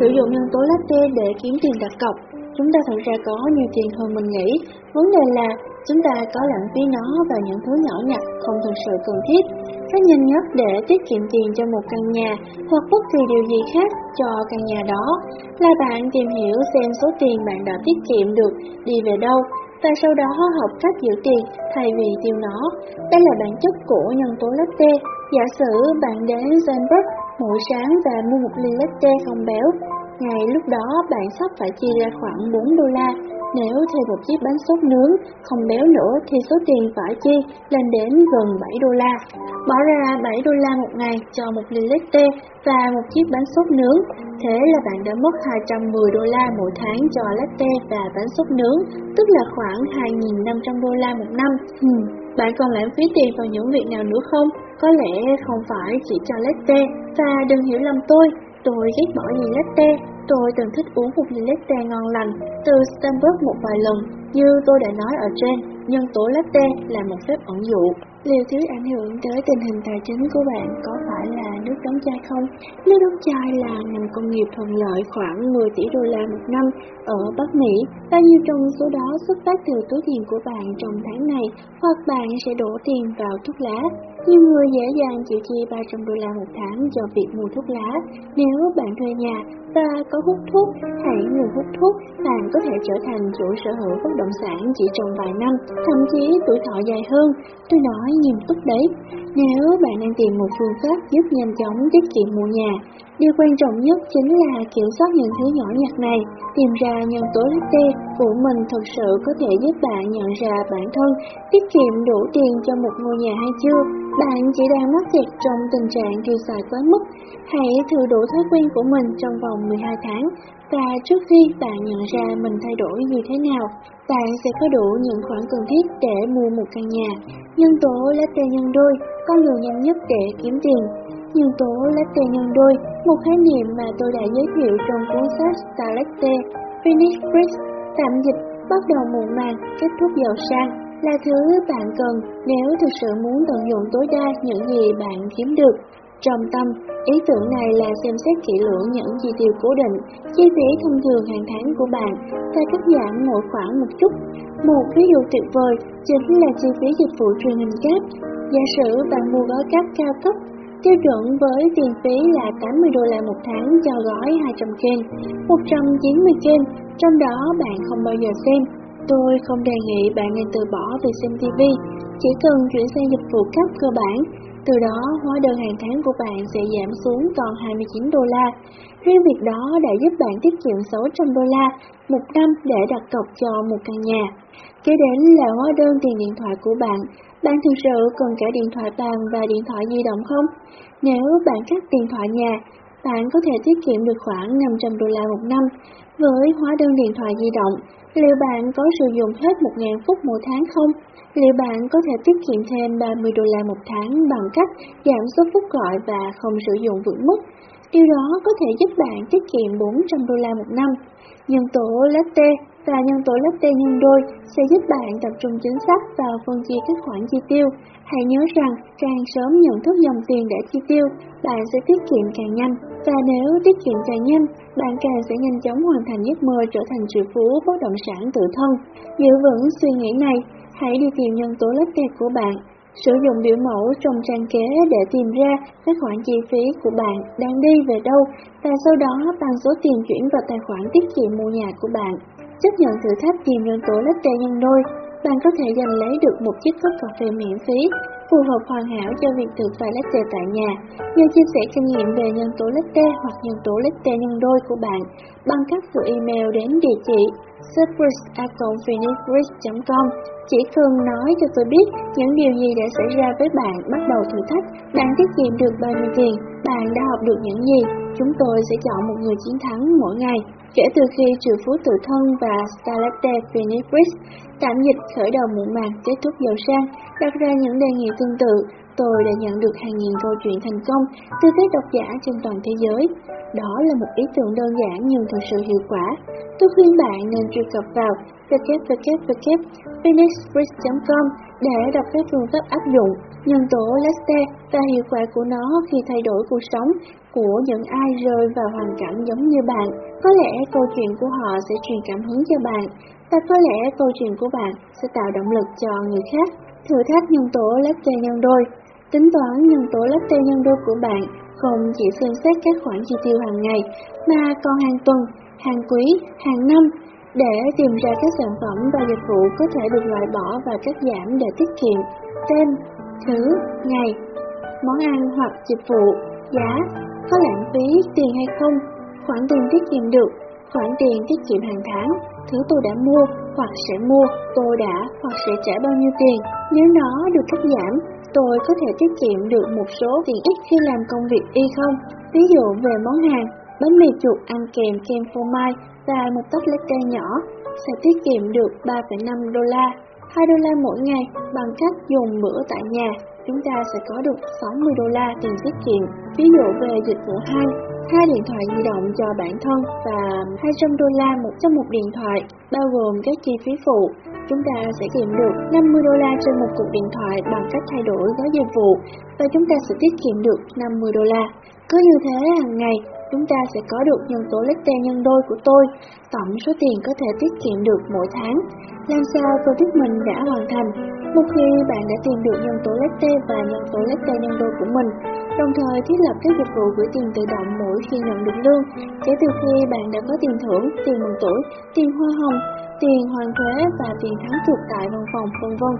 Sử dụng nhân tố latte để kiếm tiền đặt cọc. Chúng ta thật ra có nhiều tiền hơn mình nghĩ. Vấn đề là chúng ta có lãng phí nó vào những thứ nhỏ nhặt không thực sự cần thiết. Cách nhanh nhất để tiết kiệm tiền cho một căn nhà hoặc bất kỳ điều gì khác cho căn nhà đó là bạn tìm hiểu xem số tiền bạn đã tiết kiệm được đi về đâu và sau đó học cách giữ tiền thay vì tiêu nó. Đây là bản chất của nhân tố latte. Giả sử bạn đến Zenberg mỗi sáng và mua một ly latte không béo, ngày lúc đó bạn sắp phải chi ra khoảng 4 đô la Nếu thêm một chiếc bánh sốt nướng không béo nữa thì số tiền phải chi lên đến gần 7 đô la. Bỏ ra 7 đô la một ngày cho một ly latte và một chiếc bánh sốt nướng, thế là bạn đã mất 210 đô la mỗi tháng cho latte và bánh sốt nướng, tức là khoảng 2.500 đô la một năm. Hmm. Bạn còn lãng phí tiền vào những việc nào nữa không? Có lẽ không phải chỉ cho latte, và đừng hiểu lầm tôi, tôi ghét bỏ gì latte, tôi từng thích uống một ly latte ngon lành từ Starbucks một vài lần, như tôi đã nói ở trên, nhân tố latte là một phép ẩn dụ. Liệu thứ ảnh hưởng tới tình hình tài chính của bạn có phải là nước đóng chai không? Nước đóng chai là ngành công nghiệp thuận lợi khoảng 10 tỷ đô la một năm ở Bắc Mỹ. Bao nhiêu trong số đó xuất phát từ túi tiền của bạn trong tháng này, hoặc bạn sẽ đổ tiền vào thuốc lá. Nhiều người dễ dàng chịu chi 300 đô la một tháng cho việc mua thuốc lá. Nếu bạn thuê nhà và có hút thuốc, hãy ngừng hút thuốc, bạn có thể trở thành chủ sở hữu bất động sản chỉ trong vài năm, thậm chí tuổi thọ dài hơn. Tôi nói nghiêm túc đấy. Nếu bạn đang tìm một phương pháp giúp nhanh chóng tiết kiệm mua nhà, điều quan trọng nhất chính là kiểm soát những thứ nhỏ nhặt này, tìm ra nhân tố latte của mình thực sự có thể giúp bạn nhận ra bản thân tiết kiệm đủ tiền cho một ngôi nhà hay chưa. Bạn chỉ đang mắc kẹt trong tình trạng tiêu xài quá mức. Hãy thử đủ thói quen của mình trong vòng 12 tháng và trước khi bạn nhận ra mình thay đổi như thế nào, bạn sẽ có đủ những khoản cần thiết để mua một căn nhà. Nhân tố latte nhân đôi, con đường nhanh nhất để kiếm tiền. Nhân tố latte nhân đôi, một khái niệm mà tôi đã giới thiệu trong cuốn sách Star Latte, Finish tạm dịch bắt đầu muộn màng, kết thúc giàu sang, là thứ bạn cần nếu thực sự muốn tận dụng tối đa những gì bạn kiếm được. Trong tâm, ý tưởng này là xem xét kỹ lưỡng những chi tiêu cố định, chi phí thông thường hàng tháng của bạn và cắt giảm mỗi khoản một chút. Một ví dụ tuyệt vời chính là chi phí dịch vụ truyền hình cáp. Giả sử bạn mua gói cáp cao cấp, tiêu chuẩn với tiền phí là 80 đô la một tháng cho gói 200 kênh, 190 kênh, trong đó bạn không bao giờ xem. Tôi không đề nghị bạn nên từ bỏ việc xem TV, chỉ cần chuyển sang dịch vụ cấp cơ bản, từ đó hóa đơn hàng tháng của bạn sẽ giảm xuống còn 29 đô la. Riêng việc đó đã giúp bạn tiết kiệm 600 đô la một năm để đặt cọc cho một căn nhà. Kế đến là hóa đơn tiền điện thoại của bạn. Bạn thực sự cần cả điện thoại bàn và điện thoại di động không? Nếu bạn cắt điện thoại nhà, bạn có thể tiết kiệm được khoảng 500 đô la một năm. Với hóa đơn điện thoại di động, liệu bạn có sử dụng hết 1.000 phút mỗi tháng không? Liệu bạn có thể tiết kiệm thêm 30 đô la một tháng bằng cách giảm số phút gọi và không sử dụng vượt mức? Điều đó có thể giúp bạn tiết kiệm 400 đô la một năm. Nhân tố latte và nhân tố latte nhân đôi sẽ giúp bạn tập trung chính xác vào phân chia các khoản chi tiêu. Hãy nhớ rằng càng sớm nhận thức dòng tiền để chi tiêu, bạn sẽ tiết kiệm càng nhanh. Và nếu tiết kiệm càng nhanh, bạn càng sẽ nhanh chóng hoàn thành giấc mơ trở thành triệu phú bất động sản tự thân. Giữ vững suy nghĩ này, hãy đi tìm nhân tố latte của bạn Sử dụng biểu mẫu trong trang kế để tìm ra các khoản chi phí của bạn đang đi về đâu và sau đó bằng số tiền chuyển vào tài khoản tiết kiệm mua nhà của bạn. Chấp nhận thử thách tìm nhân tố latte nhân đôi, bạn có thể giành lấy được một chiếc cốc cà phê miễn phí phù hợp hoàn hảo cho việc tự pha latte tại nhà. Nhờ chia sẻ kinh nghiệm về nhân tố latte hoặc nhân tố latte nhân đôi của bạn bằng cách gửi email đến địa chỉ surprise.com Chỉ cần nói cho tôi biết những điều gì đã xảy ra với bạn bắt đầu thử thách, bạn tiết kiệm được bao nhiêu tiền, bạn đã học được những gì, chúng tôi sẽ chọn một người chiến thắng mỗi ngày. Kể từ khi triệu phú tự thân và Scalette Phoenixbridge tạm dịch khởi đầu muộn màng kết thúc giàu sang, đặt ra những đề nghị tương tự, tôi đã nhận được hàng nghìn câu chuyện thành công từ các độc giả trên toàn thế giới. Đó là một ý tưởng đơn giản nhưng thật sự hiệu quả. Tôi khuyên bạn nên truy cập vào www.phoenixbridge.com để đọc các phương pháp áp dụng nhân tố Leste và hiệu quả của nó khi thay đổi cuộc sống của những ai rơi vào hoàn cảnh giống như bạn. Có lẽ câu chuyện của họ sẽ truyền cảm hứng cho bạn, và có lẽ câu chuyện của bạn sẽ tạo động lực cho người khác. Thử thách nhân tố Leste nhân đôi Tính toán nhân tố Leste nhân đôi của bạn không chỉ xem xét các khoản chi tiêu hàng ngày, mà còn hàng tuần, hàng quý, hàng năm, để tìm ra các sản phẩm và dịch vụ có thể được loại bỏ và cắt giảm để tiết kiệm tên, thứ, ngày, món ăn hoặc dịch vụ, giá, có lãng phí tiền hay không, khoản tiền tiết kiệm được, khoản tiền tiết kiệm hàng tháng, thứ tôi đã mua hoặc sẽ mua, tôi đã hoặc sẽ trả bao nhiêu tiền. Nếu nó được cắt giảm, tôi có thể tiết kiệm được một số tiền ít khi làm công việc y không? Ví dụ về món hàng, bánh mì chuột ăn kèm kem phô mai và một tách latte nhỏ sẽ tiết kiệm được 3,5 đô la, 2 đô la mỗi ngày bằng cách dùng bữa tại nhà. Chúng ta sẽ có được 60 đô la tiền tiết kiệm. Ví dụ về dịch vụ hai hai điện thoại di động cho bản thân và 200 đô la một trong một điện thoại, bao gồm các chi phí phụ. Chúng ta sẽ kiệm được 50 đô la trên một cuộc điện thoại bằng cách thay đổi gói dịch vụ và chúng ta sẽ tiết kiệm được 50 đô la. Cứ như thế hàng ngày, chúng ta sẽ có được nhân tố latte nhân đôi của tôi, tổng số tiền có thể tiết kiệm được mỗi tháng. Làm sao tôi biết mình đã hoàn thành? Một khi bạn đã tìm được nhân tố latte và nhân tố latte nhân đôi của mình, đồng thời thiết lập các dịch vụ gửi tiền tự động mỗi khi nhận được lương, kể từ khi bạn đã có tiền thưởng, tiền mừng tuổi, tiền hoa hồng, tiền hoàn thuế và tiền thắng cuộc tại văn phòng vân vân.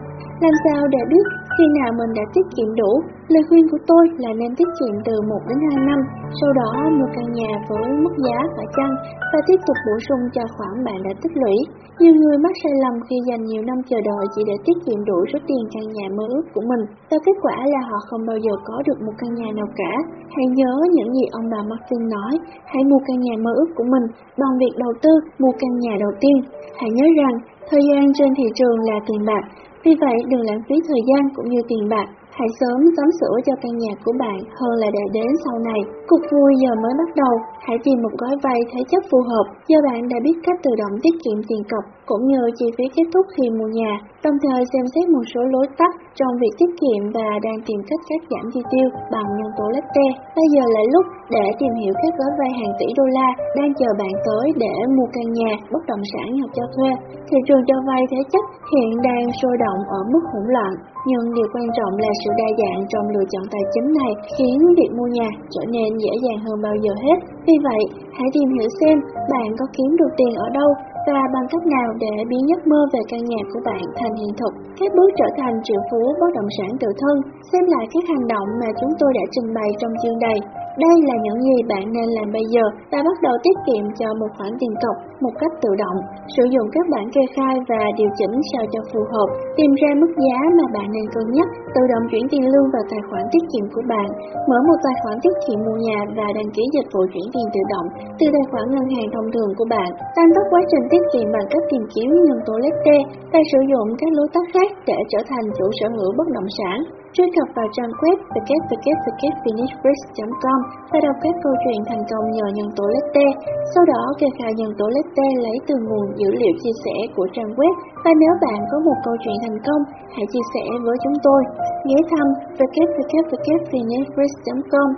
Làm sao để biết khi nào mình đã tiết kiệm đủ? Lời khuyên của tôi là nên tiết kiệm từ 1 đến 2 năm, sau đó mua căn nhà với mức giá phải chăng và tiếp tục bổ sung cho khoản bạn đã tích lũy. Nhiều người mắc sai lầm khi dành nhiều năm chờ đợi chỉ để tiết kiệm đủ số tiền căn nhà mơ ước của mình, và kết quả là họ không bao giờ có được một căn nhà nào cả. Hãy nhớ những gì ông bà Martin nói, hãy mua căn nhà mơ ước của mình bằng việc đầu tư mua căn nhà đầu tiên. Hãy nhớ rằng, thời gian trên thị trường là tiền bạc, vì vậy đừng lãng phí thời gian cũng như tiền bạc. Hãy sớm sắm sửa cho căn nhà của bạn hơn là để đến sau này. Cuộc vui giờ mới bắt đầu, hãy tìm một gói vay thế chấp phù hợp do bạn đã biết cách tự động tiết kiệm tiền cọc cũng như chi phí kết thúc khi mua nhà, đồng thời xem xét một số lối tắt trong việc tiết kiệm và đang tìm cách cắt giảm chi tiêu bằng nhân tố latte. Bây giờ là lúc để tìm hiểu các gói vay hàng tỷ đô la đang chờ bạn tới để mua căn nhà, bất động sản hoặc cho thuê. Thị trường cho vay thế chấp hiện đang sôi động ở mức hỗn loạn, nhưng điều quan trọng là sự đa dạng trong lựa chọn tài chính này khiến việc mua nhà trở nên dễ dàng hơn bao giờ hết. Vì vậy, hãy tìm hiểu xem bạn có kiếm được tiền ở đâu và bằng cách nào để biến giấc mơ về căn nhà của bạn thành hiện thực. Các bước trở thành triệu phú bất động sản tự thân, xem lại các hành động mà chúng tôi đã trình bày trong chương này. Đây là những gì bạn nên làm bây giờ và bắt đầu tiết kiệm cho một khoản tiền cọc một cách tự động, sử dụng các bản kê khai và điều chỉnh sao cho phù hợp, tìm ra mức giá mà bạn nên cân nhắc, tự động chuyển tiền lương vào tài khoản tiết kiệm của bạn, mở một tài khoản tiết kiệm mua nhà và đăng ký dịch vụ chuyển tiền tự động từ tài khoản ngân hàng thông thường của bạn, tăng tốc quá trình tiết kiệm bằng cách tìm kiếm nhân tố tê, và sử dụng các lối tắt khác để trở thành chủ sở hữu bất động sản. Truy cập vào trang web www.finishbridge.com và đọc các câu chuyện thành công nhờ nhân tố Lette. Sau đó, kê khai nhân tố Lette lấy từ nguồn dữ liệu chia sẻ của trang web và nếu bạn có một câu chuyện thành công, hãy chia sẻ với chúng tôi. Ghé thăm www.finishbridge.com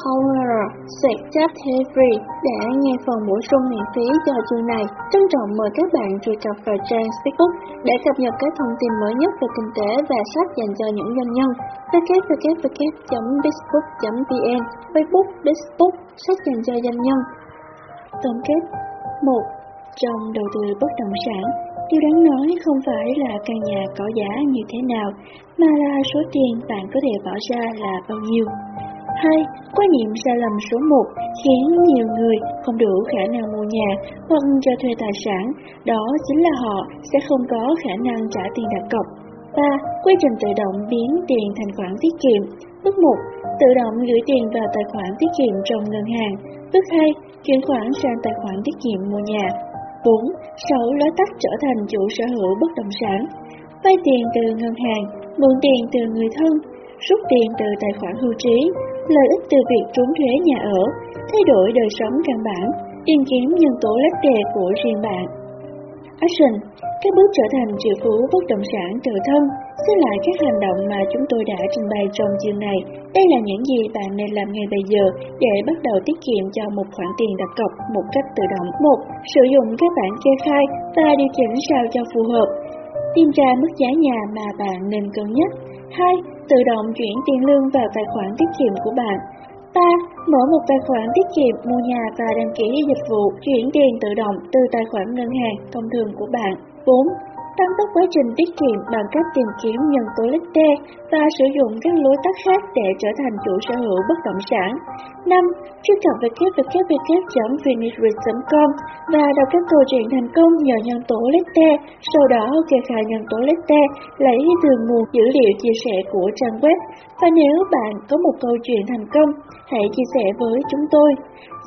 horror free để nghe phần bổ sung miễn phí cho chương này. Trân trọng mời các bạn truy cập vào trang Facebook để cập nhật các thông tin mới nhất về kinh tế và sách dành cho những doanh nhân www.facebook.vn Facebook, Bizbook sách dành cho doanh nhân Tổng kết 1. Trong đầu tư bất động sản, điều đáng nói không phải là căn nhà có giá như thế nào, mà là số tiền bạn có thể bỏ ra là bao nhiêu. 2. Quan niệm sai lầm số 1 khiến nhiều người không đủ khả năng mua nhà hoặc cho thuê tài sản, đó chính là họ sẽ không có khả năng trả tiền đặt cọc. 3. Quy trình tự động biến tiền thành khoản tiết kiệm Bước 1. Tự động gửi tiền vào tài khoản tiết kiệm trong ngân hàng Bước 2. Chuyển khoản sang tài khoản tiết kiệm mua nhà 4. Sáu lối tắt trở thành chủ sở hữu bất động sản Vay tiền từ ngân hàng, mượn tiền từ người thân, rút tiền từ tài khoản hưu trí, lợi ích từ việc trốn thuế nhà ở, thay đổi đời sống căn bản, tìm kiếm nhân tố lách đề của riêng bạn. Action Các bước trở thành triệu phú bất động sản tự thân xét lại các hành động mà chúng tôi đã trình bày trong chương này Đây là những gì bạn nên làm ngay bây giờ để bắt đầu tiết kiệm cho một khoản tiền đặt cọc một cách tự động 1. Sử dụng các bản kê khai và điều chỉnh sao cho phù hợp Tìm ra mức giá nhà mà bạn nên cân nhắc 2. Tự động chuyển tiền lương vào tài khoản tiết kiệm của bạn 3. Mở một tài khoản tiết kiệm, mua nhà và đăng ký dịch vụ chuyển tiền tự động từ tài khoản ngân hàng thông thường của bạn. 4 tăng tốc quá trình tiết kiệm bằng cách tìm kiếm nhân tố lít tê và sử dụng các lối tắt khác để trở thành chủ sở hữu bất động sản. 5. Truy cập www.finishrit.com và đọc các câu chuyện thành công nhờ nhân tố lít tê, sau đó kê khai nhân tố lít tê lấy từ nguồn dữ liệu chia sẻ của trang web. Và nếu bạn có một câu chuyện thành công, hãy chia sẻ với chúng tôi.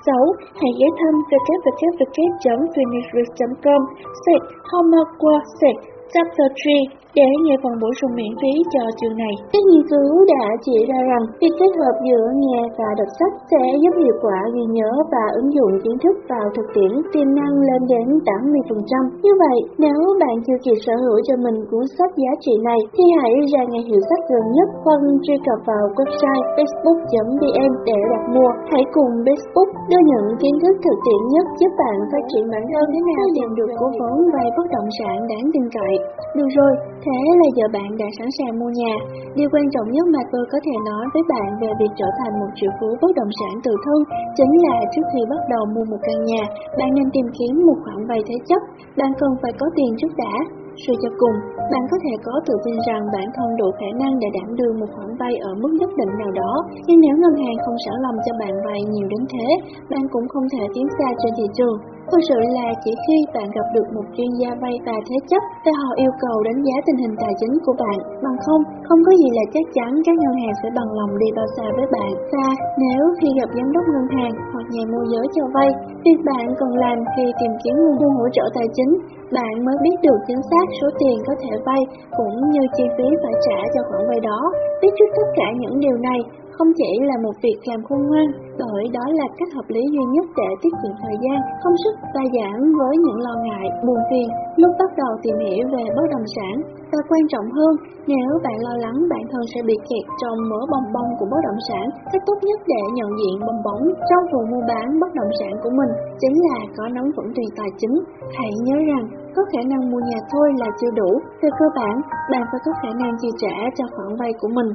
6. Hãy ghé thăm www.finishrit.com sạch homework qua sạch chapter 3 để nghe phần bổ sung miễn phí cho chương này. Các nghiên cứu đã chỉ ra rằng việc kết hợp giữa nghe và đọc sách sẽ giúp hiệu quả ghi nhớ và ứng dụng kiến thức vào thực tiễn tiềm năng lên đến 80%. Như vậy, nếu bạn chưa kịp sở hữu cho mình cuốn sách giá trị này thì hãy ra ngay hiệu sách gần nhất hoặc truy cập vào website facebook.vn để đặt mua. Hãy cùng Facebook đưa những kiến thức thực tiễn nhất giúp bạn phát triển bản thân thế nào tìm được cố vốn vay bất động sản đáng tin cậy. Được rồi, Thế là giờ bạn đã sẵn sàng mua nhà. Điều quan trọng nhất mà tôi có thể nói với bạn về việc trở thành một triệu phú bất động sản tự thân chính là trước khi bắt đầu mua một căn nhà, bạn nên tìm kiếm một khoản vay thế chấp. Bạn cần phải có tiền trước đã. Suy cho cùng, bạn có thể có tự tin rằng bản thân đủ khả năng để đảm đương một khoản vay ở mức nhất định nào đó, nhưng nếu ngân hàng không sẵn lòng cho bạn vay nhiều đến thế, bạn cũng không thể tiến xa trên thị trường. Thực sự là chỉ khi bạn gặp được một chuyên gia vay và thế chấp thì họ yêu cầu đánh giá tình hình tài chính của bạn, bằng không, không có gì là chắc chắn các ngân hàng sẽ bằng lòng đi bao xa với bạn. Và nếu khi gặp giám đốc ngân hàng hoặc nhà môi giới cho vay, việc bạn cần làm khi tìm kiếm nguồn hỗ trợ tài chính, bạn mới biết được chính xác số tiền có thể vay cũng như chi phí phải trả cho khoản vay đó. Biết trước tất cả những điều này, không chỉ là một việc làm khôn ngoan, bởi đó là cách hợp lý duy nhất để tiết kiệm thời gian, công sức và giảm với những lo ngại, buồn phiền lúc bắt đầu tìm hiểu về bất động sản. Và quan trọng hơn, nếu bạn lo lắng bản thân sẽ bị kẹt trong mớ bong bóng của bất động sản, cách tốt nhất để nhận diện bong bóng trong vụ mua bán bất động sản của mình chính là có nắm vững tiền tài chính. Hãy nhớ rằng, có khả năng mua nhà thôi là chưa đủ. Về cơ bản, bạn phải có khả năng chi trả cho khoản vay của mình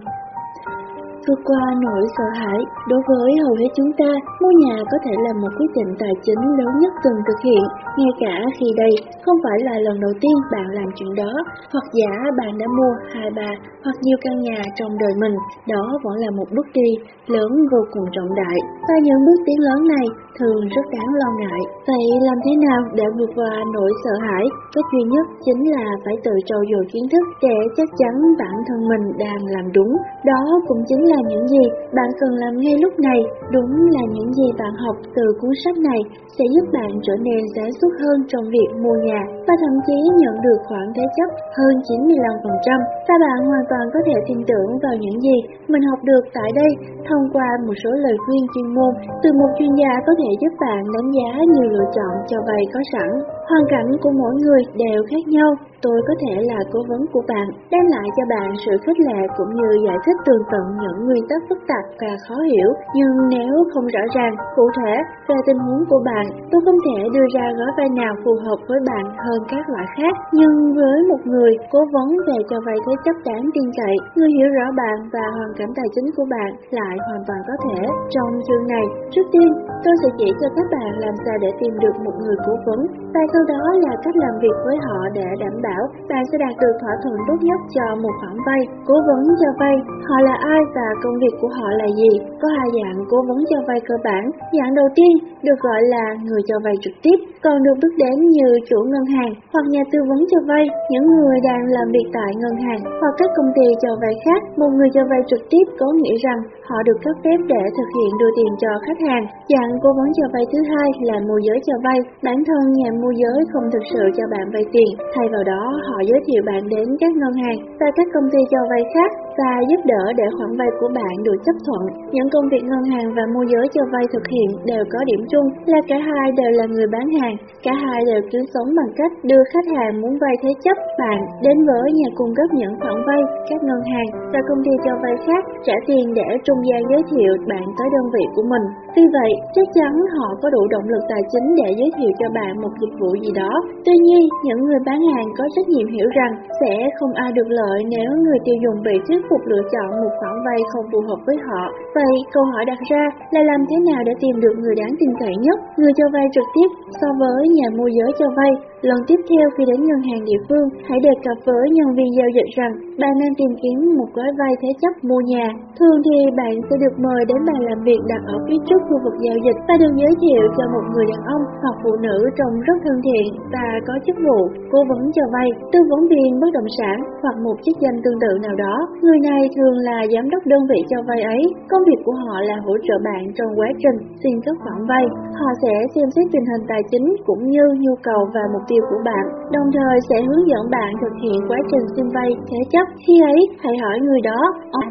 vượt qua nỗi sợ hãi. Đối với hầu hết chúng ta, mua nhà có thể là một quyết định tài chính lớn nhất từng thực hiện, ngay cả khi đây không phải là lần đầu tiên bạn làm chuyện đó, hoặc giả bạn đã mua hai ba hoặc nhiều căn nhà trong đời mình, đó vẫn là một bước đi lớn vô cùng trọng đại. Và những bước tiến lớn này thường rất đáng lo ngại. Vậy làm thế nào để vượt qua nỗi sợ hãi? Cách duy nhất chính là phải tự trau dồi kiến thức để chắc chắn bản thân mình đang làm đúng. Đó cũng chính là những gì bạn cần làm ngay lúc này, đúng là những gì bạn học từ cuốn sách này sẽ giúp bạn trở nên sáng suốt hơn trong việc mua nhà và thậm chí nhận được khoản thế chấp hơn 95% và bạn hoàn toàn có thể tin tưởng vào những gì mình học được tại đây thông qua một số lời khuyên chuyên môn từ một chuyên gia có thể giúp bạn đánh giá nhiều lựa chọn cho vay có sẵn. Hoàn cảnh của mỗi người đều khác nhau, tôi có thể là cố vấn của bạn, đem lại cho bạn sự khích lệ cũng như giải thích tường tận những nguyên tắc phức tạp và khó hiểu. Nhưng nếu không rõ ràng, cụ thể về tình huống của bạn, tôi không thể đưa ra gói vay nào phù hợp với bạn hơn các loại khác. Nhưng với một người cố vấn về cho vay thế chấp đáng tin cậy, người hiểu rõ bạn và hoàn cảnh tài chính của bạn lại hoàn toàn có thể. Trong chương này, trước tiên, tôi sẽ chỉ cho các bạn làm sao để tìm được một người cố vấn và sau đó là cách làm việc với họ để đảm bảo bạn sẽ đạt được thỏa thuận tốt nhất cho một khoản vay. Cố vấn cho vay, họ là ai và công việc của họ là gì? Có hai dạng cố vấn cho vay cơ bản. Dạng đầu tiên được gọi là người cho vay trực tiếp, còn được biết đến như chủ ngân hàng hoặc nhà tư vấn cho vay, những người đang làm việc tại ngân hàng hoặc các công ty cho vay khác. Một người cho vay trực tiếp có nghĩa rằng họ được cấp phép để thực hiện đưa tiền cho khách hàng. Dạng cố vấn cho vay thứ hai là môi giới cho vay. Bản thân nhà môi giới không thực sự cho bạn vay tiền, thay vào đó họ giới thiệu bạn đến các ngân hàng và các công ty cho vay khác và giúp đỡ để khoản vay của bạn được chấp thuận. Những công việc ngân hàng và môi giới cho vay thực hiện đều có điểm chung là cả hai đều là người bán hàng, cả hai đều kiếm sống bằng cách đưa khách hàng muốn vay thế chấp bạn đến với nhà cung cấp những khoản vay, các ngân hàng và công ty cho vay khác trả tiền để trung gian giới thiệu bạn tới đơn vị của mình. Vì vậy, chắc chắn họ có đủ động lực tài chính để giới thiệu cho bạn một dịch vụ gì đó. Tuy nhiên, những người bán hàng có trách nhiệm hiểu rằng sẽ không ai được lợi nếu người tiêu dùng bị thuyết phục lựa chọn một khoản vay không phù hợp với họ. Vậy, câu hỏi đặt ra là làm thế nào để tìm được người đáng tin cậy nhất, người cho vay trực tiếp so với nhà môi giới cho vay? Lần tiếp theo khi đến ngân hàng địa phương, hãy đề cập với nhân viên giao dịch rằng bạn đang tìm kiếm một gói vay thế chấp mua nhà. Thường thì bạn sẽ được mời đến bàn làm việc đặt ở phía trước khu vực giao dịch và được giới thiệu cho một người đàn ông hoặc phụ nữ trông rất thân thiện và có chức vụ cố vấn cho vay, tư vấn viên bất động sản hoặc một chức danh tương tự nào đó. Người này thường là giám đốc đơn vị cho vay ấy. Công việc của họ là hỗ trợ bạn trong quá trình xin các khoản vay. Họ sẽ xem xét tình hình tài chính cũng như nhu cầu và mục tiêu của bạn, đồng thời sẽ hướng dẫn bạn thực hiện quá trình xin vay thế chấp. Khi ấy, hãy hỏi người đó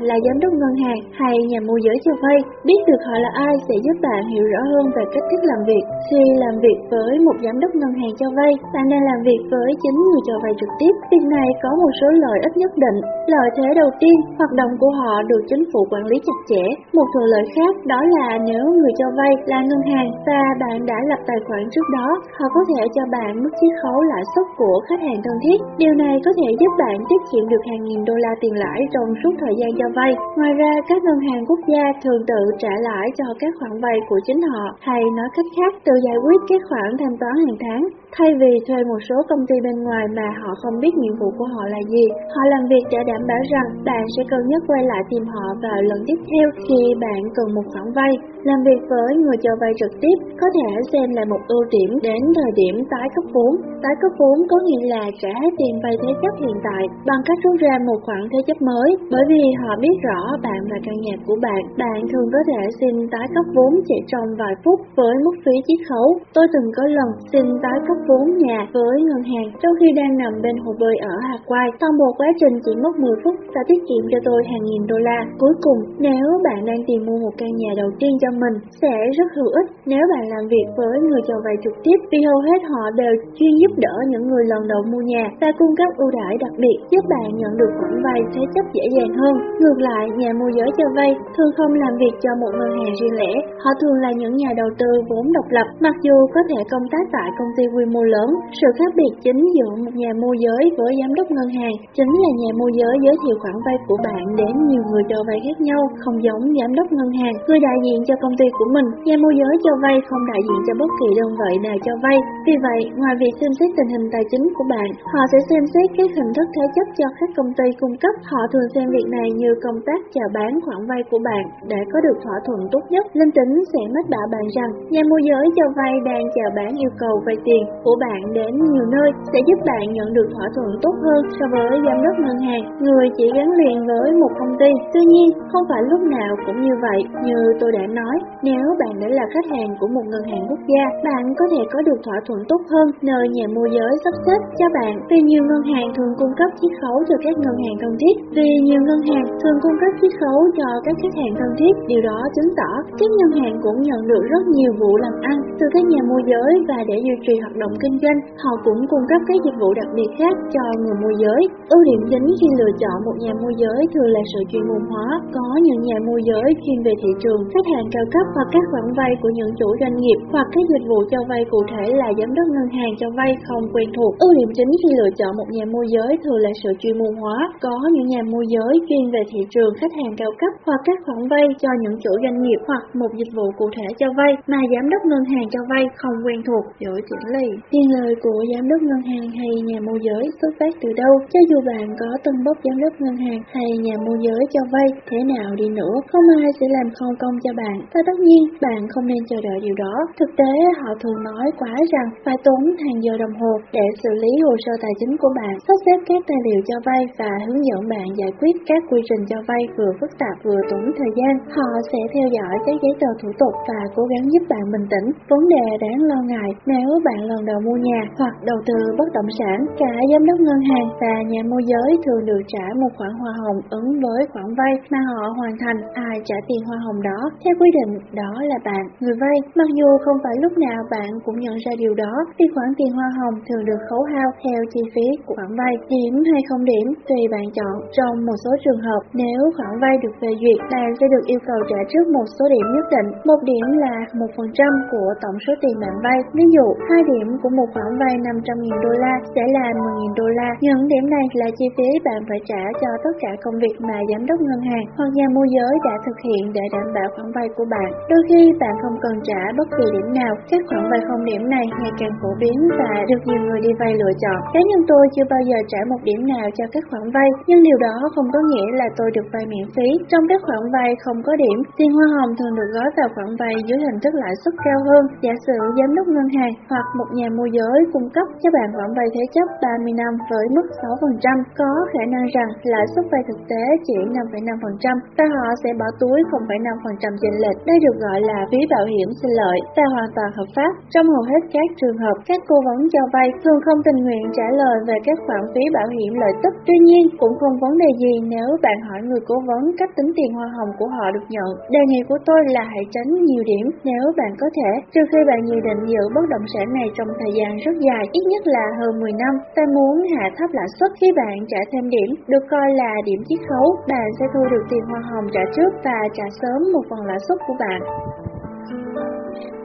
là giám đốc ngân hàng hay nhà môi giới cho vay, biết được họ là ai sẽ giúp bạn hiểu rõ hơn về cách thức làm việc. Khi làm việc với một giám đốc ngân hàng cho vay, bạn đang làm việc với chính người cho vay trực tiếp. Việc này có một số lợi ích nhất định. Lợi thế đầu tiên, hoạt động của họ được chính phủ quản lý chặt chẽ. Một thuận lợi khác đó là nếu người cho vay là ngân hàng và bạn đã lập tài khoản trước đó, họ có thể cho bạn mức chi chiết khấu lãi suất của khách hàng thân thiết. Điều này có thể giúp bạn tiết kiệm được hàng nghìn đô la tiền lãi trong suốt thời gian cho vay. Ngoài ra, các ngân hàng quốc gia thường tự trả lãi cho các khoản vay của chính họ, hay nói cách khác, tự giải quyết các khoản thanh toán hàng tháng. Thay vì thuê một số công ty bên ngoài mà họ không biết nhiệm vụ của họ là gì, họ làm việc để đảm bảo rằng bạn sẽ cân nhắc quay lại tìm họ vào lần tiếp theo khi bạn cần một khoản vay. Làm việc với người cho vay trực tiếp có thể xem là một ưu điểm đến thời điểm tái cấp vốn. Tái cấp vốn có nghĩa là trả hết tiền vay thế chấp hiện tại bằng cách rút ra một khoản thế chấp mới, bởi vì họ biết rõ bạn và căn nhà của bạn. Bạn thường có thể xin tái cấp vốn chỉ trong vài phút với mức phí chiết khấu. Tôi từng có lần xin tái cấp vốn nhà với ngân hàng trong khi đang nằm bên hồ bơi ở Hawaii. Toàn bộ quá trình chỉ mất 10 phút và tiết kiệm cho tôi hàng nghìn đô la. Cuối cùng, nếu bạn đang tìm mua một căn nhà đầu tiên cho mình, sẽ rất hữu ích nếu bạn làm việc với người cho vay trực tiếp vì hầu hết họ đều chuyên giúp đỡ những người lần đầu mua nhà và cung cấp ưu đãi đặc biệt giúp bạn nhận được khoản vay thế chấp dễ dàng hơn. Ngược lại, nhà môi giới cho vay thường không làm việc cho một ngân hàng riêng lẻ, họ thường là những nhà đầu tư vốn độc lập, mặc dù có thể công tác tại công ty quy mô lớn. Sự khác biệt chính giữa một nhà môi giới với giám đốc ngân hàng chính là nhà môi giới giới thiệu khoản vay của bạn đến nhiều người cho vay khác nhau, không giống giám đốc ngân hàng, người đại diện cho công ty của mình. Nhà môi giới cho vay không đại diện cho bất kỳ đơn vị nào cho vay. Vì vậy, ngoài việc xem xét tình hình tài chính của bạn, họ sẽ xem xét các hình thức thế chấp cho các công ty cung cấp. Họ thường xem việc này như công tác chào bán khoản vay của bạn để có được thỏa thuận tốt nhất. Linh tính sẽ mách bảo bạn rằng nhà môi giới cho vay đang chào bán yêu cầu vay tiền của bạn đến nhiều nơi sẽ giúp bạn nhận được thỏa thuận tốt hơn so với giám đốc ngân hàng, người chỉ gắn liền với một công ty. Tuy nhiên, không phải lúc nào cũng như vậy. Như tôi đã nói, nếu bạn đã là khách hàng của một ngân hàng quốc gia, bạn có thể có được thỏa thuận tốt hơn nơi nhà môi giới sắp xếp cho bạn. Vì nhiều ngân hàng thường cung cấp chiết khấu cho các ngân hàng thân thiết. Vì nhiều ngân hàng thường cung cấp chiết khấu cho các khách hàng thân thiết, điều đó chứng tỏ các ngân hàng cũng nhận được rất nhiều vụ làm ăn từ các nhà môi giới và để duy trì hoạt động kinh doanh, họ cũng cung cấp các dịch vụ đặc biệt khác cho người môi giới. Ưu điểm chính khi lựa chọn một nhà môi giới thường là sự chuyên môn hóa. Có những nhà môi giới chuyên về thị trường, khách hàng cao cấp hoặc các khoản vay của những chủ doanh nghiệp hoặc các dịch vụ cho vay cụ thể là giám đốc ngân hàng cho vay không quen thuộc. Ưu điểm chính khi lựa chọn một nhà môi giới thường là sự chuyên môn hóa. Có những nhà môi giới chuyên về thị trường, khách hàng cao cấp hoặc các khoản vay cho những chủ doanh nghiệp hoặc một dịch vụ cụ thể cho vay mà giám đốc ngân hàng cho vay không quen thuộc. Đổi chuyển lì. Tiền lời của giám đốc ngân hàng hay nhà môi giới xuất phát từ đâu? Cho dù bạn có tân bốc giám đốc ngân hàng hay nhà môi giới cho vay thế nào đi nữa, không ai sẽ làm không công cho bạn. Và tất nhiên, bạn không nên chờ đợi điều đó. Thực tế, họ thường nói quá rằng phải tốn hàng giờ đồng hồ để xử lý hồ sơ tài chính của bạn, sắp xếp các tài liệu cho vay và hướng dẫn bạn giải quyết các quy trình cho vay vừa phức tạp vừa tốn thời gian. Họ sẽ theo dõi các giấy tờ thủ tục và cố gắng giúp bạn bình tĩnh. Vấn đề đáng lo ngại nếu bạn lần đầu mua nhà hoặc đầu tư bất động sản, cả giám đốc ngân hàng và nhà môi giới thường được trả một khoản hoa hồng ứng với khoản vay mà họ hoàn thành. Ai trả tiền hoa hồng đó theo quy định đó là bạn, người vay. Mặc dù không phải lúc nào bạn cũng nhận ra điều đó, vì khoản tiền hoa hồng thường được khấu hao theo chi phí của khoản vay, điểm hay không điểm tùy bạn chọn. Trong một số trường hợp, nếu khoản vay được phê duyệt, bạn sẽ được yêu cầu trả trước một số điểm nhất định. Một điểm là một phần trăm của tổng số tiền bạn vay. Ví dụ, hai điểm của một khoản vay 500.000 đô la sẽ là 10.000 đô la. Những điểm này là chi phí bạn phải trả cho tất cả công việc mà giám đốc ngân hàng hoặc nhà môi giới đã thực hiện để đảm bảo khoản vay của bạn. Đôi khi bạn không cần trả bất kỳ điểm nào. Các khoản vay không điểm này ngày càng phổ biến và được nhiều người đi vay lựa chọn. Cá nhân tôi chưa bao giờ trả một điểm nào cho các khoản vay, nhưng điều đó không có nghĩa là tôi được vay miễn phí. Trong các khoản vay không có điểm, tiền hoa hồng thường được gói vào khoản vay dưới hình thức lãi suất cao hơn. Giả sử giám đốc ngân hàng hoặc một nhà môi giới cung cấp cho bạn khoản vay thế chấp 30 năm với mức 6%, có khả năng rằng lãi suất vay thực tế chỉ 5,5% và họ sẽ bỏ túi 0,5% chênh lệch. Đây được gọi là phí bảo hiểm sinh lợi và hoàn toàn hợp pháp. Trong hầu hết các trường hợp, các cố vấn cho vay thường không tình nguyện trả lời về các khoản phí bảo hiểm lợi tức. Tuy nhiên, cũng không vấn đề gì nếu bạn hỏi người cố vấn cách tính tiền hoa hồng của họ được nhận. Đề nghị của tôi là hãy tránh nhiều điểm nếu bạn có thể, trừ khi bạn dự định giữ bất động sản này trong thời gian rất dài, ít nhất là hơn 10 năm. Ta muốn hạ thấp lãi suất khi bạn trả thêm điểm, được coi là điểm chiết khấu, bạn sẽ thu được tiền hoa hồng trả trước và trả sớm một phần lãi suất của bạn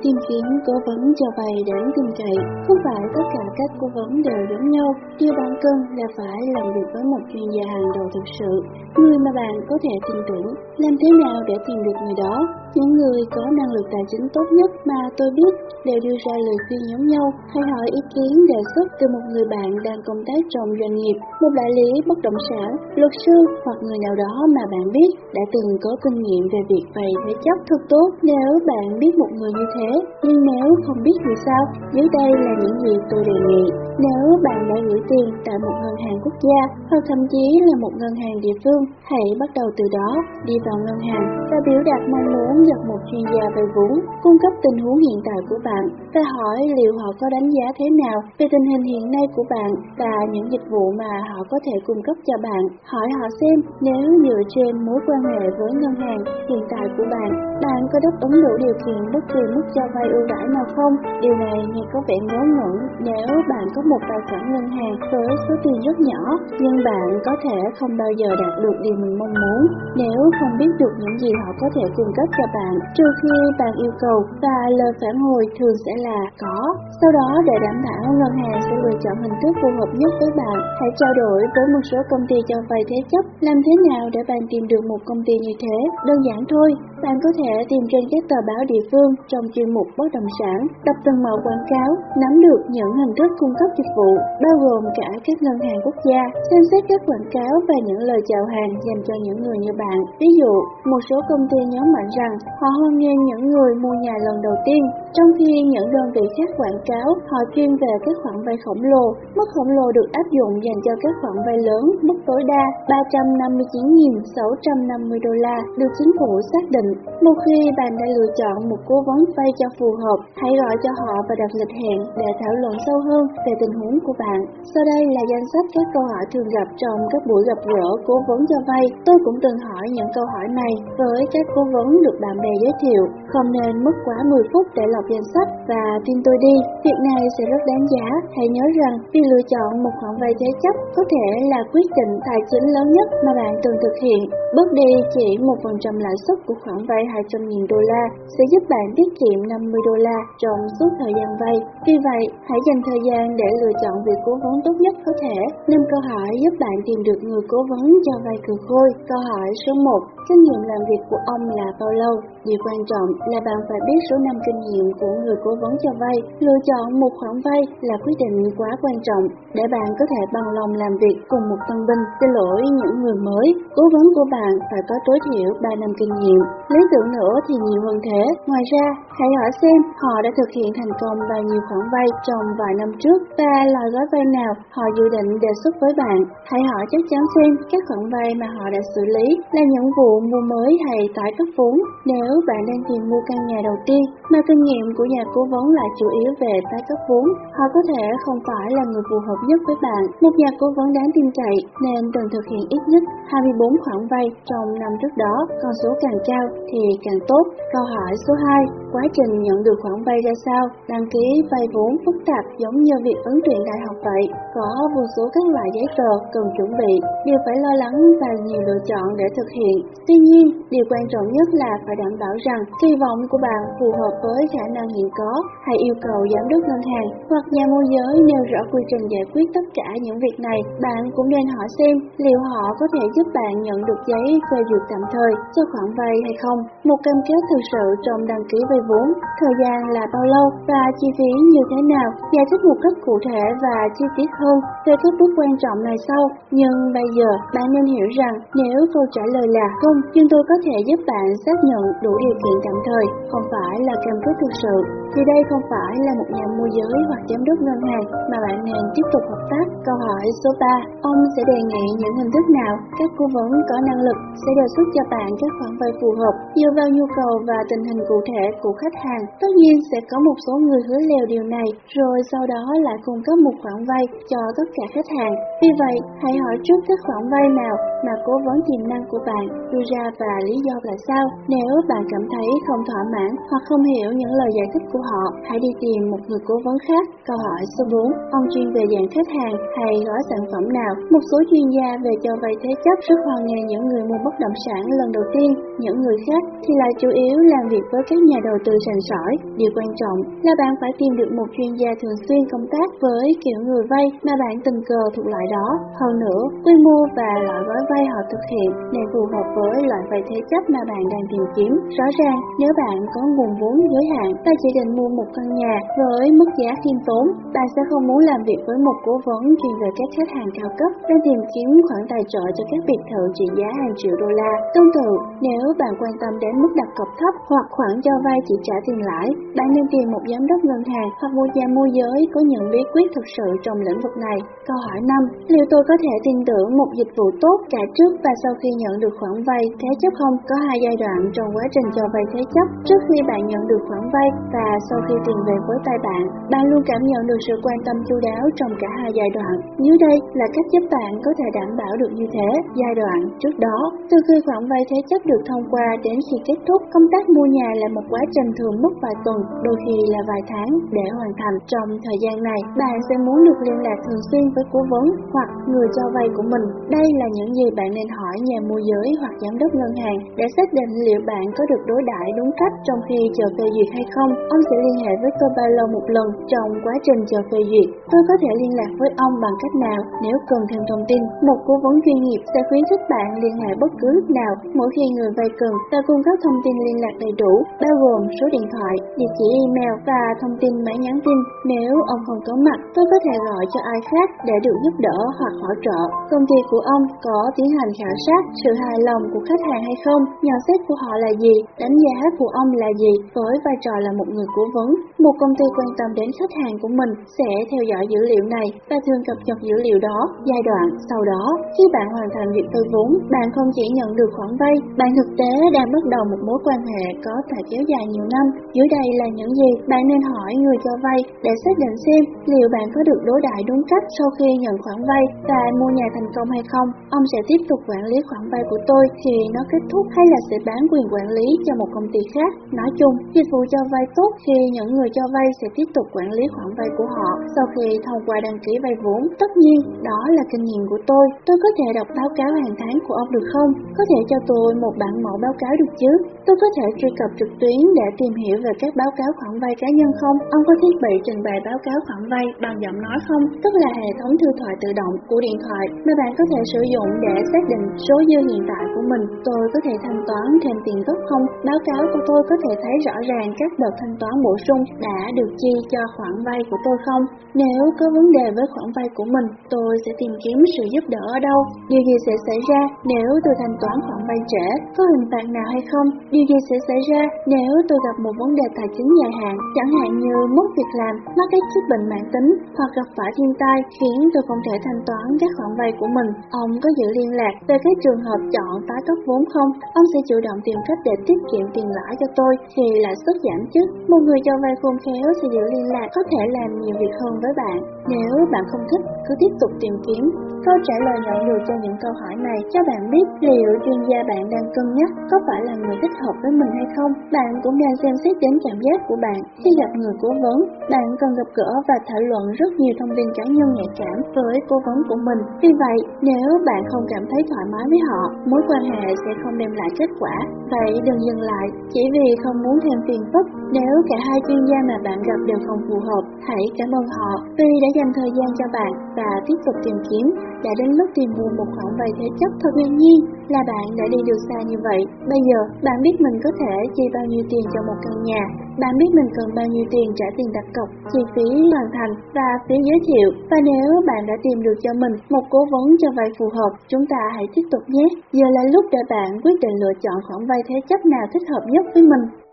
tìm kiếm cố vấn cho vay đáng tin cậy. Không phải tất cả các cố vấn đều giống nhau. Điều bạn cần là phải làm việc với một chuyên gia hàng đầu thực sự, người mà bạn có thể tin tưởng. Làm thế nào để tìm được người đó? Những người có năng lực tài chính tốt nhất mà tôi biết đều đưa ra lời khuyên giống nhau. Hãy hỏi ý kiến đề xuất từ một người bạn đang công tác trong doanh nghiệp, một đại lý bất động sản, luật sư hoặc người nào đó mà bạn biết đã từng có kinh nghiệm về việc vay thế chấp thật tốt. Nếu bạn biết một người như thế, nhưng nếu không biết vì sao, dưới đây là những gì tôi đề nghị. Nếu bạn đã gửi tiền tại một ngân hàng quốc gia hoặc thậm chí là một ngân hàng địa phương, hãy bắt đầu từ đó, đi vào ngân hàng và biểu đạt mong muốn gặp một chuyên gia về vốn, cung cấp tình huống hiện tại của bạn và hỏi liệu họ có đánh giá thế nào về tình hình hiện nay của bạn và những dịch vụ mà họ có thể cung cấp cho bạn. Hỏi họ xem nếu dựa trên mối quan hệ với ngân hàng hiện tại của bạn, bạn có đáp ứng đủ điều kiện bất kỳ mức cho cho vay ưu đãi nào không? Điều này nghe có vẻ ngớ ngẩn nếu bạn có một tài khoản ngân hàng với số tiền rất nhỏ, nhưng bạn có thể không bao giờ đạt được điều mình mong muốn nếu không biết được những gì họ có thể cung cấp cho bạn, trừ khi bạn yêu cầu và lời phản hồi thường sẽ là có. Sau đó để đảm bảo ngân hàng sẽ lựa chọn hình thức phù hợp nhất với bạn, hãy trao đổi với một số công ty cho vay thế chấp. Làm thế nào để bạn tìm được một công ty như thế? Đơn giản thôi, bạn có thể tìm trên các tờ báo địa phương trong chuyên mục bất động sản, đọc từng mẫu quảng cáo, nắm được những hình thức cung cấp dịch vụ, bao gồm cả các ngân hàng quốc gia, xem xét các quảng cáo và những lời chào hàng dành cho những người như bạn. Ví dụ, một số công ty nhấn mạnh rằng họ hoan nghênh những người mua nhà lần đầu tiên, trong khi những đơn vị khác quảng cáo họ chuyên về các khoản vay khổng lồ. Mức khổng lồ được áp dụng dành cho các khoản vay lớn, mức tối đa 359.650 đô la được chính phủ xác định. Một khi bạn đã lựa chọn một cố vấn vay cho phù hợp, hãy gọi cho họ và đặt lịch hẹn để thảo luận sâu hơn về tình huống của bạn. Sau đây là danh sách các câu hỏi thường gặp trong các buổi gặp gỡ cố vấn cho vay. Tôi cũng từng hỏi những câu hỏi này với các cố vấn được bạn bè giới thiệu. Không nên mất quá 10 phút để lọc danh sách và tin tôi đi, việc này sẽ rất đáng giá. Hãy nhớ rằng việc lựa chọn một khoản vay thế chấp có thể là quyết định tài chính lớn nhất mà bạn từng thực hiện. Bước đi chỉ 1% lãi suất của khoản vay 200.000 đô la sẽ giúp bạn tiết kiệm 50 đô la trong suốt thời gian vay. Vì vậy, hãy dành thời gian để lựa chọn việc cố vấn tốt nhất có thể. Năm câu hỏi giúp bạn tìm được người cố vấn cho vay cừ khôi. Câu hỏi số 1. Kinh nghiệm làm việc của ông là bao lâu? Điều quan trọng là bạn phải biết số năm kinh nghiệm của người cố vấn cho vay. Lựa chọn một khoản vay là quyết định quá quan trọng để bạn có thể bằng lòng làm việc cùng một tân binh. Xin lỗi những người mới, cố vấn của bạn phải có tối thiểu 3 năm kinh nghiệm. Lý tưởng nữa thì nhiều hơn thế. Ngoài ra, hãy hỏi xem họ đã thực hiện thành công bao nhiêu khoản vay trong vài năm trước và loại gói vay nào họ dự định đề xuất với bạn. Hãy hỏi chắc chắn xem các khoản vay mà họ đã xử lý là những vụ mua mới hay tái cấp vốn. Nếu bạn đang tìm mua căn nhà đầu tiên mà kinh nghiệm của nhà cố vấn lại chủ yếu về tái cấp vốn, họ có thể không phải là người phù hợp nhất với bạn. Một nhà cố vấn đáng tin cậy nên cần thực hiện ít nhất 24 khoản vay trong năm trước đó, con số càng cao thì càng tốt. Câu hỏi số 2. Quá trình nhận được khoản vay ra sao, đăng ký vay vốn phức tạp giống như việc ứng tuyển đại học vậy, có vô số các loại giấy tờ cần chuẩn bị, đều phải lo lắng và nhiều lựa chọn để thực hiện. Tuy nhiên, điều quan trọng nhất là phải đảm bảo rằng kỳ vọng của bạn phù hợp với khả năng hiện có. Hãy yêu cầu giám đốc ngân hàng hoặc nhà môi giới nêu rõ quy trình giải quyết tất cả những việc này. Bạn cũng nên hỏi xem liệu họ có thể giúp bạn nhận được giấy phê duyệt tạm thời cho khoản vay hay không. Một cam kết thực sự trong đăng ký vay vốn, thời gian là bao lâu và chi phí như thế nào, giải thích một cách cụ thể và chi tiết hơn về các bước quan trọng này sau. Nhưng bây giờ, bạn nên hiểu rằng nếu câu trả lời là không, nhưng tôi có thể giúp bạn xác nhận đủ điều kiện tạm thời, không phải là cam kết thực sự, thì đây không phải là một nhà môi giới hoặc giám đốc ngân hàng mà bạn nên tiếp tục hợp tác. Câu hỏi số 3, ông sẽ đề nghị những hình thức nào các cố vấn có năng lực sẽ đề xuất cho bạn các khoản vay phù hợp dựa vào nhu cầu và tình hình cụ thể của khách hàng. Tất nhiên sẽ có một số người hứa lèo điều này, rồi sau đó lại cung cấp một khoản vay cho tất cả khách hàng. Vì vậy, hãy hỏi trước các khoản vay nào mà cố vấn tiềm năng của bạn đưa ra và lý do là sao. Nếu bạn cảm thấy không thỏa mãn hoặc không hiểu những lời giải thích của họ, hãy đi tìm một người cố vấn khác. Câu hỏi số 4. Ông chuyên về dạng khách hàng hay gói sản phẩm nào? Một số chuyên gia về cho vay thế chấp rất hoan nghênh những người mua bất động sản lần đầu tiên. Những người khác thì lại chủ yếu làm việc với các nhà đầu tư sành sỏi. Điều quan trọng là bạn phải tìm được một chuyên gia thường xuyên công tác với kiểu người vay mà bạn tình cờ thuộc loại đó. Hơn nữa, quy mô và loại gói vay họ thực hiện nên phù hợp với loại vay thế chấp mà bạn đang tìm kiếm. Rõ ràng, nếu bạn có nguồn vốn giới hạn và chỉ định mua một căn nhà với mức giá khiêm tốn, bạn sẽ không muốn làm việc với một cố vấn chuyên về các khách hàng cao cấp đang tìm kiếm khoản tài trợ cho các biệt thự trị giá hàng triệu đô la. Tương tự, nếu bạn quan tâm đến mức đặt cọc thấp hoặc khoản cho vay chỉ trả tiền lãi, bạn nên tìm một giám đốc ngân hàng hoặc một nhà môi giới có những bí quyết thực sự trong lĩnh vực này. Câu hỏi 5. Liệu tôi có thể tin tưởng một dịch vụ tốt cả trước và sau khi nhận được khoản vay thế chấp không? Có hai giai đoạn trong quá trình cho vay thế chấp. Trước khi bạn nhận được khoản vay và sau khi tiền về với tay bạn, bạn luôn cảm nhận được sự quan tâm chu đáo trong cả hai giai đoạn. Dưới đây là cách giúp bạn có thể đảm bảo được như thế. Giai đoạn trước đó, từ khi khoản vay thế chấp được thông qua đến khi kết thúc, công tác mua nhà là một quá trình thường mất vài tuần, đôi khi là vài tháng để hoàn thành. Trong thời gian này, bạn sẽ muốn được liên lạc thường xuyên với cố vấn hoặc người cho vay của mình. Đây là những gì bạn nên hỏi nhà môi giới hoặc giám đốc ngân hàng để xác định liệu bạn có được đối đãi đúng cách trong khi chờ phê duyệt hay không. Ông sẽ liên hệ với cơ ba một lần trong quá trình chờ phê duyệt. Tôi có thể liên lạc với ông bằng cách nào nếu cần thêm thông tin. Một cố vấn chuyên nghiệp sẽ khuyến khích bạn liên hệ bất cứ lúc nào mỗi khi người vay cần và cung cấp thông tin liên lạc đầy đủ, bao gồm số điện thoại, địa chỉ email và thông tin máy nhắn tin. Nếu ông không có mặt, tôi có thể gọi cho ai khác để được giúp đỡ hoặc hỗ trợ. Công ty của ông có tiến hành khảo sát sự hài lòng của khách hàng hay không, nhận xét của họ là gì, đánh giá của ông là gì với vai trò là một người cố vấn. Một công ty quan tâm đến khách hàng của mình sẽ theo dõi dữ liệu này và thường cập nhật dữ liệu đó. Giai đoạn sau đó, khi bạn hoàn thành việc vay vốn, bạn không chỉ nhận được khoản vay, bạn thực tế đang bắt đầu một mối quan hệ có thể kéo dài nhiều năm. Dưới đây là những gì bạn nên hỏi người cho vay để xác định xem liệu bạn có được đối đại đúng cách sau khi nhận khoản vay và mua nhà thành công hay không. Ông sẽ tiếp tục quản lý khoản vay của tôi thì nó kết thúc hay là sẽ bán quyền quản lý cho một công ty khác. Nói chung, dịch vụ cho vay tốt khi những người cho vay sẽ tiếp tục quản lý khoản vay của họ sau khi thông qua đăng ký vay vốn. Tất nhiên, đó là kinh nghiệm của tôi. Tôi có thể đọc báo cáo hàng tháng của ông được không? Có thể cho tôi một bản mẫu báo cáo được chứ? Tôi có thể truy cập trực tuyến để tìm hiểu về các báo cáo khoản vay cá nhân không? Ông có thiết bị trình bày báo cáo khoản vay bằng giọng nói không? Tức là hệ thống thư thoại tự động của điện thoại mà bạn có thể sử dụng để xác định số dư hiện tại của mình mình Tôi có thể thanh toán thêm tiền gốc không? Báo cáo của tôi có thể thấy rõ ràng các đợt thanh toán bổ sung đã được chi cho khoản vay của tôi không? Nếu có vấn đề với khoản vay của mình, tôi sẽ tìm kiếm sự giúp đỡ ở đâu? Điều gì sẽ xảy ra nếu tôi thanh toán khoản vay trễ? Có hình phạt nào hay không? Điều gì sẽ xảy ra nếu tôi gặp một vấn đề tài chính dài hạn, chẳng hạn như mất việc làm, mắc các chứng bệnh mãn tính hoặc gặp phải thiên tai khiến tôi không thể thanh toán các khoản vay của mình? Ông có giữ liên lạc về các trường hợp chọn phá cấp vốn không, ông sẽ chủ động tìm cách để tiết kiệm tiền lãi cho tôi thì lãi suất giảm chứ. Một người cho vay khôn khéo sẽ giữ liên lạc có thể làm nhiều việc hơn với bạn. Nếu bạn không thích, cứ tiếp tục tìm kiếm. Câu trả lời nhận được cho những câu hỏi này cho bạn biết liệu chuyên gia bạn đang cân nhắc có phải là người thích hợp với mình hay không. Bạn cũng nên xem xét đến cảm giác của bạn khi gặp người cố vấn. Bạn cần gặp gỡ và thảo luận rất nhiều thông tin cá nhân nhạy cảm với cố vấn của mình. Vì vậy, nếu bạn không cảm thấy thoải mái với họ, mối quan hệ sẽ không đem lại kết quả. Vậy đừng dừng lại chỉ vì không muốn thêm phiền phức. Nếu cả hai chuyên gia mà bạn gặp đều không phù hợp, hãy cảm ơn họ vì đã dành thời gian cho bạn và tiếp tục tìm kiếm. Đã đến lúc tìm mua một khoản vay thế chấp thật ngang nhiên là bạn đã đi được xa như vậy. Bây giờ, bạn biết mình có thể chi bao nhiêu tiền cho một căn nhà, bạn biết mình cần bao nhiêu tiền trả tiền đặt cọc, chi phí hoàn thành và phí giới thiệu. Và nếu bạn đã tìm được cho mình một cố vấn cho vay phù hợp, chúng ta hãy tiếp tục nhé. Giờ là lúc để bạn quyết định lựa chọn khoản vay thế chấp nào thích hợp nhất với mình.